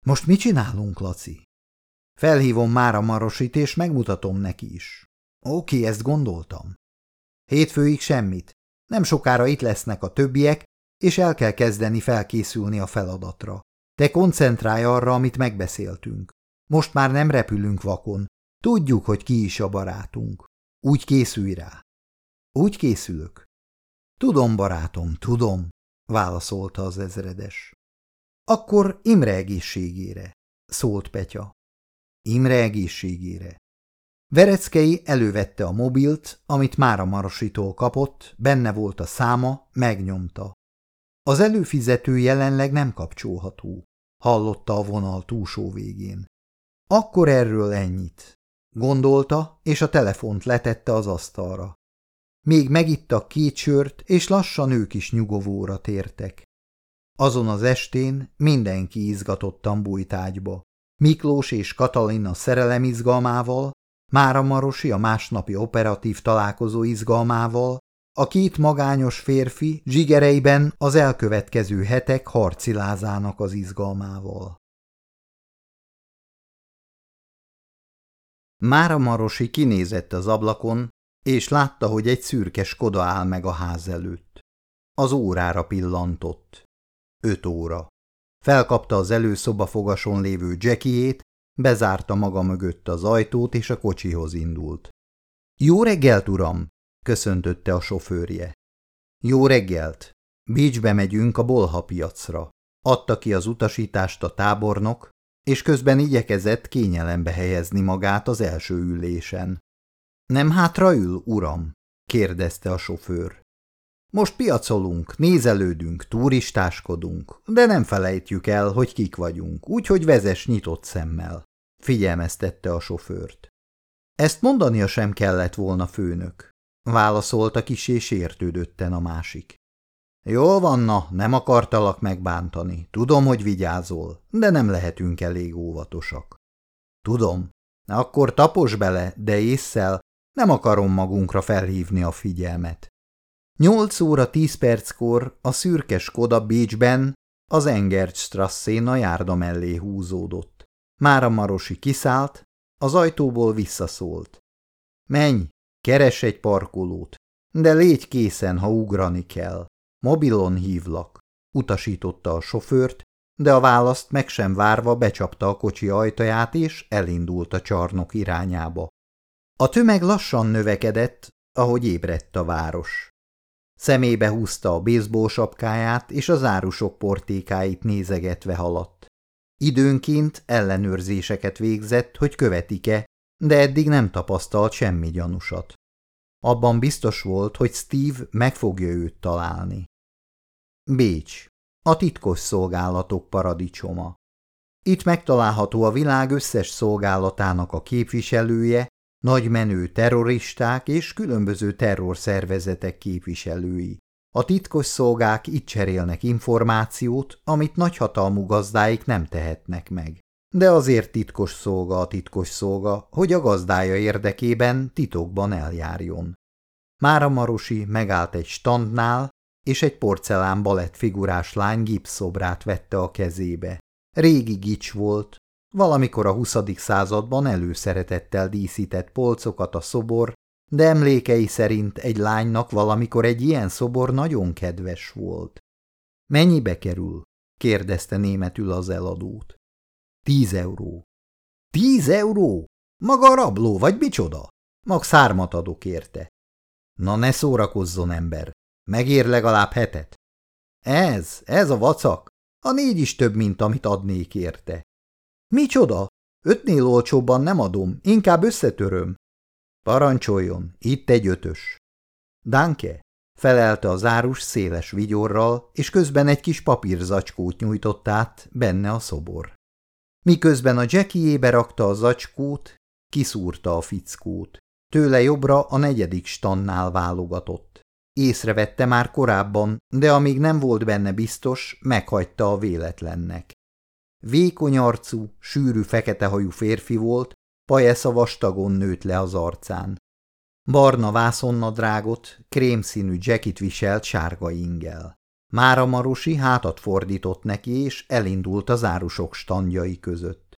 Most mit csinálunk, Laci? Felhívom már a marosit, és megmutatom neki is. Oké, ezt gondoltam. Hétfőig semmit. Nem sokára itt lesznek a többiek, és el kell kezdeni felkészülni a feladatra. Te koncentrálj arra, amit megbeszéltünk. Most már nem repülünk vakon. Tudjuk, hogy ki is a barátunk. Úgy készülj rá. Úgy készülök. Tudom, barátom, tudom, válaszolta az ezredes. Akkor Imre egészségére, szólt Petya. Imre egészségére. Vereckei elővette a mobilt, amit már a Marositól kapott, benne volt a száma, megnyomta. Az előfizető jelenleg nem kapcsolható, hallotta a vonal túlsó végén. Akkor erről ennyit, gondolta, és a telefont letette az asztalra. Még megittak két sört, és lassan ők is nyugovóra tértek. Azon az estén mindenki izgatottan bújt ágyba. Miklós és Katalina szerelemizgalmával, Mára Marosi a másnapi operatív találkozó izgalmával, a két magányos férfi zsigereiben az elkövetkező hetek harcilázának az izgalmával. Mára Marosi kinézett az ablakon, és látta, hogy egy szürke Skoda áll meg a ház előtt. Az órára pillantott. Öt óra. Felkapta az előszoba fogason lévő Jackiét, bezárta maga mögött az ajtót, és a kocsihoz indult. – Jó reggelt, uram! – köszöntötte a sofőrje. – Jó reggelt! Bécsbe megyünk a bolha piacra. Adta ki az utasítást a tábornok, és közben igyekezett kényelembe helyezni magát az első ülésen. – Nem hátraül, uram? – kérdezte a sofőr. Most piacolunk, nézelődünk, turistáskodunk, de nem felejtjük el, hogy kik vagyunk, úgyhogy vezes nyitott szemmel, figyelmeztette a sofőrt. Ezt mondania sem kellett volna főnök, válaszolta és értődötten a másik. Jól van, na, nem akartalak megbántani, tudom, hogy vigyázol, de nem lehetünk elég óvatosak. Tudom, akkor tapos bele, de észszel, nem akarom magunkra felhívni a figyelmet. Nyolc óra tíz perckor a szürke Skoda Bécsben az Engertstrasszén a járda mellé húzódott. Mára Marosi kiszállt, az ajtóból visszaszólt. Menj, keres egy parkolót, de légy készen, ha ugrani kell. Mobilon hívlak, utasította a sofőrt, de a választ meg sem várva becsapta a kocsi ajtaját és elindult a csarnok irányába. A tömeg lassan növekedett, ahogy ébredt a város. Szemébe húzta a baseball sapkáját, és az árusok portékáit nézegetve haladt. Időnként ellenőrzéseket végzett, hogy követik-e, de eddig nem tapasztalt semmi gyanúsat. Abban biztos volt, hogy Steve meg fogja őt találni. Bécs. A titkos szolgálatok paradicsoma. Itt megtalálható a világ összes szolgálatának a képviselője, nagy menő terroristák és különböző terrorszervezetek képviselői. A titkos szolgák itt cserélnek információt, amit nagyhatalmú gazdáik nem tehetnek meg. De azért titkos szolga a titkos szolga, hogy a gazdája érdekében titokban eljárjon. Mára Marosi megállt egy standnál, és egy porcelán balett figurás lány gipszobrát vette a kezébe. Régi gics volt, Valamikor a 20. században előszeretettel díszített polcokat a szobor, de emlékei szerint egy lánynak valamikor egy ilyen szobor nagyon kedves volt. – Mennyibe kerül? – kérdezte németül az eladót. – Tíz euró. – Tíz euró? Maga a rabló vagy micsoda? Mag szármat adok érte. – Na ne szórakozzon, ember! Megér legalább hetet. – Ez, ez a vacak. A négy is több, mint amit adnék érte. Micsoda? Ötnél olcsóbban nem adom, inkább összetöröm. Parancsoljon, itt egy ötös. Danke, felelte az árus széles vigyorral, és közben egy kis papírzacskót nyújtott át, benne a szobor. Miközben a jackiébe rakta a zacskót, kiszúrta a fickót. Tőle jobbra a negyedik stannál válogatott. Észrevette már korábban, de amíg nem volt benne biztos, meghagyta a véletlennek. Vékony arcú, sűrű fekete hajú férfi volt, pajesza vastagon nőtt le az arcán. Barna vászonnadrágot, krémszínű jackit viselt sárga ingel. Mára Marosi hátat fordított neki, és elindult az árusok standjai között.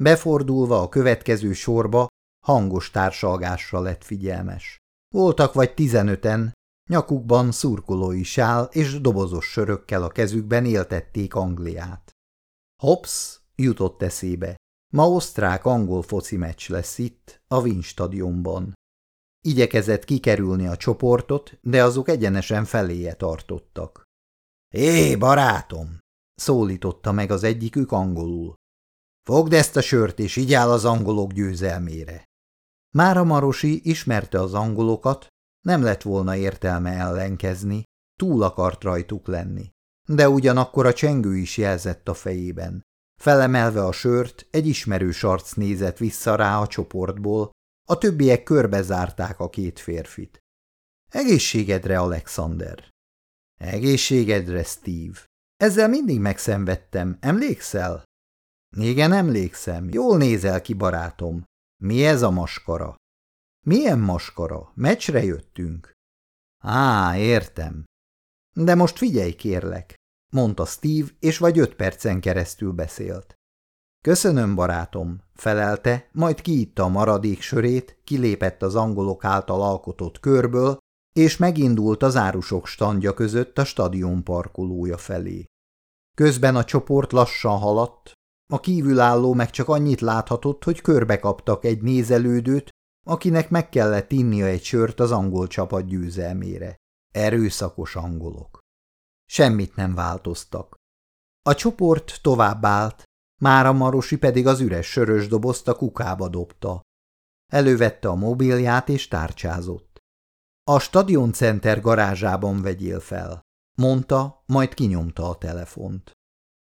Befordulva a következő sorba, hangos társalgásra lett figyelmes. Voltak vagy tizenöten, nyakukban szurkolói sál és dobozos sörökkel a kezükben éltették Angliát. Hops, jutott eszébe. Ma osztrák-angol foci meccs lesz itt, a Wien stadionban. Igyekezett kikerülni a csoportot, de azok egyenesen feléje tartottak. Hé, barátom! szólította meg az egyikük angolul. Fogd ezt a sört, és igyál az angolok győzelmére. Mára Marosi ismerte az angolokat, nem lett volna értelme ellenkezni, túl akart rajtuk lenni. De ugyanakkor a csengő is jelzett a fejében. Felemelve a sört, egy ismerős arc nézett vissza rá a csoportból, a többiek körbezárták a két férfit. Egészségedre, Alexander! Egészségedre, Steve! Ezzel mindig megszenvedtem, emlékszel? Igen, emlékszem. Jól nézel ki, barátom. Mi ez a maskara? Milyen maskara? Meccsre jöttünk. Á, értem. De most figyelj, kérlek, mondta Steve, és vagy öt percen keresztül beszélt. Köszönöm, barátom, felelte, majd kiitta a maradék sörét, kilépett az angolok által alkotott körből, és megindult az árusok standja között a stadion parkolója felé. Közben a csoport lassan haladt, a kívülálló meg csak annyit láthatott, hogy körbe kaptak egy nézelődőt, akinek meg kellett innia egy sört az angol csapat győzelmére. Erőszakos angolok. Semmit nem változtak. A csoport tovább állt, Mára Marosi pedig az üres sörös dobozt a kukába dobta. Elővette a mobilját és tárcsázott. A stadioncenter garázsában vegyél fel, mondta, majd kinyomta a telefont.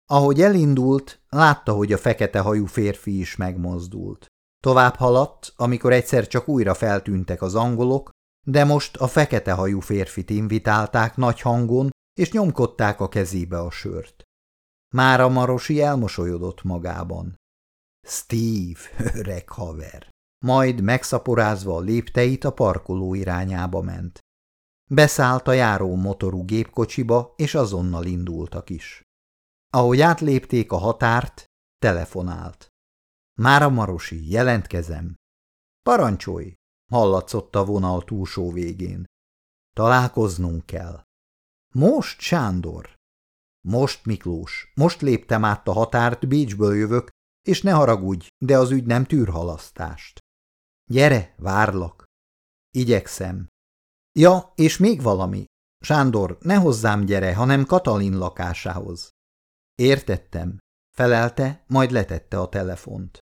Ahogy elindult, látta, hogy a fekete hajú férfi is megmozdult. Tovább haladt, amikor egyszer csak újra feltűntek az angolok, de most a fekete hajú férfit invitálták nagy hangon, és nyomkodták a kezébe a sört. Mára Marosi elmosolyodott magában. Steve, öreg haver. Majd megszaporázva a lépteit a parkoló irányába ment. Beszállt a járó motorú gépkocsiba, és azonnal indultak is. Ahogy átlépték a határt, telefonált. Mára Marosi, jelentkezem. Parancsolj, hallatszott a vonal túlsó végén. Találkoznunk kell. Most, Sándor? Most, Miklós, most léptem át a határt, Bécsből jövök, és ne haragudj, de az ügy nem tűr halasztást. Gyere, várlak. Igyekszem. Ja, és még valami. Sándor, ne hozzám gyere, hanem Katalin lakásához. Értettem, felelte, majd letette a telefont.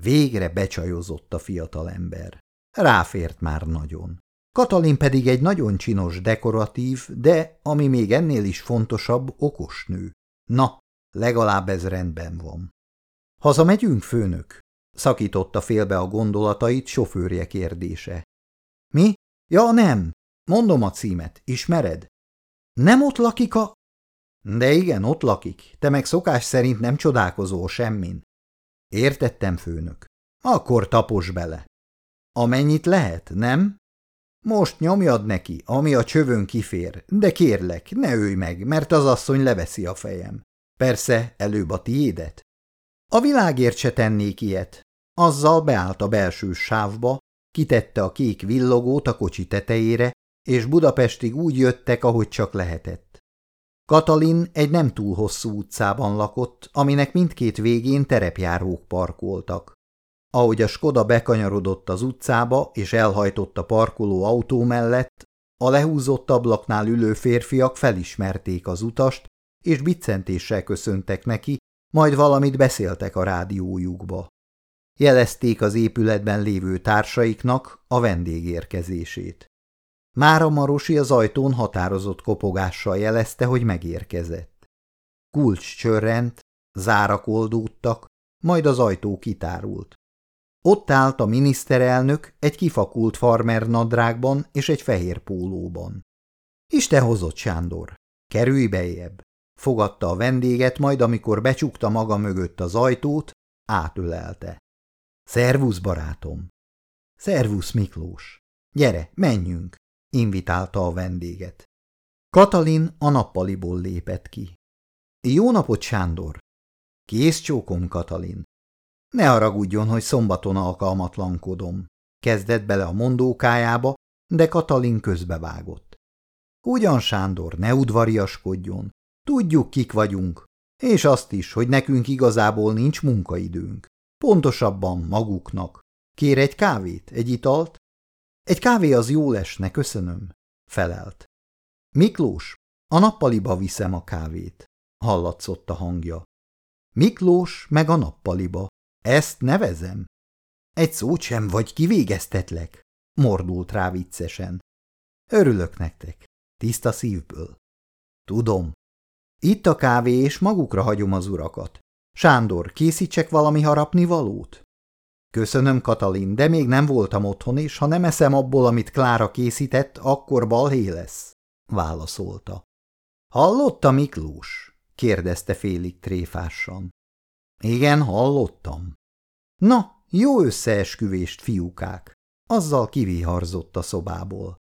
Végre becsajozott a fiatalember. Ráfért már nagyon. Katalin pedig egy nagyon csinos, dekoratív, de, ami még ennél is fontosabb, okos nő. Na, legalább ez rendben van. Hazamegyünk, főnök? Szakította félbe a gondolatait sofőrje kérdése. Mi? Ja, nem. Mondom a címet. Ismered? Nem ott lakik a... De igen, ott lakik. Te meg szokás szerint nem csodálkozol semmin. Értettem, főnök. Akkor tapos bele. Amennyit lehet, nem? Most nyomjad neki, ami a csövön kifér, de kérlek, ne őj meg, mert az asszony leveszi a fejem. Persze, előbb a tiédet. A világért se tennék ilyet. Azzal beállt a belső sávba, kitette a kék villogót a kocsi tetejére, és Budapestig úgy jöttek, ahogy csak lehetett. Katalin egy nem túl hosszú utcában lakott, aminek mindkét végén terepjárók parkoltak. Ahogy a Skoda bekanyarodott az utcába és elhajtott a parkoló autó mellett, a lehúzott ablaknál ülő férfiak felismerték az utast, és biccentéssel köszöntek neki, majd valamit beszéltek a rádiójukba. Jelezték az épületben lévő társaiknak a vendégérkezését. Mára Marosi az ajtón határozott kopogással jelezte, hogy megérkezett. Kulcs csörrent, zárak oldódtak, majd az ajtó kitárult. Ott állt a miniszterelnök egy kifakult farmer nadrágban és egy fehér pólóban. Isten hozott, Sándor. Kerülj bejebb. Fogadta a vendéget, majd amikor becsukta maga mögött az ajtót, átölelte. Szervusz, barátom! Szervusz, Miklós! Gyere, menjünk! invitálta a vendéget. Katalin a nappaliból lépett ki. Jó napot, Sándor! Kész csókom, Katalin. Ne haragudjon, hogy szombaton alkalmatlankodom. Kezdett bele a mondókájába, de Katalin közbevágott. Ugyan, Sándor, ne udvariaskodjon. Tudjuk, kik vagyunk, és azt is, hogy nekünk igazából nincs munkaidőnk. Pontosabban maguknak. Kér egy kávét, egy italt? Egy kávé az jó lesne, köszönöm, felelt. Miklós, a nappaliba viszem a kávét, hallatszott a hangja. Miklós meg a nappaliba, ezt nevezem? Egy szót sem vagy kivégeztetlek, mordult rá viccesen. Örülök nektek, tiszta szívből. Tudom. Itt a kávé, és magukra hagyom az urakat. Sándor, készítsek valami harapni valót? Köszönöm, Katalin, de még nem voltam otthon, és ha nem eszem abból, amit Klára készített, akkor balhé lesz, válaszolta. Hallotta Miklós? kérdezte félig tréfásan. Igen, hallottam. Na, jó összeesküvést, fiúkák! Azzal kiviharzott a szobából.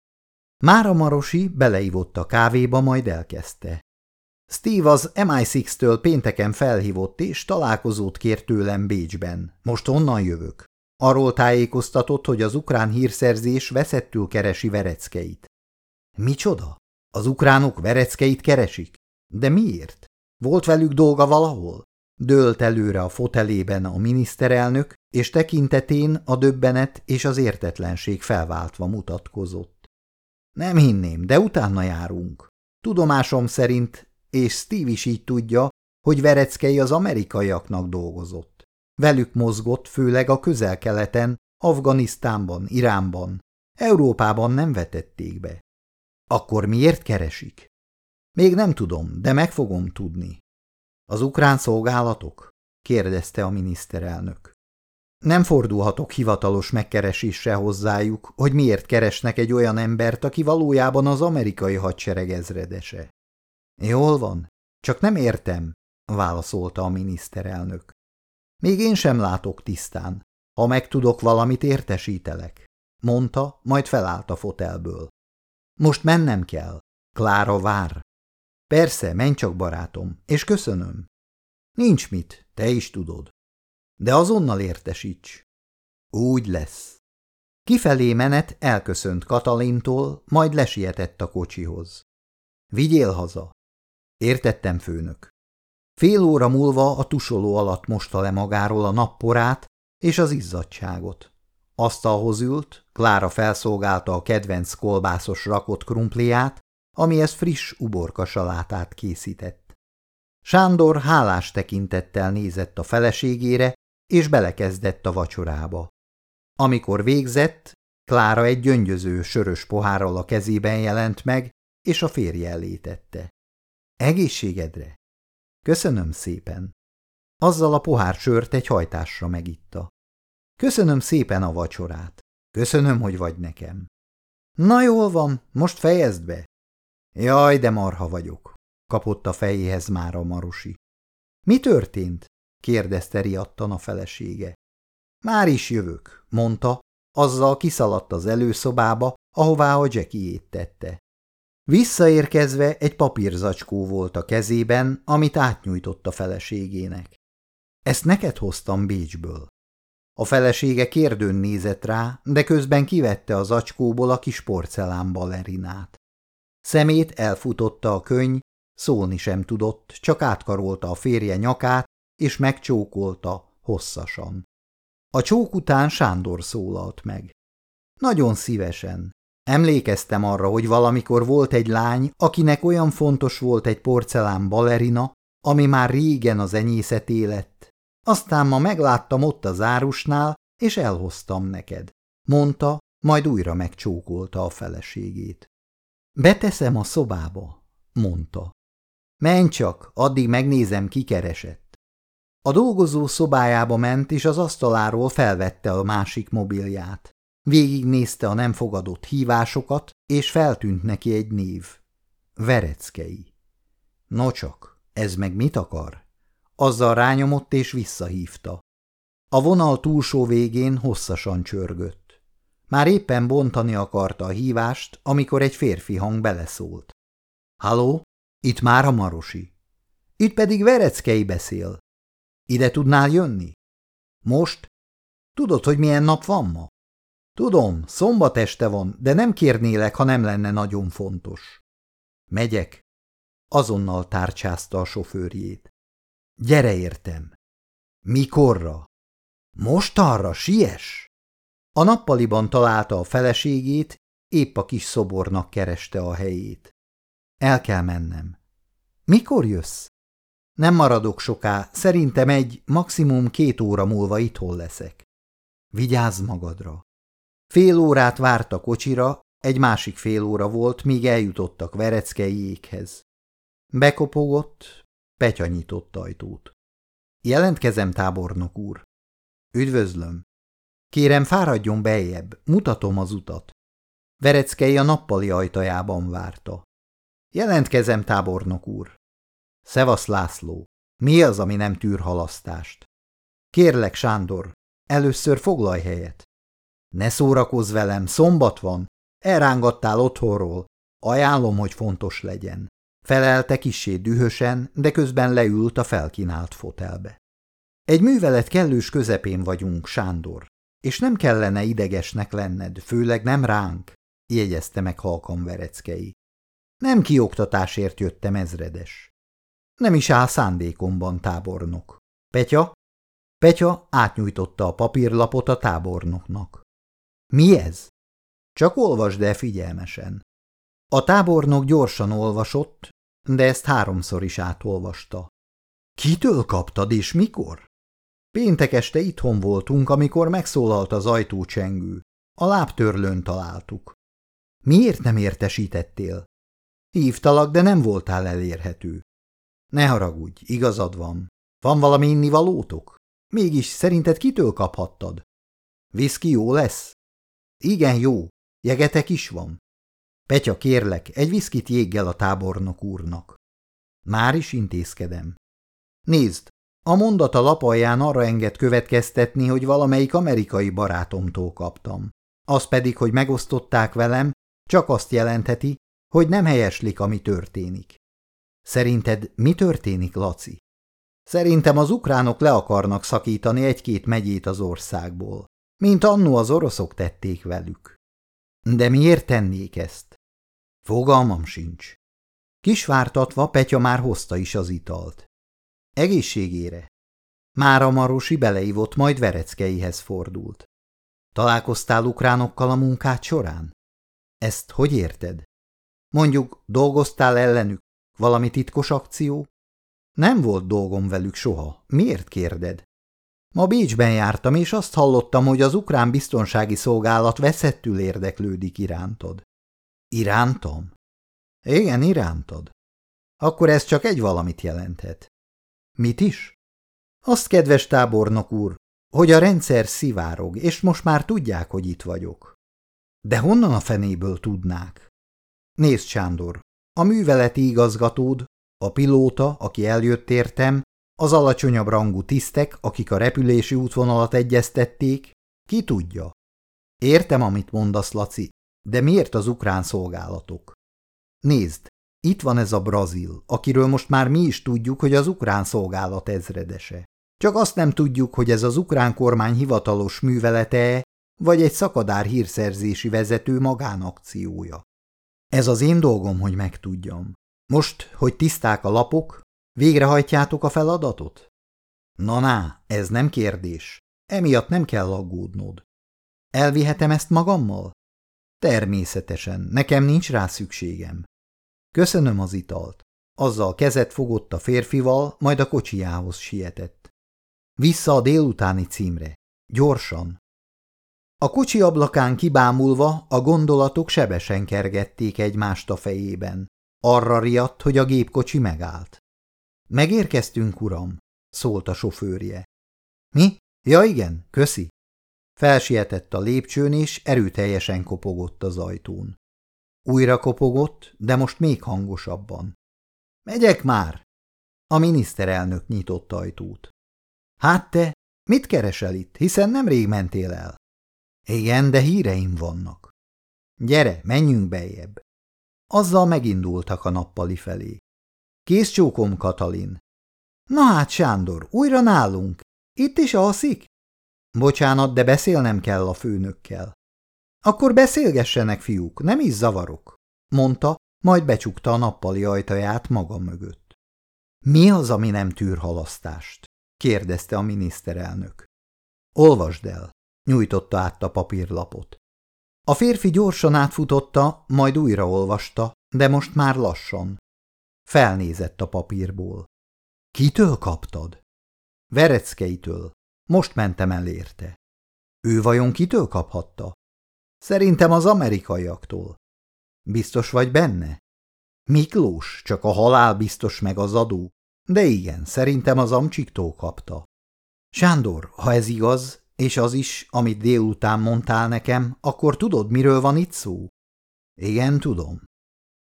Mára Marosi beleivott a kávéba, majd elkezdte. Steve az MI6-től pénteken felhívott, és találkozót kért tőlem Bécsben. Most onnan jövök. Arról tájékoztatott, hogy az ukrán hírszerzés veszettül keresi Vereckeit. Micsoda? Az ukránok Vereckeit keresik? De miért? Volt velük dolga valahol? Dőlt előre a fotelében a miniszterelnök, és tekintetén a döbbenet és az értetlenség felváltva mutatkozott. Nem hinném, de utána járunk. Tudomásom szerint, és Steve is így tudja, hogy Vereckei az amerikaiaknak dolgozott. Velük mozgott főleg a közel-keleten, Afganisztánban, Iránban. Európában nem vetették be. Akkor miért keresik? Még nem tudom, de meg fogom tudni. Az ukrán szolgálatok? kérdezte a miniszterelnök. Nem fordulhatok hivatalos megkeresésre hozzájuk, hogy miért keresnek egy olyan embert, aki valójában az amerikai hadsereg ezredese. Jól van, csak nem értem, válaszolta a miniszterelnök. Még én sem látok tisztán. Ha megtudok valamit, értesítelek, mondta, majd felállt a fotelből. Most mennem kell. Klára vár. Persze, menj csak, barátom, és köszönöm. Nincs mit, te is tudod. De azonnal értesíts. Úgy lesz. Kifelé menet elköszönt Katalintól, majd lesietett a kocsihoz. Vigyél haza. Értettem, főnök. Fél óra múlva a tusoló alatt mosta le magáról a napporát és az izzadságot. Asztalhoz ült, Klára felszolgálta a kedvenc kolbászos rakott krumpliát, amihez friss uborka salátát készített. Sándor hálás tekintettel nézett a feleségére, és belekezdett a vacsorába. Amikor végzett, Klára egy gyöngyöző sörös pohárral a kezében jelent meg, és a férje elé tette. Egészségedre! Köszönöm szépen! Azzal a pohár sört egy hajtásra megitta. Köszönöm szépen a vacsorát. Köszönöm, hogy vagy nekem. Na jól van, most fejezd be. Jaj, de marha vagyok, kapott a fejéhez már a marusi. Mi történt? kérdezte riadtan a felesége. Már is jövök, mondta, azzal kiszaladt az előszobába, ahová a Jackie tette. Visszaérkezve egy papírzacskó volt a kezében, amit átnyújtott a feleségének. Ezt neked hoztam Bécsből. A felesége kérdőn nézett rá, de közben kivette az acskóból a kis porcelán balerinát. Szemét elfutotta a könyv, szólni sem tudott, csak átkarolta a férje nyakát, és megcsókolta hosszasan. A csók után Sándor szólalt meg. Nagyon szívesen. Emlékeztem arra, hogy valamikor volt egy lány, akinek olyan fontos volt egy porcelán balerina, ami már régen az enyészeté lett. Aztán ma megláttam ott az árusnál, és elhoztam neked, mondta, majd újra megcsókolta a feleségét. Beteszem a szobába, mondta. Menj csak, addig megnézem, ki keresett. A dolgozó szobájába ment, és az asztaláról felvette a másik mobilját. Végignézte a nem fogadott hívásokat, és feltűnt neki egy név. Vereckei. Nocsak, ez meg mit akar? Azzal rányomott és visszahívta. A vonal túlsó végén hosszasan csörgött. Már éppen bontani akarta a hívást, amikor egy férfi hang beleszólt. – Haló, itt már a Marosi. Itt pedig Vereckei beszél. Ide tudnál jönni? Most? Tudod, hogy milyen nap van ma? Tudom, szombat este van, de nem kérnélek, ha nem lenne nagyon fontos. Megyek. Azonnal tárcsázta a sofőrjét. Gyere értem. Mikorra? Most arra, siess! A nappaliban találta a feleségét, épp a kis szobornak kereste a helyét. El kell mennem. Mikor jössz? Nem maradok soká, szerintem egy, maximum két óra múlva itthon leszek. Vigyázz magadra. Fél órát várt a kocsira, egy másik fél óra volt, míg eljutottak Vereckei éghez. Bekopogott, Petya nyitott ajtót. Jelentkezem, tábornok úr. Üdvözlöm. Kérem, fáradjon beljebb, mutatom az utat. Vereckei a nappali ajtajában várta. Jelentkezem, tábornok úr. Szevasz László. Mi az, ami nem tűr halasztást? Kérlek, Sándor, először foglalj helyet. Ne szórakozz velem, szombat van. Elrángattál otthonról. Ajánlom, hogy fontos legyen. Felelte kissé dühösen, de közben leült a felkínált fotelbe. Egy művelet kellős közepén vagyunk, Sándor, és nem kellene idegesnek lenned, főleg nem ránk, jegyezte meg halkan Vereckei. Nem kioktatásért jöttem ezredes. Nem is áll szándékomban, tábornok. Petya? Petya átnyújtotta a papírlapot a tábornoknak. Mi ez? Csak olvasd el figyelmesen. A tábornok gyorsan olvasott, de ezt háromszor is átolvasta. Kitől kaptad és mikor? Péntek este itthon voltunk, amikor megszólalt az ajtócsengő. A lábtörlőn találtuk. Miért nem értesítettél? Hívtalak, de nem voltál elérhető. Ne haragudj, igazad van. Van valami innivalótok? Mégis szerinted kitől kaphattad? Viszki jó lesz? Igen, jó. Jegetek is van. Petya, kérlek, egy viszkit jéggel a tábornok úrnak. Már is intézkedem. Nézd, a mondat a lapalján arra enged következtetni, hogy valamelyik amerikai barátomtól kaptam. Az pedig, hogy megosztották velem, csak azt jelentheti, hogy nem helyeslik, ami történik. Szerinted mi történik, Laci? Szerintem az ukránok le akarnak szakítani egy-két megyét az országból, mint annó az oroszok tették velük. De miért tennék ezt? Fogalmam sincs. Kisvártatva Petya már hozta is az italt. Egészségére. Mára Marosi beleívott, majd Vereckeihez fordult. Találkoztál ukránokkal a munkát során? Ezt hogy érted? Mondjuk, dolgoztál ellenük? Valami titkos akció? Nem volt dolgom velük soha. Miért kérded? Ma Bécsben jártam, és azt hallottam, hogy az ukrán biztonsági szolgálat veszettül érdeklődik irántod. Irántom? Igen, irántod. Akkor ez csak egy valamit jelenthet. Mit is? Azt, kedves tábornok úr, hogy a rendszer szivárog, és most már tudják, hogy itt vagyok. De honnan a fenéből tudnák? Nézd, Sándor, a műveleti igazgatód, a pilóta, aki eljött értem, az alacsonyabb rangú tisztek, akik a repülési útvonalat egyeztették, ki tudja? Értem, amit mondasz, Laci, de miért az ukrán szolgálatok? Nézd, itt van ez a brazil, akiről most már mi is tudjuk, hogy az ukrán szolgálat ezredese. Csak azt nem tudjuk, hogy ez az ukrán kormány hivatalos művelete vagy egy szakadár hírszerzési vezető magánakciója. Ez az én dolgom, hogy megtudjam. Most, hogy tiszták a lapok, végrehajtjátok a feladatot? Na-ná, ez nem kérdés. Emiatt nem kell aggódnod. Elvihetem ezt magammal? Természetesen, nekem nincs rá szükségem. Köszönöm az italt. Azzal kezet fogott a férfival, majd a kocsijához sietett. Vissza a délutáni címre. Gyorsan. A kocsi ablakán kibámulva a gondolatok sebesen kergették egymást a fejében. Arra riadt, hogy a gépkocsi megállt. Megérkeztünk, uram, szólt a sofőrje. Mi? Ja igen, köszi. Felsietett a lépcsőn, és erőteljesen kopogott az ajtón. Újra kopogott, de most még hangosabban. Megyek már! A miniszterelnök nyitott ajtót. Hát te, mit keresel itt, hiszen nem rég mentél el? Igen, de híreim vannak. Gyere, menjünk bejebb. Azzal megindultak a nappali felé. Kész csókom, Katalin. Na hát, Sándor, újra nálunk. Itt is alszik? Bocsánat, de beszélnem kell a főnökkel. Akkor beszélgessenek, fiúk, nem is zavarok, mondta, majd becsukta a nappali ajtaját maga mögött. Mi az, ami nem tűr halasztást? kérdezte a miniszterelnök. Olvasd el, nyújtotta át a papírlapot. A férfi gyorsan átfutotta, majd újra olvasta, de most már lassan. Felnézett a papírból. Kitől kaptad? Vereckeitől. Most mentem el érte. Ő vajon kitől kaphatta? Szerintem az amerikaiaktól. Biztos vagy benne? Miklós, csak a halál biztos meg az adó. De igen, szerintem az amcsiktól kapta. Sándor, ha ez igaz, és az is, amit délután mondtál nekem, akkor tudod, miről van itt szó? Igen, tudom.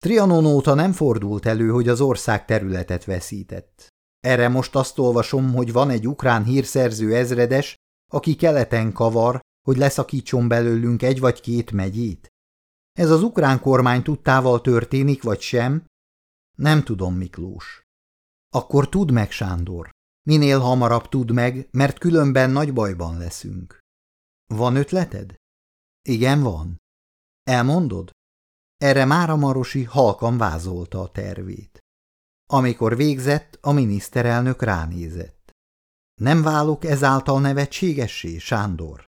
Trianon óta nem fordult elő, hogy az ország területet veszített. Erre most azt olvasom, hogy van egy ukrán hírszerző ezredes, aki keleten kavar, hogy leszakítson belőlünk egy vagy két megyét. Ez az ukrán kormány tudtával történik, vagy sem? Nem tudom, Miklós. Akkor tudd meg, Sándor. Minél hamarabb tudd meg, mert különben nagy bajban leszünk. Van ötleted? Igen, van. Elmondod? Erre Mára Marosi halkan vázolta a tervét. Amikor végzett, a miniszterelnök ránézett. Nem válok ezáltal nevetségessé, Sándor?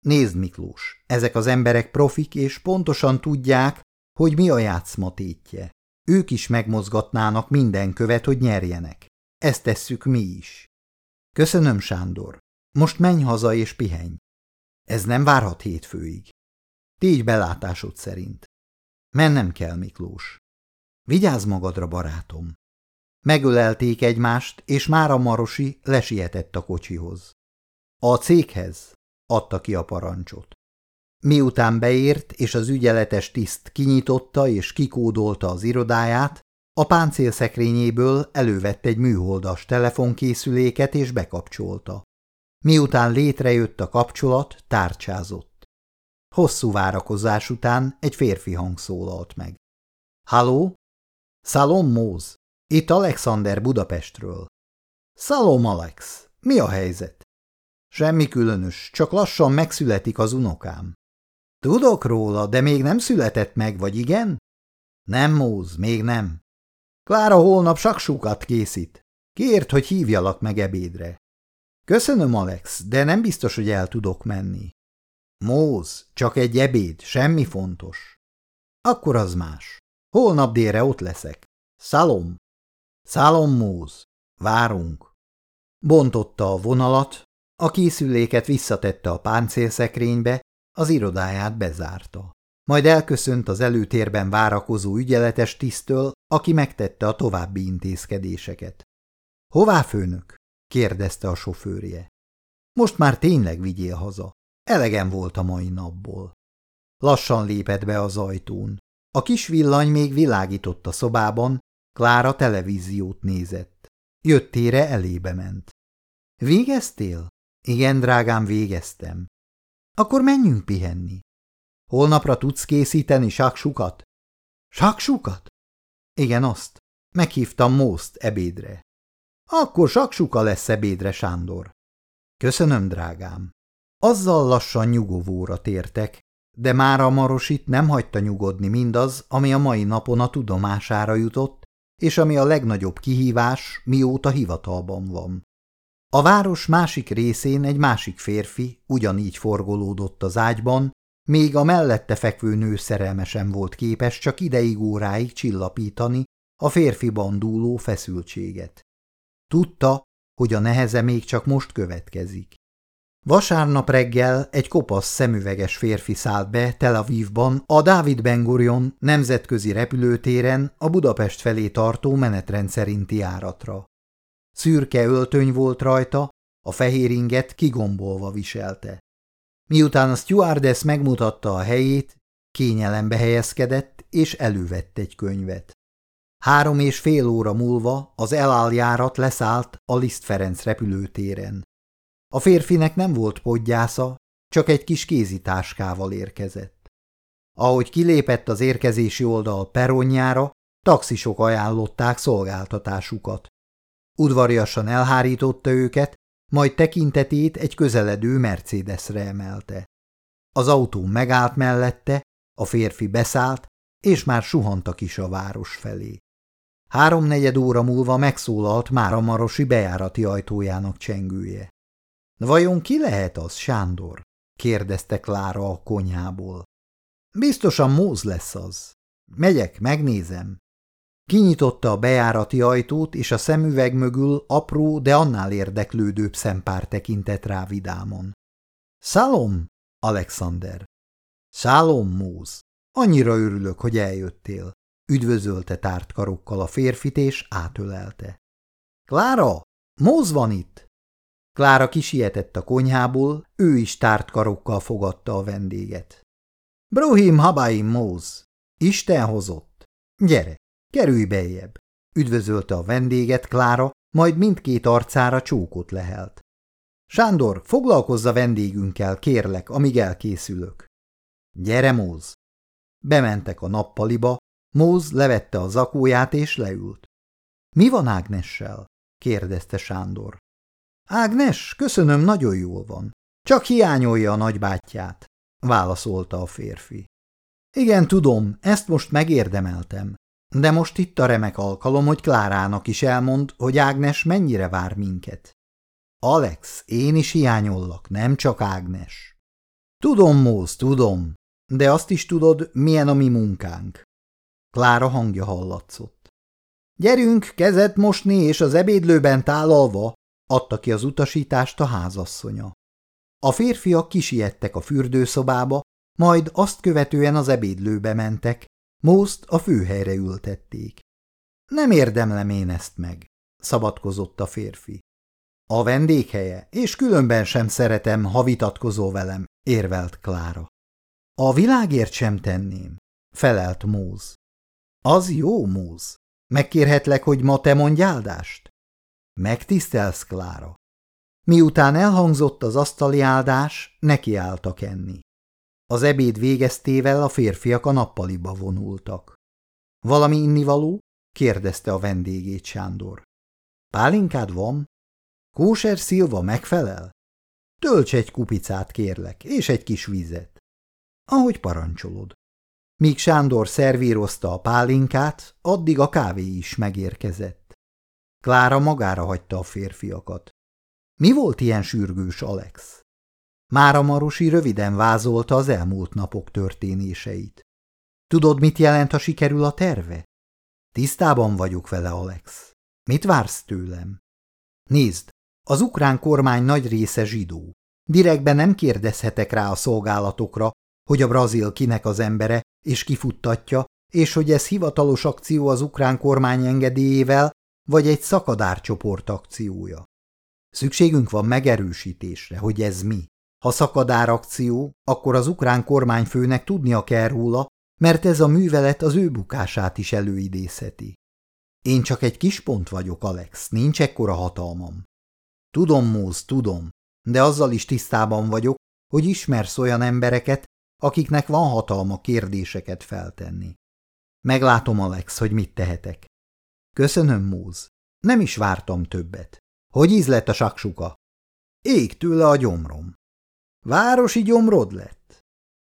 Nézd, Miklós, ezek az emberek profik, és pontosan tudják, hogy mi a játszma tétje. Ők is megmozgatnának minden követ, hogy nyerjenek. Ezt tesszük mi is. Köszönöm, Sándor. Most menj haza és pihenj. Ez nem várhat hétfőig. Tégy belátásod szerint. Mennem kell, Miklós. Vigyázz magadra, barátom. Megölelték egymást, és már a Marosi lesietett a kocsihoz. A céghez adta ki a parancsot. Miután beért, és az ügyeletes tiszt kinyitotta és kikódolta az irodáját, a páncélszekrényéből elővett egy műholdas telefonkészüléket és bekapcsolta. Miután létrejött a kapcsolat, tárcsázott. Hosszú várakozás után egy férfi hang szólalt meg. – Halló? – Szalom Móz. Itt Alexander Budapestről. – Szalom Alex. Mi a helyzet? – Semmi különös, csak lassan megszületik az unokám. – Tudok róla, de még nem született meg, vagy igen? – Nem, Móz, még nem. Klára holnap saksúkat készít. Kért, hogy hívjalak meg ebédre. Köszönöm, Alex, de nem biztos, hogy el tudok menni. Móz, csak egy ebéd, semmi fontos. Akkor az más. Holnap délre ott leszek. Szalom. Szalom, Móz. Várunk. Bontotta a vonalat, a készüléket visszatette a páncélszekrénybe, az irodáját bezárta. Majd elköszönt az előtérben várakozó ügyeletes tisztől, aki megtette a további intézkedéseket. – Hová, főnök? – kérdezte a sofőrje. – Most már tényleg vigyél haza. Elegem volt a mai napból. Lassan lépett be az ajtón. A kis villany még világított a szobában, Klára televíziót nézett. Jöttére elébe ment. – Végeztél? – Igen, drágám, végeztem. – Akkor menjünk pihenni. Holnapra tudsz készíteni saksukat? Saksukat? Igen, azt. Meghívtam Mószt ebédre. Akkor saksuka lesz ebédre, Sándor. Köszönöm, drágám. Azzal lassan nyugovóra tértek, de már a Marosit nem hagyta nyugodni mindaz, ami a mai napon a tudomására jutott, és ami a legnagyobb kihívás, mióta hivatalban van. A város másik részén egy másik férfi ugyanígy forgolódott az ágyban, még a mellette fekvő nő szerelmesen volt képes csak ideig óráig csillapítani a férfiban dúló feszültséget. Tudta, hogy a neheze még csak most következik. Vasárnap reggel egy kopasz szemüveges férfi szállt be Tel Avivban a Dávid Ben Gurion nemzetközi repülőtéren a Budapest felé tartó menetrend szerinti járatra. Szürke öltöny volt rajta, a fehér inget kigombolva viselte. Miután a stewardess megmutatta a helyét, kényelembe helyezkedett, és elővett egy könyvet. Három és fél óra múlva az eláljárat leszállt a Liszt Ferenc repülőtéren. A férfinek nem volt podgyásza, csak egy kis kézitáskával érkezett. Ahogy kilépett az érkezési oldal peronjára, taxisok ajánlották szolgáltatásukat. Udvariasan elhárította őket, majd tekintetét egy közeledő Mercedesre emelte. Az autó megállt mellette, a férfi beszállt, és már suhantak is a város felé. Háromnegyed óra múlva megszólalt már a marosi bejárati ajtójának csengője. – Vajon ki lehet az, Sándor? – kérdezte Klára a konyhából. – Biztosan Móz lesz az. Megyek, megnézem. Kinyitotta a bejárati ajtót, és a szemüveg mögül apró, de annál érdeklődőbb szempár tekintett rá vidámon. Szálom, Alexander. Szálom, Móz. Annyira örülök, hogy eljöttél. Üdvözölte tárt karokkal a férfit, és átölelte. Klára, Móz van itt! Klára kisietett a konyhából, ő is tárt karokkal fogadta a vendéget. Brohim Habaim Móz, Isten hozott. Gyere! Kerülj bejebb! Üdvözölte a vendéget Klára, majd mindkét arcára csókot lehelt. Sándor, foglalkozza vendégünkkel, kérlek, amíg elkészülök. Gyere, Móz! Bementek a nappaliba, Móz levette a zakóját és leült. Mi van Ágnessel? kérdezte Sándor. Ágnes, köszönöm, nagyon jól van. Csak hiányolja a nagybátyját, válaszolta a férfi. Igen, tudom, ezt most megérdemeltem. De most itt a remek alkalom, hogy Klárának is elmond, hogy Ágnes mennyire vár minket. Alex, én is hiányollak, nem csak Ágnes. Tudom, Móz, tudom, de azt is tudod, milyen a mi munkánk. Klára hangja hallatszott. Gyerünk, kezet mosni és az ebédlőben tálalva, adta ki az utasítást a házasszonya. A férfiak kisiettek a fürdőszobába, majd azt követően az ebédlőbe mentek, Mózt a főhelyre ültették. Nem érdemlem én ezt meg, szabadkozott a férfi. A vendéghelye, és különben sem szeretem, ha vitatkozol velem, érvelt Klára. A világért sem tenném, felelt Móz. Az jó, Móz. Megkérhetlek, hogy ma te mondj áldást? Megtisztelsz, Klára. Miután elhangzott az asztali áldás, nekiálltak enni. Az ebéd végeztével a férfiak a nappaliba vonultak. – Valami innivaló? – kérdezte a vendégét Sándor. – Pálinkád van? – Kóser szilva megfelel? – Tölts egy kupicát, kérlek, és egy kis vizet. – Ahogy parancsolod. Míg Sándor szervírozta a pálinkát, addig a kávé is megérkezett. Klára magára hagyta a férfiakat. Mi volt ilyen sürgős, Alex? Mára Marosi röviden vázolta az elmúlt napok történéseit. Tudod, mit jelent, ha sikerül a terve? Tisztában vagyok vele, Alex. Mit vársz tőlem? Nézd, az ukrán kormány nagy része zsidó. Direktben nem kérdezhetek rá a szolgálatokra, hogy a brazil kinek az embere, és kifuttatja, és hogy ez hivatalos akció az ukrán kormány engedélyével, vagy egy szakadárcsoport akciója. Szükségünk van megerősítésre, hogy ez mi. Ha szakadár akció, akkor az ukrán kormányfőnek tudnia kell róla, mert ez a művelet az ő bukását is előidézheti. Én csak egy kis pont vagyok, Alex, nincs ekkora hatalmam. Tudom, Móz, tudom, de azzal is tisztában vagyok, hogy ismersz olyan embereket, akiknek van hatalma kérdéseket feltenni. Meglátom, Alex, hogy mit tehetek. Köszönöm, Móz. Nem is vártam többet. Hogy íz lett a saksuka? Ég tőle a gyomrom. Városi gyomrod lett?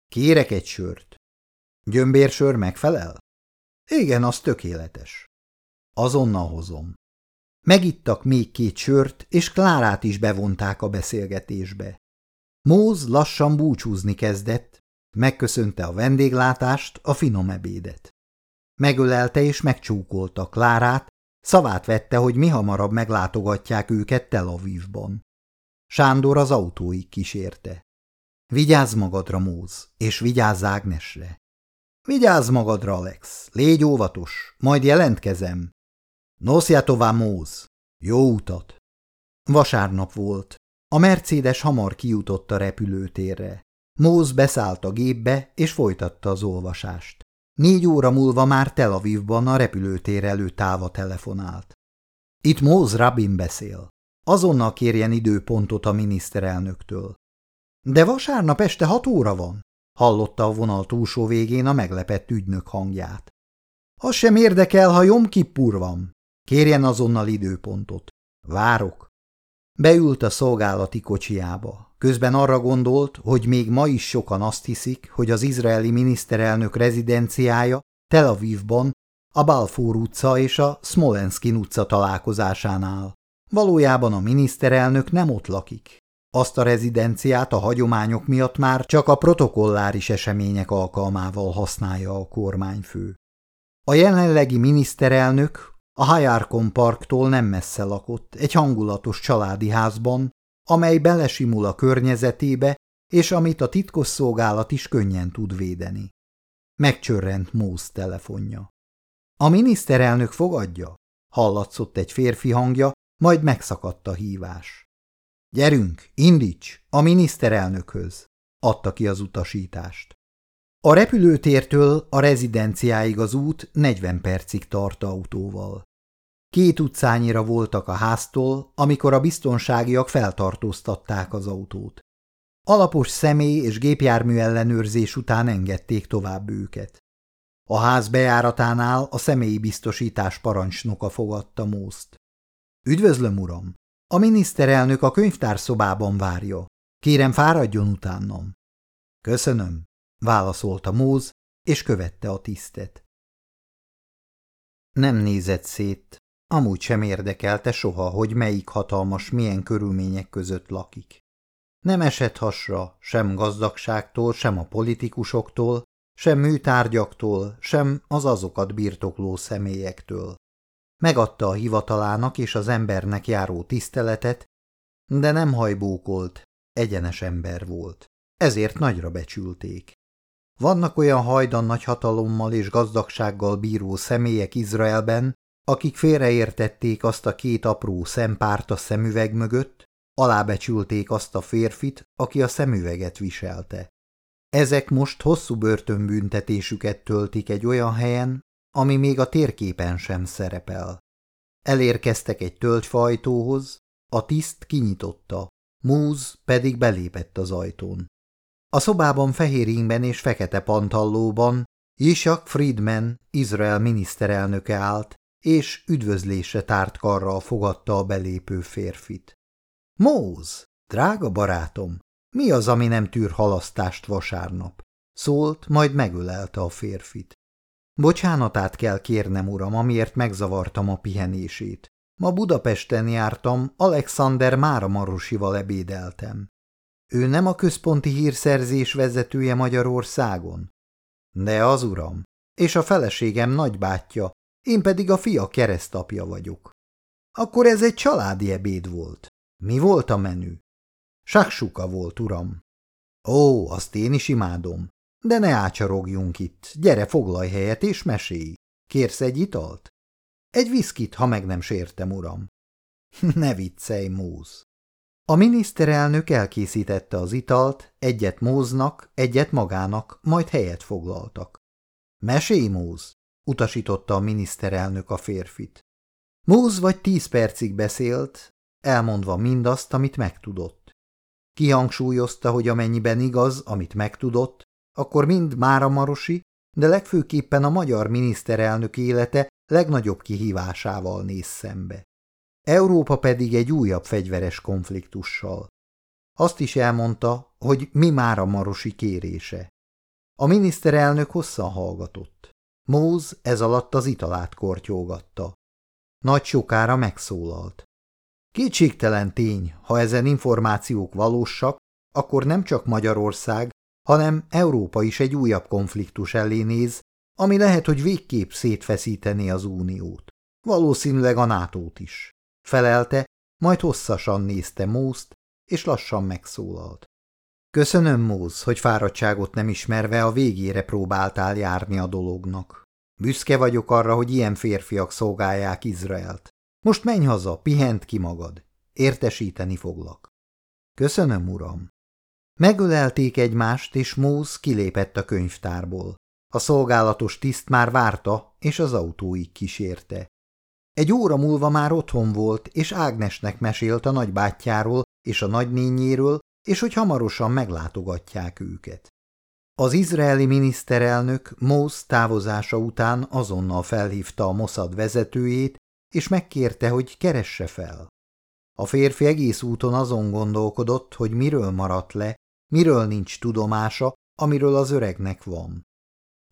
Kérek egy sört. Gyömbérsör megfelel? Igen, az tökéletes. Azonnal hozom. Megittak még két sört, és Klárát is bevonták a beszélgetésbe. Móz lassan búcsúzni kezdett, megköszönte a vendéglátást, a finom ebédet. Megölelte és megcsúkolta Klárát, szavát vette, hogy mi hamarabb meglátogatják őket Tel Avivban. Sándor az autóig kísérte. Vigyázz magadra, Móz, és vigyázz Ágnesre. Vigyázz magadra, Alex, légy óvatos, majd jelentkezem. Noszja tovább, Móz. Jó utat! Vasárnap volt. A Mercedes hamar kijutott a repülőtérre. Móz beszállt a gépbe, és folytatta az olvasást. Négy óra múlva már Tel Avivban a repülőtér előtt állva telefonált. Itt Móz Rabin beszél. Azonnal kérjen időpontot a miniszterelnöktől. De vasárnap este hat óra van, hallotta a vonal túlsó végén a meglepett ügynök hangját. Az sem érdekel, ha Jom Kippur van. Kérjen azonnal időpontot. Várok. Beült a szolgálati kocsiába. Közben arra gondolt, hogy még ma is sokan azt hiszik, hogy az izraeli miniszterelnök rezidenciája Tel Avivban, a Balfour utca és a Smolenskin utca találkozásánál. Valójában a miniszterelnök nem ott lakik. Azt a rezidenciát a hagyományok miatt már csak a protokolláris események alkalmával használja a kormányfő. A jelenlegi miniszterelnök a Hayarkon parktól nem messze lakott, egy hangulatos családi házban, amely belesimul a környezetébe, és amit a titkosszolgálat is könnyen tud védeni. Megcsörrent Móz telefonja. A miniszterelnök fogadja? Hallatszott egy férfi hangja, majd megszakadt a hívás. Gyerünk, indíts, a miniszterelnökhöz, adta ki az utasítást. A repülőtértől a rezidenciáig az út 40 percig tart autóval. Két utcányira voltak a háztól, amikor a biztonságiak feltartóztatták az autót. Alapos személy és gépjármű ellenőrzés után engedték tovább őket. A ház bejáratánál a személyi biztosítás parancsnoka fogadta Mózt. Üdvözlöm, uram! A miniszterelnök a könyvtárszobában várja. Kérem, fáradjon utánam. Köszönöm, válaszolta Móz, és követte a tisztet. Nem nézett szét, amúgy sem érdekelte soha, hogy melyik hatalmas milyen körülmények között lakik. Nem esett hasra sem gazdagságtól, sem a politikusoktól, sem műtárgyaktól, sem az azokat birtokló személyektől. Megadta a hivatalának és az embernek járó tiszteletet, de nem hajbókolt, egyenes ember volt. Ezért nagyra becsülték. Vannak olyan hajdan nagy hatalommal és gazdagsággal bíró személyek Izraelben, akik félreértették azt a két apró szempárt a szemüveg mögött, alábecsülték azt a férfit, aki a szemüveget viselte. Ezek most hosszú börtönbüntetésüket töltik egy olyan helyen, ami még a térképen sem szerepel. Elérkeztek egy tölgyfajtóhoz, a tiszt kinyitotta, Múz pedig belépett az ajtón. A szobában fehér ingben és fekete pantallóban Ishak Friedman, Izrael miniszterelnöke állt, és üdvözlésre tárt karral fogadta a belépő férfit. Móz, drága barátom, mi az, ami nem tűr halasztást vasárnap? Szólt, majd megölelte a férfit. Bocsánatát kell kérnem, uram, amiért megzavartam a pihenését. Ma Budapesten jártam, Alexander Máramarosival ebédeltem. Ő nem a központi hírszerzés vezetője Magyarországon? De az uram, és a feleségem nagybátyja, én pedig a fia keresztapja vagyok. Akkor ez egy családi ebéd volt. Mi volt a menü? Saksuka volt, uram. Ó, azt én is imádom. De ne ácsarogjunk itt, gyere foglalj helyet és mesélj. Kérsz egy italt? Egy viszkit, ha meg nem sértem, uram. *laughs* ne viccelj, Móz. A miniszterelnök elkészítette az italt, egyet Móznak, egyet magának, majd helyet foglaltak. Mesélj, Móz, utasította a miniszterelnök a férfit. Móz vagy tíz percig beszélt, elmondva mindazt, amit megtudott. Kihangsúlyozta, hogy amennyiben igaz, amit megtudott, akkor mind Mára Marosi, de legfőképpen a magyar miniszterelnök élete legnagyobb kihívásával néz szembe. Európa pedig egy újabb fegyveres konfliktussal. Azt is elmondta, hogy mi már a marosi kérése. A miniszterelnök hosszan hallgatott. Móz ez alatt az italát kortyolgatta. Nagy sokára megszólalt. Kétségtelen tény, ha ezen információk valósak, akkor nem csak Magyarország, hanem Európa is egy újabb konfliktus elé néz, ami lehet, hogy végképp szétfeszíteni az uniót. Valószínűleg a nato is. Felelte, majd hosszasan nézte Mózt, és lassan megszólalt. Köszönöm, Móz, hogy fáradtságot nem ismerve a végére próbáltál járni a dolognak. Büszke vagyok arra, hogy ilyen férfiak szolgálják Izraelt. Most menj haza, pihent ki magad. Értesíteni foglak. Köszönöm, uram. Megölelték egymást, és Móz kilépett a könyvtárból. A szolgálatos tiszt már várta, és az autóig kísérte. Egy óra múlva már otthon volt, és Ágnesnek mesélt a nagybátyjáról és a nagynényéről, és hogy hamarosan meglátogatják őket. Az izraeli miniszterelnök Mósz távozása után azonnal felhívta a Mossad vezetőjét, és megkérte, hogy keresse fel. A férfi egész úton azon gondolkodott, hogy miről maradt le, miről nincs tudomása, amiről az öregnek van.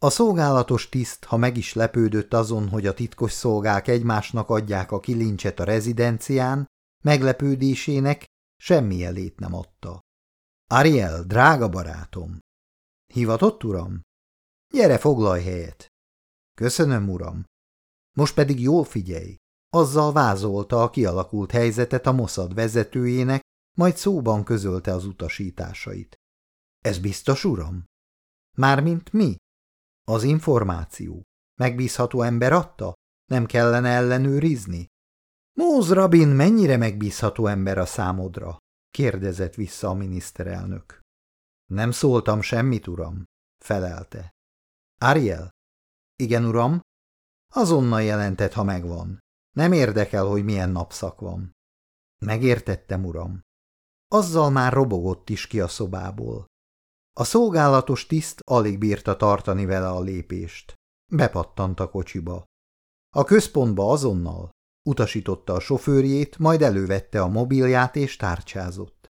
A szolgálatos tiszt, ha meg is lepődött azon, hogy a titkos szolgák egymásnak adják a kilincset a rezidencián, meglepődésének semmi jelét nem adta. Ariel, drága barátom! Hivatott, uram? Gyere, foglalj helyet! Köszönöm, uram. Most pedig jól figyelj. Azzal vázolta a kialakult helyzetet a Mossad vezetőjének, majd szóban közölte az utasításait. Ez biztos, uram? Mármint mi? Az információ. Megbízható ember adta? Nem kellene ellenőrizni? Móz Rabin mennyire megbízható ember a számodra? Kérdezett vissza a miniszterelnök. Nem szóltam semmit, uram, felelte. Ariel? Igen, uram. Azonnal jelentett, ha megvan. Nem érdekel, hogy milyen napszak van. Megértettem, uram. Azzal már robogott is ki a szobából. A szolgálatos tiszt alig bírta tartani vele a lépést. Bepattant a kocsiba. A központba azonnal utasította a sofőrjét, majd elővette a mobilját és tárcsázott.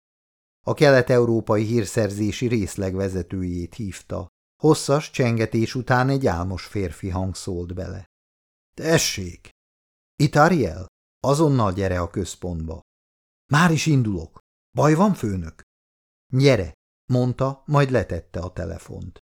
A kelet-európai hírszerzési részleg vezetőjét hívta. Hosszas csengetés után egy álmos férfi hang szólt bele. – Tessék! – Itt Ariel? Azonnal gyere a központba. – Már is indulok. Baj van, főnök? – Gyere! – mondta, majd letette a telefont.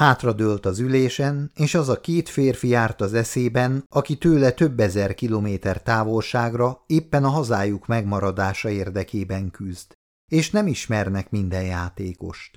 Hátradőlt az ülésen, és az a két férfi járt az eszében, aki tőle több ezer kilométer távolságra éppen a hazájuk megmaradása érdekében küzd, és nem ismernek minden játékost.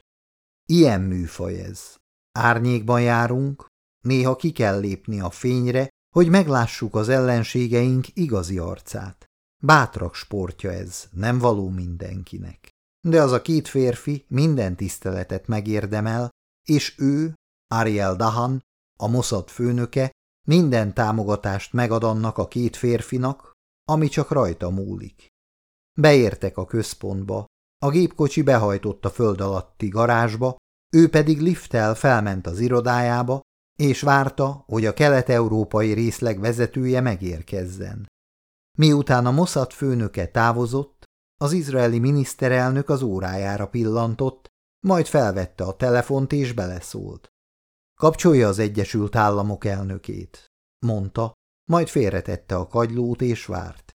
Ilyen műfaj ez. Árnyékban járunk, néha ki kell lépni a fényre, hogy meglássuk az ellenségeink igazi arcát. Bátrak sportja ez, nem való mindenkinek. De az a két férfi minden tiszteletet megérdemel, és ő, Ariel Dahan, a Mossad főnöke, minden támogatást megad annak a két férfinak, ami csak rajta múlik. Beértek a központba, a gépkocsi behajtott a föld alatti garázsba, ő pedig lifttel felment az irodájába, és várta, hogy a kelet-európai részleg vezetője megérkezzen. Miután a Mossad főnöke távozott, az izraeli miniszterelnök az órájára pillantott, majd felvette a telefont és beleszólt. Kapcsolja az Egyesült Államok elnökét, mondta, majd félretette a kagylót és várt.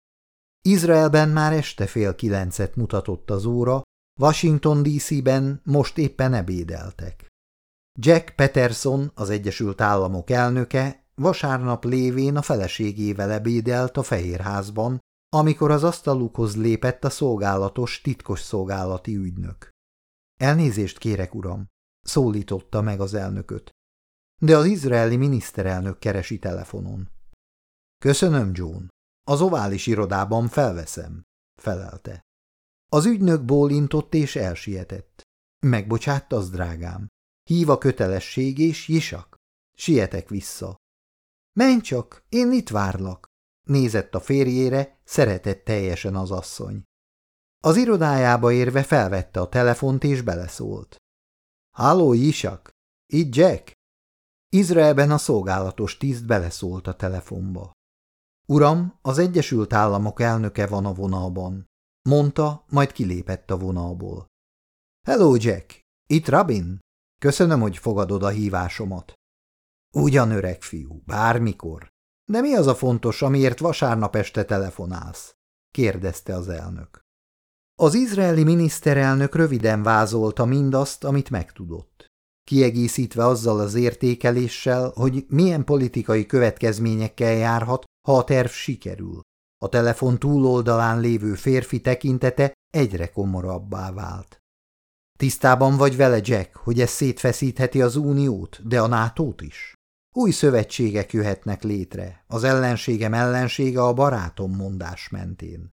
Izraelben már este fél kilencet mutatott az óra, Washington DC-ben most éppen ebédeltek. Jack Peterson, az Egyesült Államok elnöke, vasárnap lévén a feleségével ebédelt a Fehérházban, amikor az asztalukhoz lépett a szolgálatos titkos szolgálati ügynök. Elnézést kérek, uram, szólította meg az elnököt. De az izraeli miniszterelnök keresi telefonon. Köszönöm, John. Az ovális irodában felveszem, felelte. Az ügynök bólintott és elsietett. Megbocsátta az drágám. Hív a kötelesség és jisak. Sietek vissza. Menj csak, én itt várlak. Nézett a férjére, szeretett teljesen az asszony. Az irodájába érve felvette a telefont és beleszólt. Halló, Isak! Itt Jack? Izraelben a szolgálatos tiszt beleszólt a telefonba. Uram, az Egyesült Államok elnöke van a vonalban, mondta, majd kilépett a vonalból. Hello, Jack! Itt Rabin? Köszönöm, hogy fogadod a hívásomat. Ugyan öreg fiú, bármikor. De mi az a fontos, amiért vasárnap este telefonálsz? kérdezte az elnök. Az izraeli miniszterelnök röviden vázolta mindazt, amit megtudott. Kiegészítve azzal az értékeléssel, hogy milyen politikai következményekkel járhat, ha a terv sikerül. A telefon túloldalán lévő férfi tekintete egyre komorabbá vált. Tisztában vagy vele, Jack, hogy ez szétfeszítheti az uniót, de a nato is? Új szövetségek jöhetnek létre, az ellenségem ellensége a barátom mondás mentén.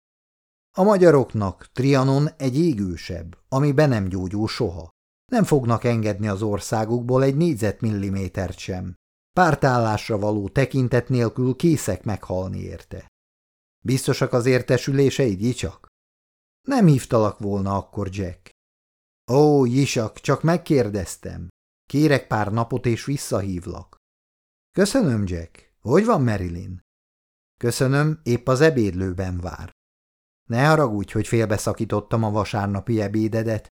A magyaroknak Trianon egy égősebb, ami be nem gyógyul soha. Nem fognak engedni az országukból egy négyzetmillimétert sem. Pártállásra való tekintet nélkül készek meghalni érte. Biztosak az értesüléseid, Jicsak? Nem hívtalak volna akkor, Jack. Ó, Jisak, csak megkérdeztem. Kérek pár napot és visszahívlak. Köszönöm, Jack. Hogy van Marilyn? Köszönöm, épp az ebédlőben vár. Ne haragudj, hogy félbeszakítottam a vasárnapi ebédedet.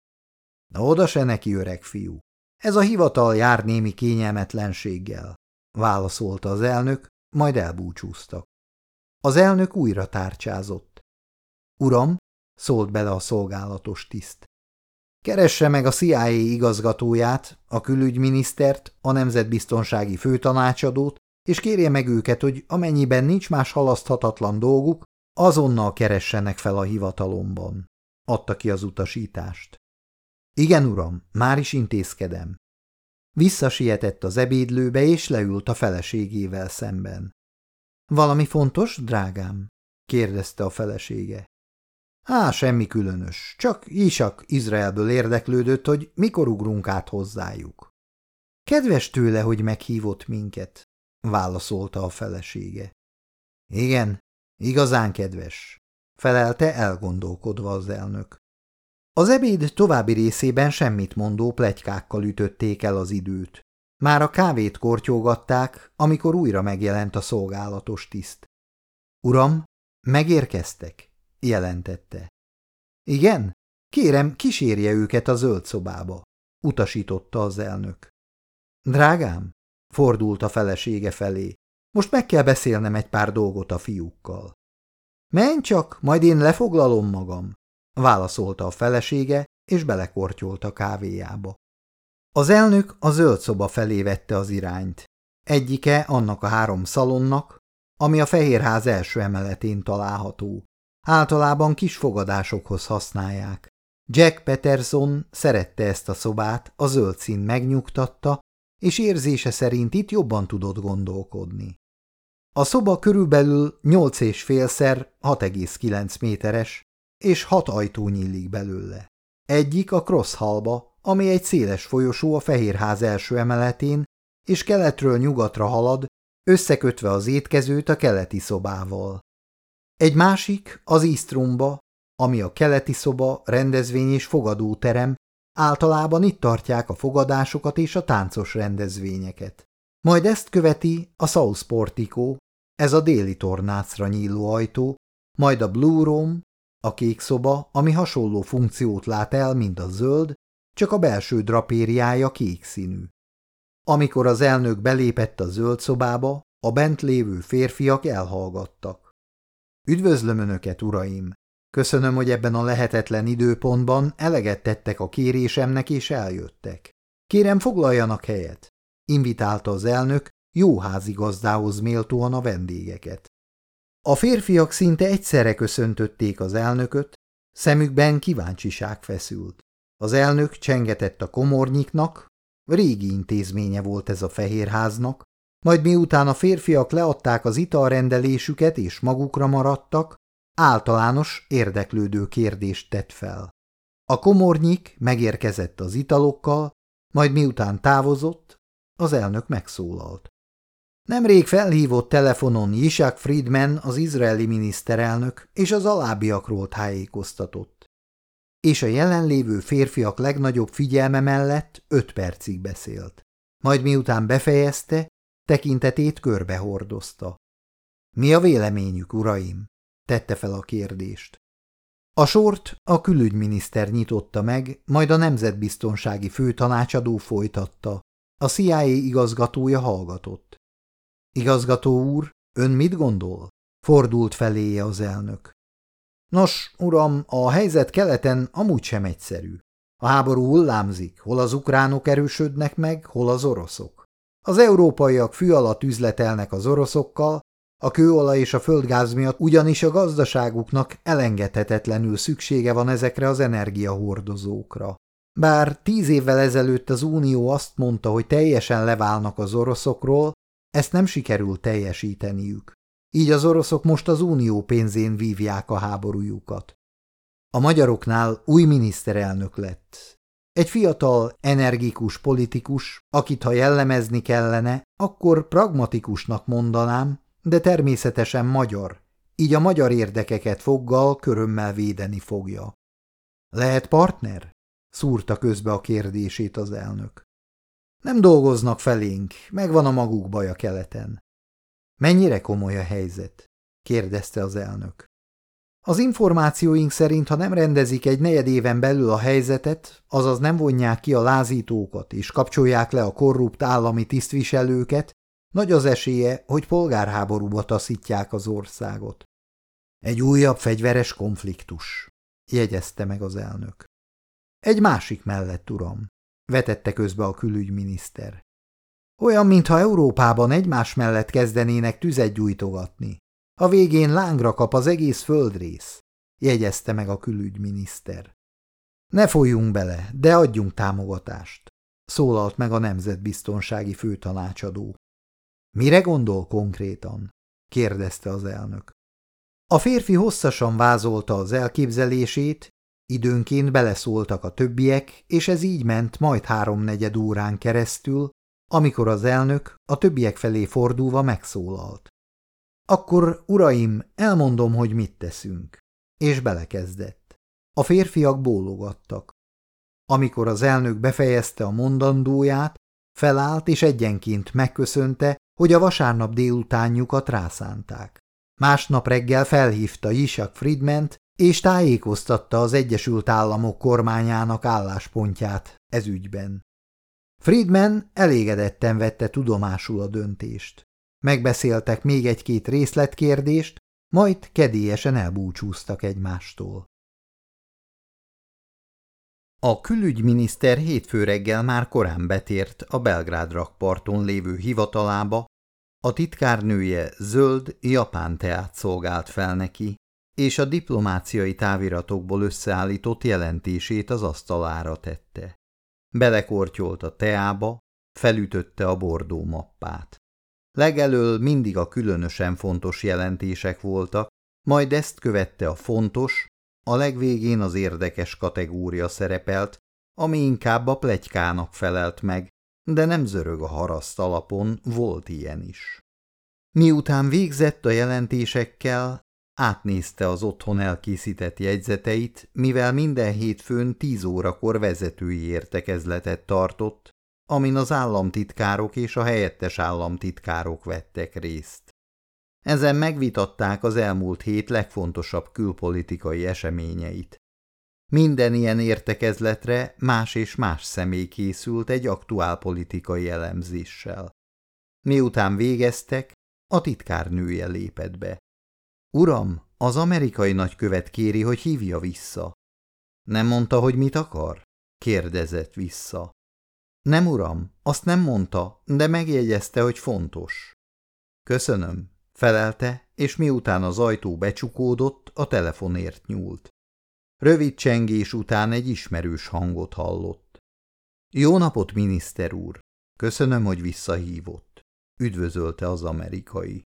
Na oda se neki, öreg fiú. Ez a hivatal jár némi kényelmetlenséggel, válaszolta az elnök, majd elbúcsúztak. Az elnök újra tárcsázott. Uram, szólt bele a szolgálatos tiszt. Keresse meg a CIA igazgatóját, a külügyminisztert, a nemzetbiztonsági főtanácsadót, és kérje meg őket, hogy amennyiben nincs más halaszthatatlan dolguk, Azonnal keressenek fel a hivatalomban, adta ki az utasítást. Igen, uram, már is intézkedem. Visszasietett az ebédlőbe, és leült a feleségével szemben. Valami fontos, drágám? kérdezte a felesége. Á, semmi különös, csak Isak Izraelből érdeklődött, hogy mikor ugrunk át hozzájuk. Kedves tőle, hogy meghívott minket, válaszolta a felesége. Igen, Igazán kedves, felelte elgondolkodva az elnök. Az ebéd további részében semmit mondó plegykákkal ütötték el az időt. Már a kávét kortyolgatták, amikor újra megjelent a szolgálatos tiszt. Uram, megérkeztek, jelentette. Igen? Kérem, kísérje őket a zöld szobába, utasította az elnök. Drágám, fordult a felesége felé, most meg kell beszélnem egy pár dolgot a fiúkkal. Menj csak, majd én lefoglalom magam, válaszolta a felesége, és belekortyolt a kávéjába. Az elnök a zöld szoba felé vette az irányt. Egyike annak a három szalonnak, ami a Fehérház első emeletén található. Általában kis fogadásokhoz használják. Jack Peterson szerette ezt a szobát, a zöld szín megnyugtatta, és érzése szerint itt jobban tudott gondolkodni. A szoba körülbelül 8 és félszer 6,9 méteres, és hat ajtó nyílik belőle. Egyik a Cross Hallba, ami egy széles folyosó a Fehérház első emeletén, és keletről nyugatra halad, összekötve az étkezőt a keleti szobával. Egy másik az Istrumba, ami a keleti szoba, rendezvény és fogadóterem, általában itt tartják a fogadásokat és a táncos rendezvényeket. Majd ezt követi a South Portico, ez a déli tornácra nyíló ajtó, majd a Blue Room, a kék szoba, ami hasonló funkciót lát el, mint a zöld, csak a belső drapériája kék színű. Amikor az elnök belépett a zöld szobába, a bent lévő férfiak elhallgattak. Üdvözlöm Önöket, uraim! Köszönöm, hogy ebben a lehetetlen időpontban eleget tettek a kérésemnek és eljöttek. Kérem, foglaljanak helyet! Invitálta az elnök jó házigazdához méltóan a vendégeket. A férfiak szinte egyszerre köszöntötték az elnököt, szemükben kíváncsiság feszült. Az elnök csengetett a komornyiknak, régi intézménye volt ez a fehérháznak, majd miután a férfiak leadták az italrendelésüket és magukra maradtak, általános érdeklődő kérdést tett fel. A komornyik megérkezett az italokkal, majd miután távozott, az elnök megszólalt. Nemrég felhívott telefonon Yisak Friedman, az izraeli miniszterelnök, és az alábbiakról tájékoztatott. És a jelenlévő férfiak legnagyobb figyelme mellett öt percig beszélt. Majd miután befejezte, tekintetét körbehordozta. Mi a véleményük, uraim? tette fel a kérdést. A sort a külügyminiszter nyitotta meg, majd a nemzetbiztonsági főtanácsadó folytatta. A CIA igazgatója hallgatott. Igazgató úr, ön mit gondol? Fordult feléje az elnök. Nos, uram, a helyzet keleten amúgy sem egyszerű. A háború hullámzik, hol az ukránok erősödnek meg, hol az oroszok. Az európaiak fű alatt üzletelnek az oroszokkal, a kőolaj és a földgáz miatt ugyanis a gazdaságuknak elengedhetetlenül szüksége van ezekre az energiahordozókra. Bár tíz évvel ezelőtt az Unió azt mondta, hogy teljesen leválnak az oroszokról, ezt nem sikerült teljesíteniük. Így az oroszok most az unió pénzén vívják a háborújukat. A magyaroknál új miniszterelnök lett. Egy fiatal, energikus politikus, akit ha jellemezni kellene, akkor pragmatikusnak mondanám, de természetesen magyar, így a magyar érdekeket foggal körömmel védeni fogja. Lehet partner? szúrta közbe a kérdését az elnök. Nem dolgoznak felénk, megvan a maguk baja keleten. Mennyire komoly a helyzet? kérdezte az elnök. Az információink szerint, ha nem rendezik egy negyed éven belül a helyzetet, azaz nem vonják ki a lázítókat és kapcsolják le a korrupt állami tisztviselőket, nagy az esélye, hogy polgárháborúba taszítják az országot. Egy újabb fegyveres konfliktus, jegyezte meg az elnök. Egy másik mellett, uram vetette közbe a külügyminiszter. Olyan, mintha Európában egymás mellett kezdenének tüzet gyújtogatni. A végén lángra kap az egész földrész, jegyezte meg a külügyminiszter. Ne folyjunk bele, de adjunk támogatást, szólalt meg a nemzetbiztonsági főtanácsadó. Mire gondol konkrétan? kérdezte az elnök. A férfi hosszasan vázolta az elképzelését, Időnként beleszóltak a többiek, és ez így ment majd háromnegyed órán keresztül, amikor az elnök a többiek felé fordulva megszólalt. Akkor, uraim, elmondom, hogy mit teszünk. És belekezdett. A férfiak bólogattak. Amikor az elnök befejezte a mondandóját, felállt és egyenként megköszönte, hogy a vasárnap délutánjukat rászánták. Másnap reggel felhívta Isak Friedment, és tájékoztatta az Egyesült Államok kormányának álláspontját ez ügyben. Friedman elégedetten vette tudomásul a döntést. Megbeszéltek még egy-két részletkérdést, majd kedélyesen elbúcsúztak egymástól. A külügyminiszter hétfő reggel már korán betért a Belgrád rakparton lévő hivatalába, a titkárnője zöld japán teát szolgált fel neki, és a diplomáciai táviratokból összeállított jelentését az asztalára tette. Belekortyolt a teába, felütötte a bordó mappát. Legelől mindig a különösen fontos jelentések voltak, majd ezt követte a fontos, a legvégén az érdekes kategória szerepelt, ami inkább a plegykának felelt meg, de nem zörög a haraszt alapon, volt ilyen is. Miután végzett a jelentésekkel, átnézte az otthon elkészített jegyzeteit, mivel minden hétfőn tíz órakor vezetői értekezletet tartott, amin az államtitkárok és a helyettes államtitkárok vettek részt. Ezen megvitatták az elmúlt hét legfontosabb külpolitikai eseményeit. Minden ilyen értekezletre más és más személy készült egy aktuál politikai elemzéssel. Miután végeztek, a titkárnője lépett be. Uram, az amerikai nagykövet kéri, hogy hívja vissza. Nem mondta, hogy mit akar? kérdezett vissza. Nem, uram, azt nem mondta, de megjegyezte, hogy fontos. Köszönöm, felelte, és miután az ajtó becsukódott, a telefonért nyúlt. Rövid csengés után egy ismerős hangot hallott. Jó napot, miniszter úr! Köszönöm, hogy visszahívott. Üdvözölte az amerikai.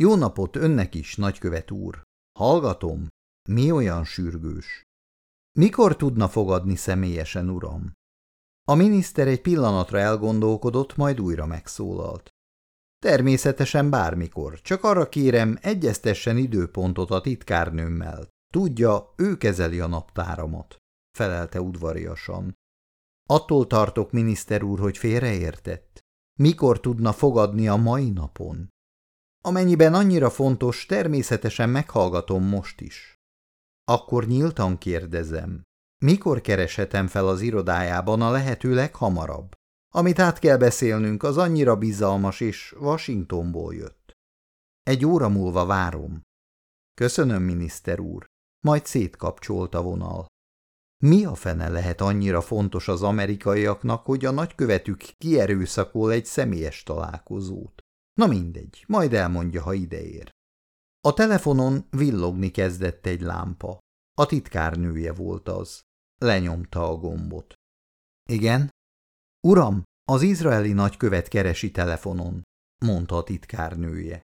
Jó napot önnek is, nagykövet úr! Hallgatom, mi olyan sürgős? Mikor tudna fogadni személyesen, uram? A miniszter egy pillanatra elgondolkodott, majd újra megszólalt. Természetesen bármikor, csak arra kérem, egyeztessen időpontot a titkárnőmmel. Tudja, ő kezeli a naptáramat, felelte udvariasan. Attól tartok, miniszter úr, hogy félreértett. Mikor tudna fogadni a mai napon? Amennyiben annyira fontos, természetesen meghallgatom most is. Akkor nyíltan kérdezem, mikor kereshetem fel az irodájában a lehető leghamarabb? Amit át kell beszélnünk, az annyira bizalmas és Washingtonból jött. Egy óra múlva várom. Köszönöm, miniszter úr. Majd szétkapcsolt a vonal. Mi a fene lehet annyira fontos az amerikaiaknak, hogy a nagykövetük kierőszakol egy személyes találkozót? Na mindegy, majd elmondja, ha ideér. A telefonon villogni kezdett egy lámpa. A titkárnője volt az. Lenyomta a gombot. Igen? Uram, az izraeli nagykövet keresi telefonon, mondta a titkárnője.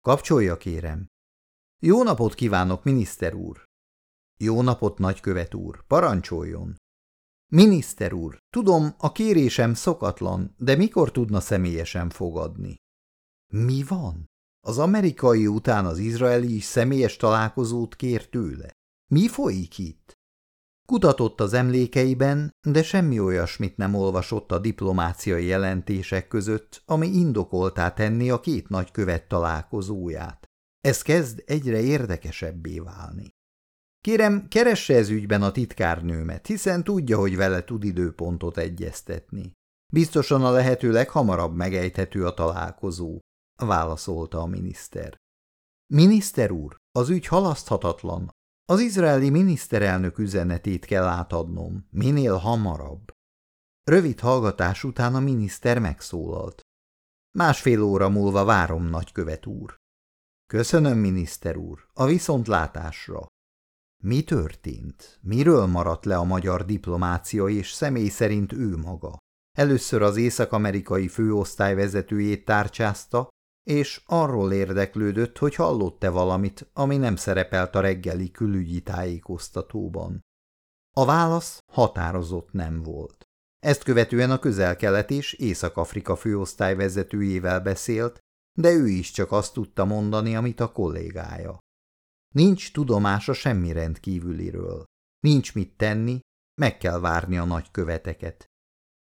Kapcsolja, kérem. Jó napot kívánok, miniszter úr! Jó napot, nagykövet úr, parancsoljon! Miniszter úr, tudom, a kérésem szokatlan, de mikor tudna személyesen fogadni? Mi van? Az amerikai után az izraeli is személyes találkozót kér tőle. Mi folyik itt? Kutatott az emlékeiben, de semmi olyasmit nem olvasott a diplomáciai jelentések között, ami indokoltá tenni a két nagykövet találkozóját. Ez kezd egyre érdekesebbé válni. Kérem, keresse ez ügyben a titkárnőmet, hiszen tudja, hogy vele tud időpontot egyeztetni. Biztosan a lehető leghamarabb megejthető a találkozó, válaszolta a miniszter. Miniszter úr, az ügy halaszthatatlan. Az izraeli miniszterelnök üzenetét kell átadnom, minél hamarabb. Rövid hallgatás után a miniszter megszólalt. Másfél óra múlva várom, nagykövet úr. Köszönöm, miniszter úr, a viszontlátásra. Mi történt? Miről maradt le a magyar diplomácia, és személy szerint ő maga? Először az észak-amerikai főosztály vezetőjét tárcsázta, és arról érdeklődött, hogy hallott-e valamit, ami nem szerepelt a reggeli külügyi tájékoztatóban. A válasz határozott nem volt. Ezt követően a közel-kelet és Észak-Afrika főosztály vezetőjével beszélt, de ő is csak azt tudta mondani, amit a kollégája. Nincs tudomása semmi rendkívüliről. Nincs mit tenni, meg kell várni a nagyköveteket.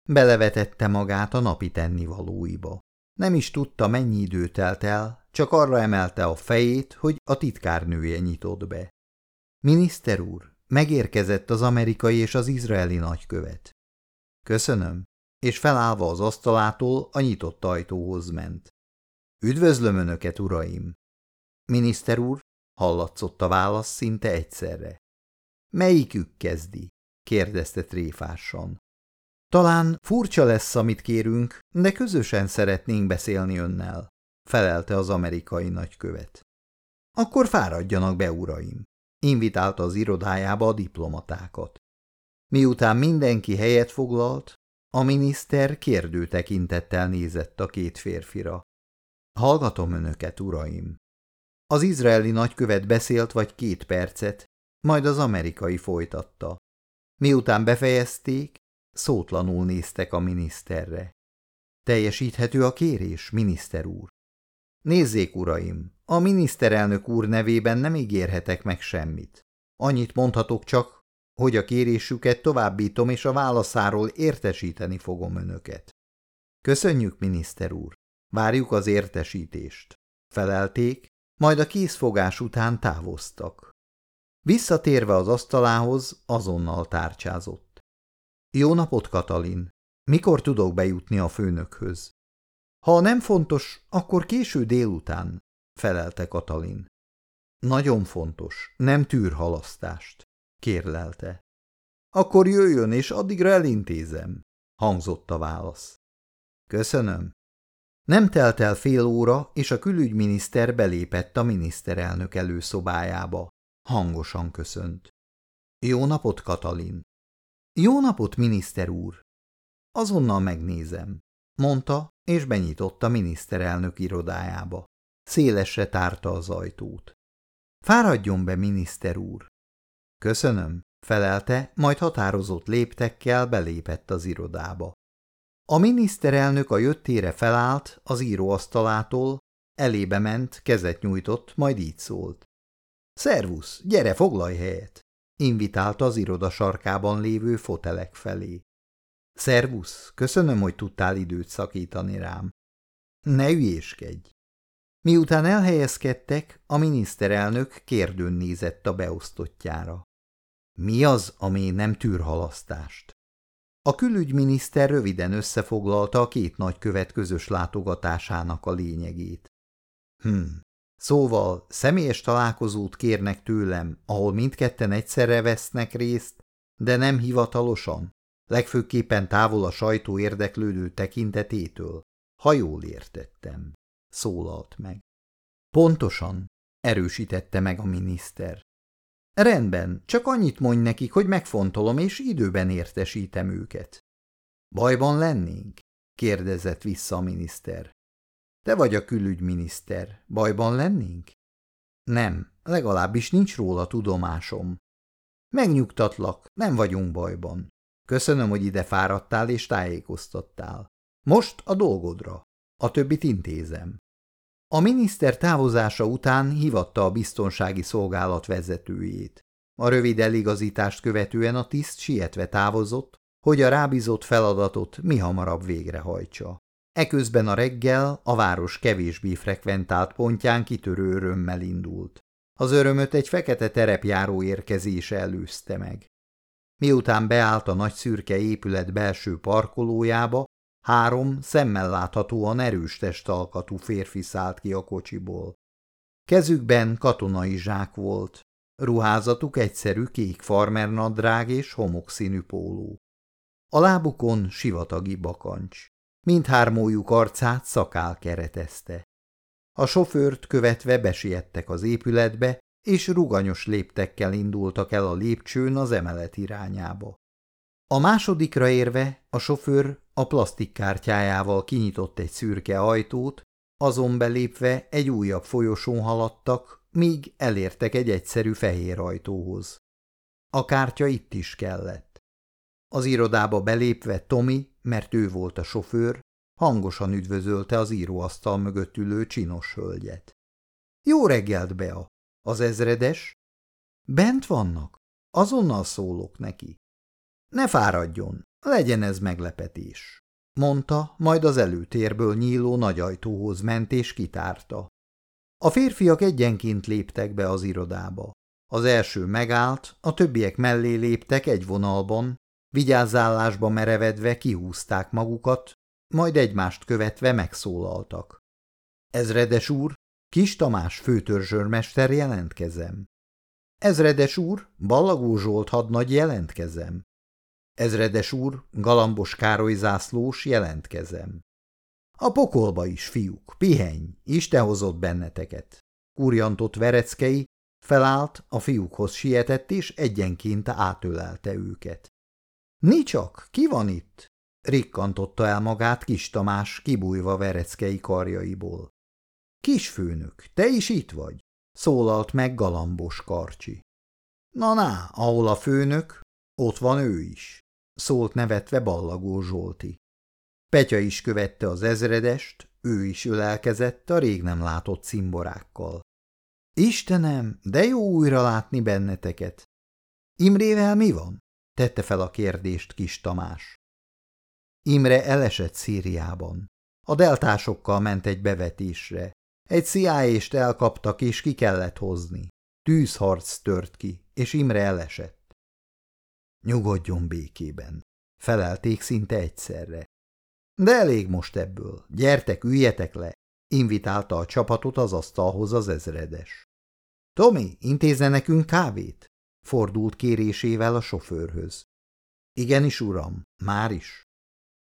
Belevetette magát a napi tennivalóiba. Nem is tudta, mennyi idő telt el, csak arra emelte a fejét, hogy a titkárnője nyitott be. Miniszter úr, megérkezett az amerikai és az izraeli nagykövet. Köszönöm, és felállva az asztalától a nyitott ajtóhoz ment. Üdvözlöm Önöket, uraim! Miniszter úr, hallatszott a válasz szinte egyszerre. Melyikük kezdi? kérdezte tréfásan. Talán furcsa lesz, amit kérünk, de közösen szeretnénk beszélni önnel, felelte az amerikai nagykövet. Akkor fáradjanak be, uraim, invitálta az irodájába a diplomatákat. Miután mindenki helyet foglalt, a miniszter kérdő tekintettel nézett a két férfira. Hallgatom önöket, uraim. Az izraeli nagykövet beszélt vagy két percet, majd az amerikai folytatta. Miután befejezték, szótlanul néztek a miniszterre. Teljesíthető a kérés, miniszter úr? Nézzék, uraim, a miniszterelnök úr nevében nem ígérhetek meg semmit. Annyit mondhatok csak, hogy a kérésüket továbbítom, és a válaszáról értesíteni fogom önöket. Köszönjük, miniszter úr! Várjuk az értesítést. Felelték, majd a készfogás után távoztak. Visszatérve az asztalához, azonnal tárcsázott. Jó napot, Katalin! Mikor tudok bejutni a főnökhöz? Ha nem fontos, akkor késő délután, felelte Katalin. Nagyon fontos, nem tűr halasztást, kérlelte. Akkor jöjjön, és addigra elintézem, hangzott a válasz. Köszönöm. Nem telt el fél óra, és a külügyminiszter belépett a miniszterelnök előszobájába. Hangosan köszönt. Jó napot, Katalin! Jó napot, miniszter úr! Azonnal megnézem, mondta, és benyitott a miniszterelnök irodájába. Szélesre tárta az ajtót. Fáradjon be, miniszter úr! Köszönöm, felelte, majd határozott léptekkel belépett az irodába. A miniszterelnök a jöttére felállt az íróasztalától, elébe ment, kezet nyújtott, majd így szólt. Szervusz, gyere, foglalj helyet! Invitálta az iroda sarkában lévő fotelek felé. Szervusz, köszönöm, hogy tudtál időt szakítani rám. Ne ügyéskedj! Miután elhelyezkedtek, a miniszterelnök kérdőn nézett a beosztottjára. Mi az, ami nem tűr halasztást? A külügyminiszter röviden összefoglalta a két nagykövet közös látogatásának a lényegét. Hm, szóval személyes találkozót kérnek tőlem, ahol mindketten egyszerre vesznek részt, de nem hivatalosan, legfőképpen távol a sajtó érdeklődő tekintetétől, ha jól értettem, szólalt meg. Pontosan, erősítette meg a miniszter. Rendben, csak annyit mondj nekik, hogy megfontolom, és időben értesítem őket. Bajban lennénk? kérdezett vissza a miniszter. Te vagy a külügyminiszter. Bajban lennénk? Nem, legalábbis nincs róla tudomásom. Megnyugtatlak, nem vagyunk bajban. Köszönöm, hogy ide fáradtál és tájékoztattál. Most a dolgodra. A többit intézem. A miniszter távozása után hivatta a biztonsági szolgálat vezetőjét. A rövid eligazítást követően a tiszt sietve távozott, hogy a rábízott feladatot mi hamarabb végrehajtsa. Eközben a reggel a város kevésbé frekventált pontján kitörő örömmel indult. Az örömöt egy fekete terepjáró érkezése előzte meg. Miután beállt a nagy szürke épület belső parkolójába, Három szemmel láthatóan erős testalkatú férfi szállt ki a kocsiból. Kezükben katonai zsák volt, ruházatuk egyszerű kék farmernadrág és homokszínű póló. A lábukon sivatagi bakancs. Mindhármójuk arcát szakál keretezte. A sofőrt követve besiettek az épületbe, és ruganyos léptekkel indultak el a lépcsőn az emelet irányába. A másodikra érve a sofőr a plastikkártyájával kinyitott egy szürke ajtót, azon belépve egy újabb folyosón haladtak, míg elértek egy egyszerű fehér ajtóhoz. A kártya itt is kellett. Az irodába belépve Tomi, mert ő volt a sofőr, hangosan üdvözölte az íróasztal mögött ülő csinos hölgyet. Jó reggelt, Bea! Az ezredes? Bent vannak? Azonnal szólok neki. Ne fáradjon, legyen ez meglepetés, mondta, majd az előtérből nyíló nagy ajtóhoz ment és kitárta. A férfiak egyenként léptek be az irodába. Az első megállt, a többiek mellé léptek egy vonalban, vigyázzálásba merevedve kihúzták magukat, majd egymást követve megszólaltak. Ezredes úr, Kis Tamás főtörzsörmester jelentkezem. Ezredes úr, Ballagó Zsolt hadnagy jelentkezem. Ezredes úr, Galambos Károly zászlós jelentkezem. A pokolba is, fiúk, pihenj, Isten hozott benneteket. Kurjantott Vereckei, felállt, a fiúkhoz sietett, és egyenként átölelte őket. Nicsak, ki van itt? Rikkantotta el magát kis Tamás, kibújva Vereckei karjaiból. Kisfőnök, te is itt vagy? Szólalt meg galambos karcsi. Na-na, ahol a főnök, ott van ő is, szólt nevetve ballagó Zsolti. Petya is követte az ezredest, ő is ölelkezett a rég nem látott cimborákkal. Istenem, de jó újra látni benneteket. Imrével mi van? Tette fel a kérdést kis Tamás. Imre elesett Szíriában. A deltásokkal ment egy bevetésre. Egy sziáést elkaptak, és ki kellett hozni. Tűzharc tört ki, és Imre elesett. Nyugodjon békében, felelték szinte egyszerre. De elég most ebből, gyertek, üljetek le, invitálta a csapatot az asztalhoz az ezredes. Tomi, intézze nekünk kávét? Fordult kérésével a sofőrhöz. Igenis, uram, már is.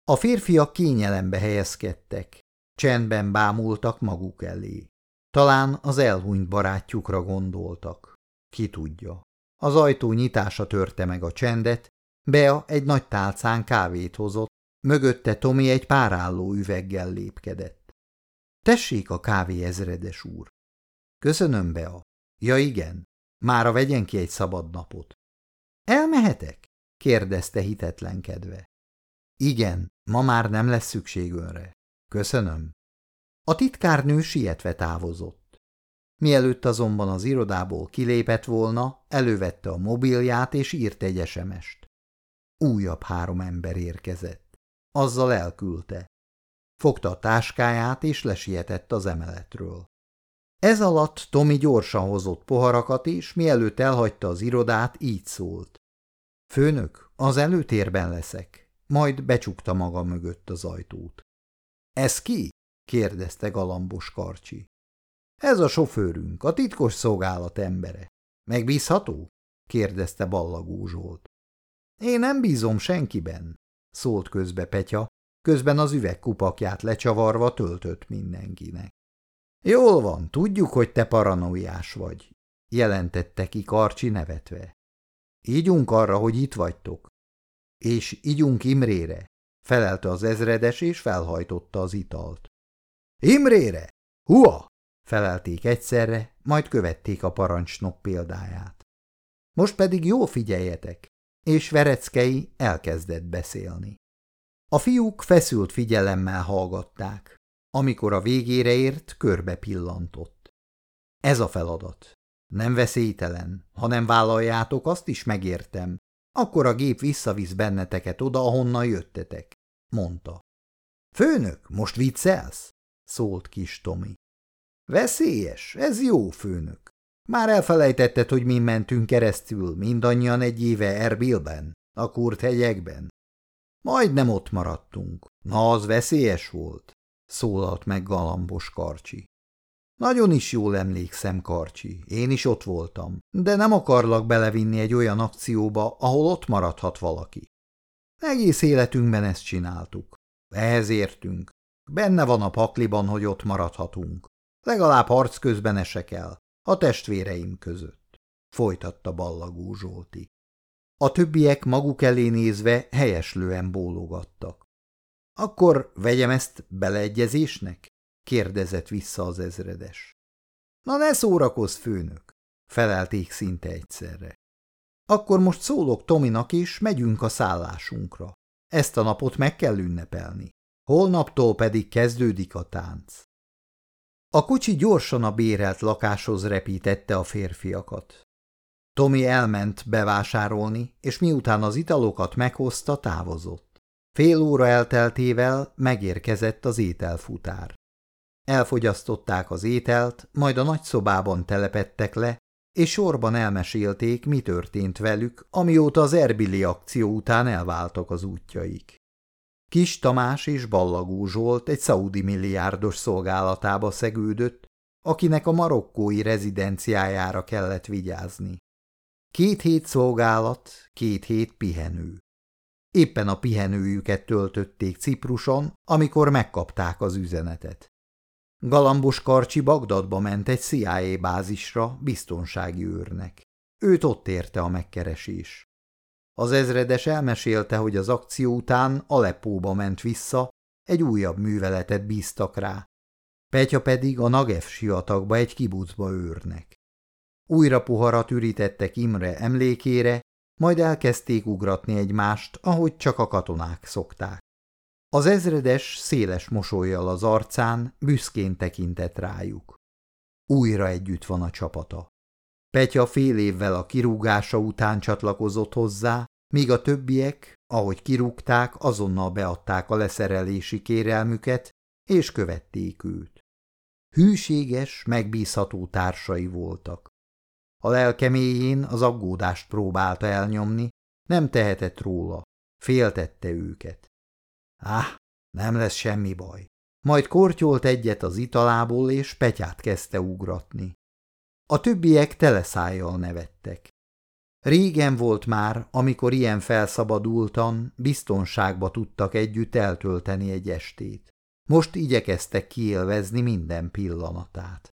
A férfiak kényelembe helyezkedtek, csendben bámultak maguk elé. Talán az elhunyt barátjukra gondoltak. Ki tudja. Az ajtó nyitása törte meg a csendet, Bea egy nagy tálcán kávét hozott, mögötte Tomi egy párálló üveggel lépkedett. Tessék a kávé ezredes úr. Köszönöm, Bea. Ja igen, mára vegyen ki egy szabad napot. Elmehetek? kérdezte hitetlenkedve. Igen, ma már nem lesz szükség önre. Köszönöm. A titkárnő sietve távozott. Mielőtt azonban az irodából kilépett volna, elővette a mobilját és írt egy esemest. Újabb három ember érkezett. Azzal elküldte. Fogta a táskáját és lesietett az emeletről. Ez alatt Tomi gyorsan hozott poharakat, és mielőtt elhagyta az irodát, így szólt. Főnök, az előtérben leszek. Majd becsukta maga mögött az ajtót. Ez ki? kérdezte galambos karcsi. Ez a sofőrünk, a titkos szolgálat embere. Megbízható? kérdezte Ballagó Zsolt. Én nem bízom senkiben, szólt közbe Petya, közben az üvegkupakját lecsavarva töltött mindenkinek. Jól van, tudjuk, hogy te paranoiás vagy, jelentette ki Karcsi nevetve. Ígyunk arra, hogy itt vagytok. És ígyunk Imrére, felelte az ezredes, és felhajtotta az italt. Imrére! Hua! felelték egyszerre, majd követték a parancsnok példáját. Most pedig jól figyeljetek, és Vereckei elkezdett beszélni. A fiúk feszült figyelemmel hallgatták. Amikor a végére ért, körbe pillantott. Ez a feladat. Nem veszélytelen, ha nem vállaljátok, azt is megértem. Akkor a gép visszavisz benneteket oda, ahonnan jöttetek, mondta. Főnök, most viccelsz? szólt kis Tomi. Veszélyes, ez jó, főnök. Már elfelejtetted, hogy mi mentünk keresztül, mindannyian egy éve Erbilben, a kurt hegyekben. Majdnem ott maradtunk. Na, az veszélyes volt szólalt meg galambos Karcsi. Nagyon is jól emlékszem, Karcsi, én is ott voltam, de nem akarlak belevinni egy olyan akcióba, ahol ott maradhat valaki. Egész életünkben ezt csináltuk. Ehhez értünk. Benne van a pakliban, hogy ott maradhatunk. Legalább harc közben esek el, a testvéreim között. Folytatta Ballagó Zsolti. A többiek maguk elé nézve helyeslően bólogattak. Akkor vegyem ezt beleegyezésnek? kérdezett vissza az ezredes. Na ne szórakozz, főnök, felelték szinte egyszerre. Akkor most szólok Tominak, és megyünk a szállásunkra. Ezt a napot meg kell ünnepelni. Holnaptól pedig kezdődik a tánc. A kocsi gyorsan a bérelt lakáshoz repítette a férfiakat. Tommy elment bevásárolni, és miután az italokat meghozta, távozott. Fél óra elteltével megérkezett az ételfutár. Elfogyasztották az ételt, majd a nagyszobában telepettek le, és sorban elmesélték, mi történt velük, amióta az erbili akció után elváltak az útjaik. Kis Tamás és Ballagó Zsolt egy szaudi milliárdos szolgálatába szegődött, akinek a marokkói rezidenciájára kellett vigyázni. Két hét szolgálat, két hét pihenő. Éppen a pihenőjüket töltötték Cipruson, amikor megkapták az üzenetet. Galambos Karcsi Bagdadba ment egy CIA bázisra biztonsági őrnek. Őt ott érte a megkeresés. Az ezredes elmesélte, hogy az akció után Aleppóba ment vissza, egy újabb műveletet bíztak rá. Petya pedig a Nagev sivatagba egy kibucba őrnek. Újra poharat ürítettek Imre emlékére, majd elkezdték ugratni egymást, ahogy csak a katonák szokták. Az ezredes széles mosolyjal az arcán büszkén tekintett rájuk. Újra együtt van a csapata. Petya fél évvel a kirúgása után csatlakozott hozzá, míg a többiek, ahogy kirúgták, azonnal beadták a leszerelési kérelmüket, és követték őt. Hűséges, megbízható társai voltak. A lelkeméjén az aggódást próbálta elnyomni, nem tehetett róla, féltette őket. Áh, nem lesz semmi baj. Majd kortyolt egyet az italából, és petyát kezdte ugratni. A többiek teleszájjal nevettek. Régen volt már, amikor ilyen felszabadultan, biztonságba tudtak együtt eltölteni egy estét. Most igyekeztek kiélvezni minden pillanatát.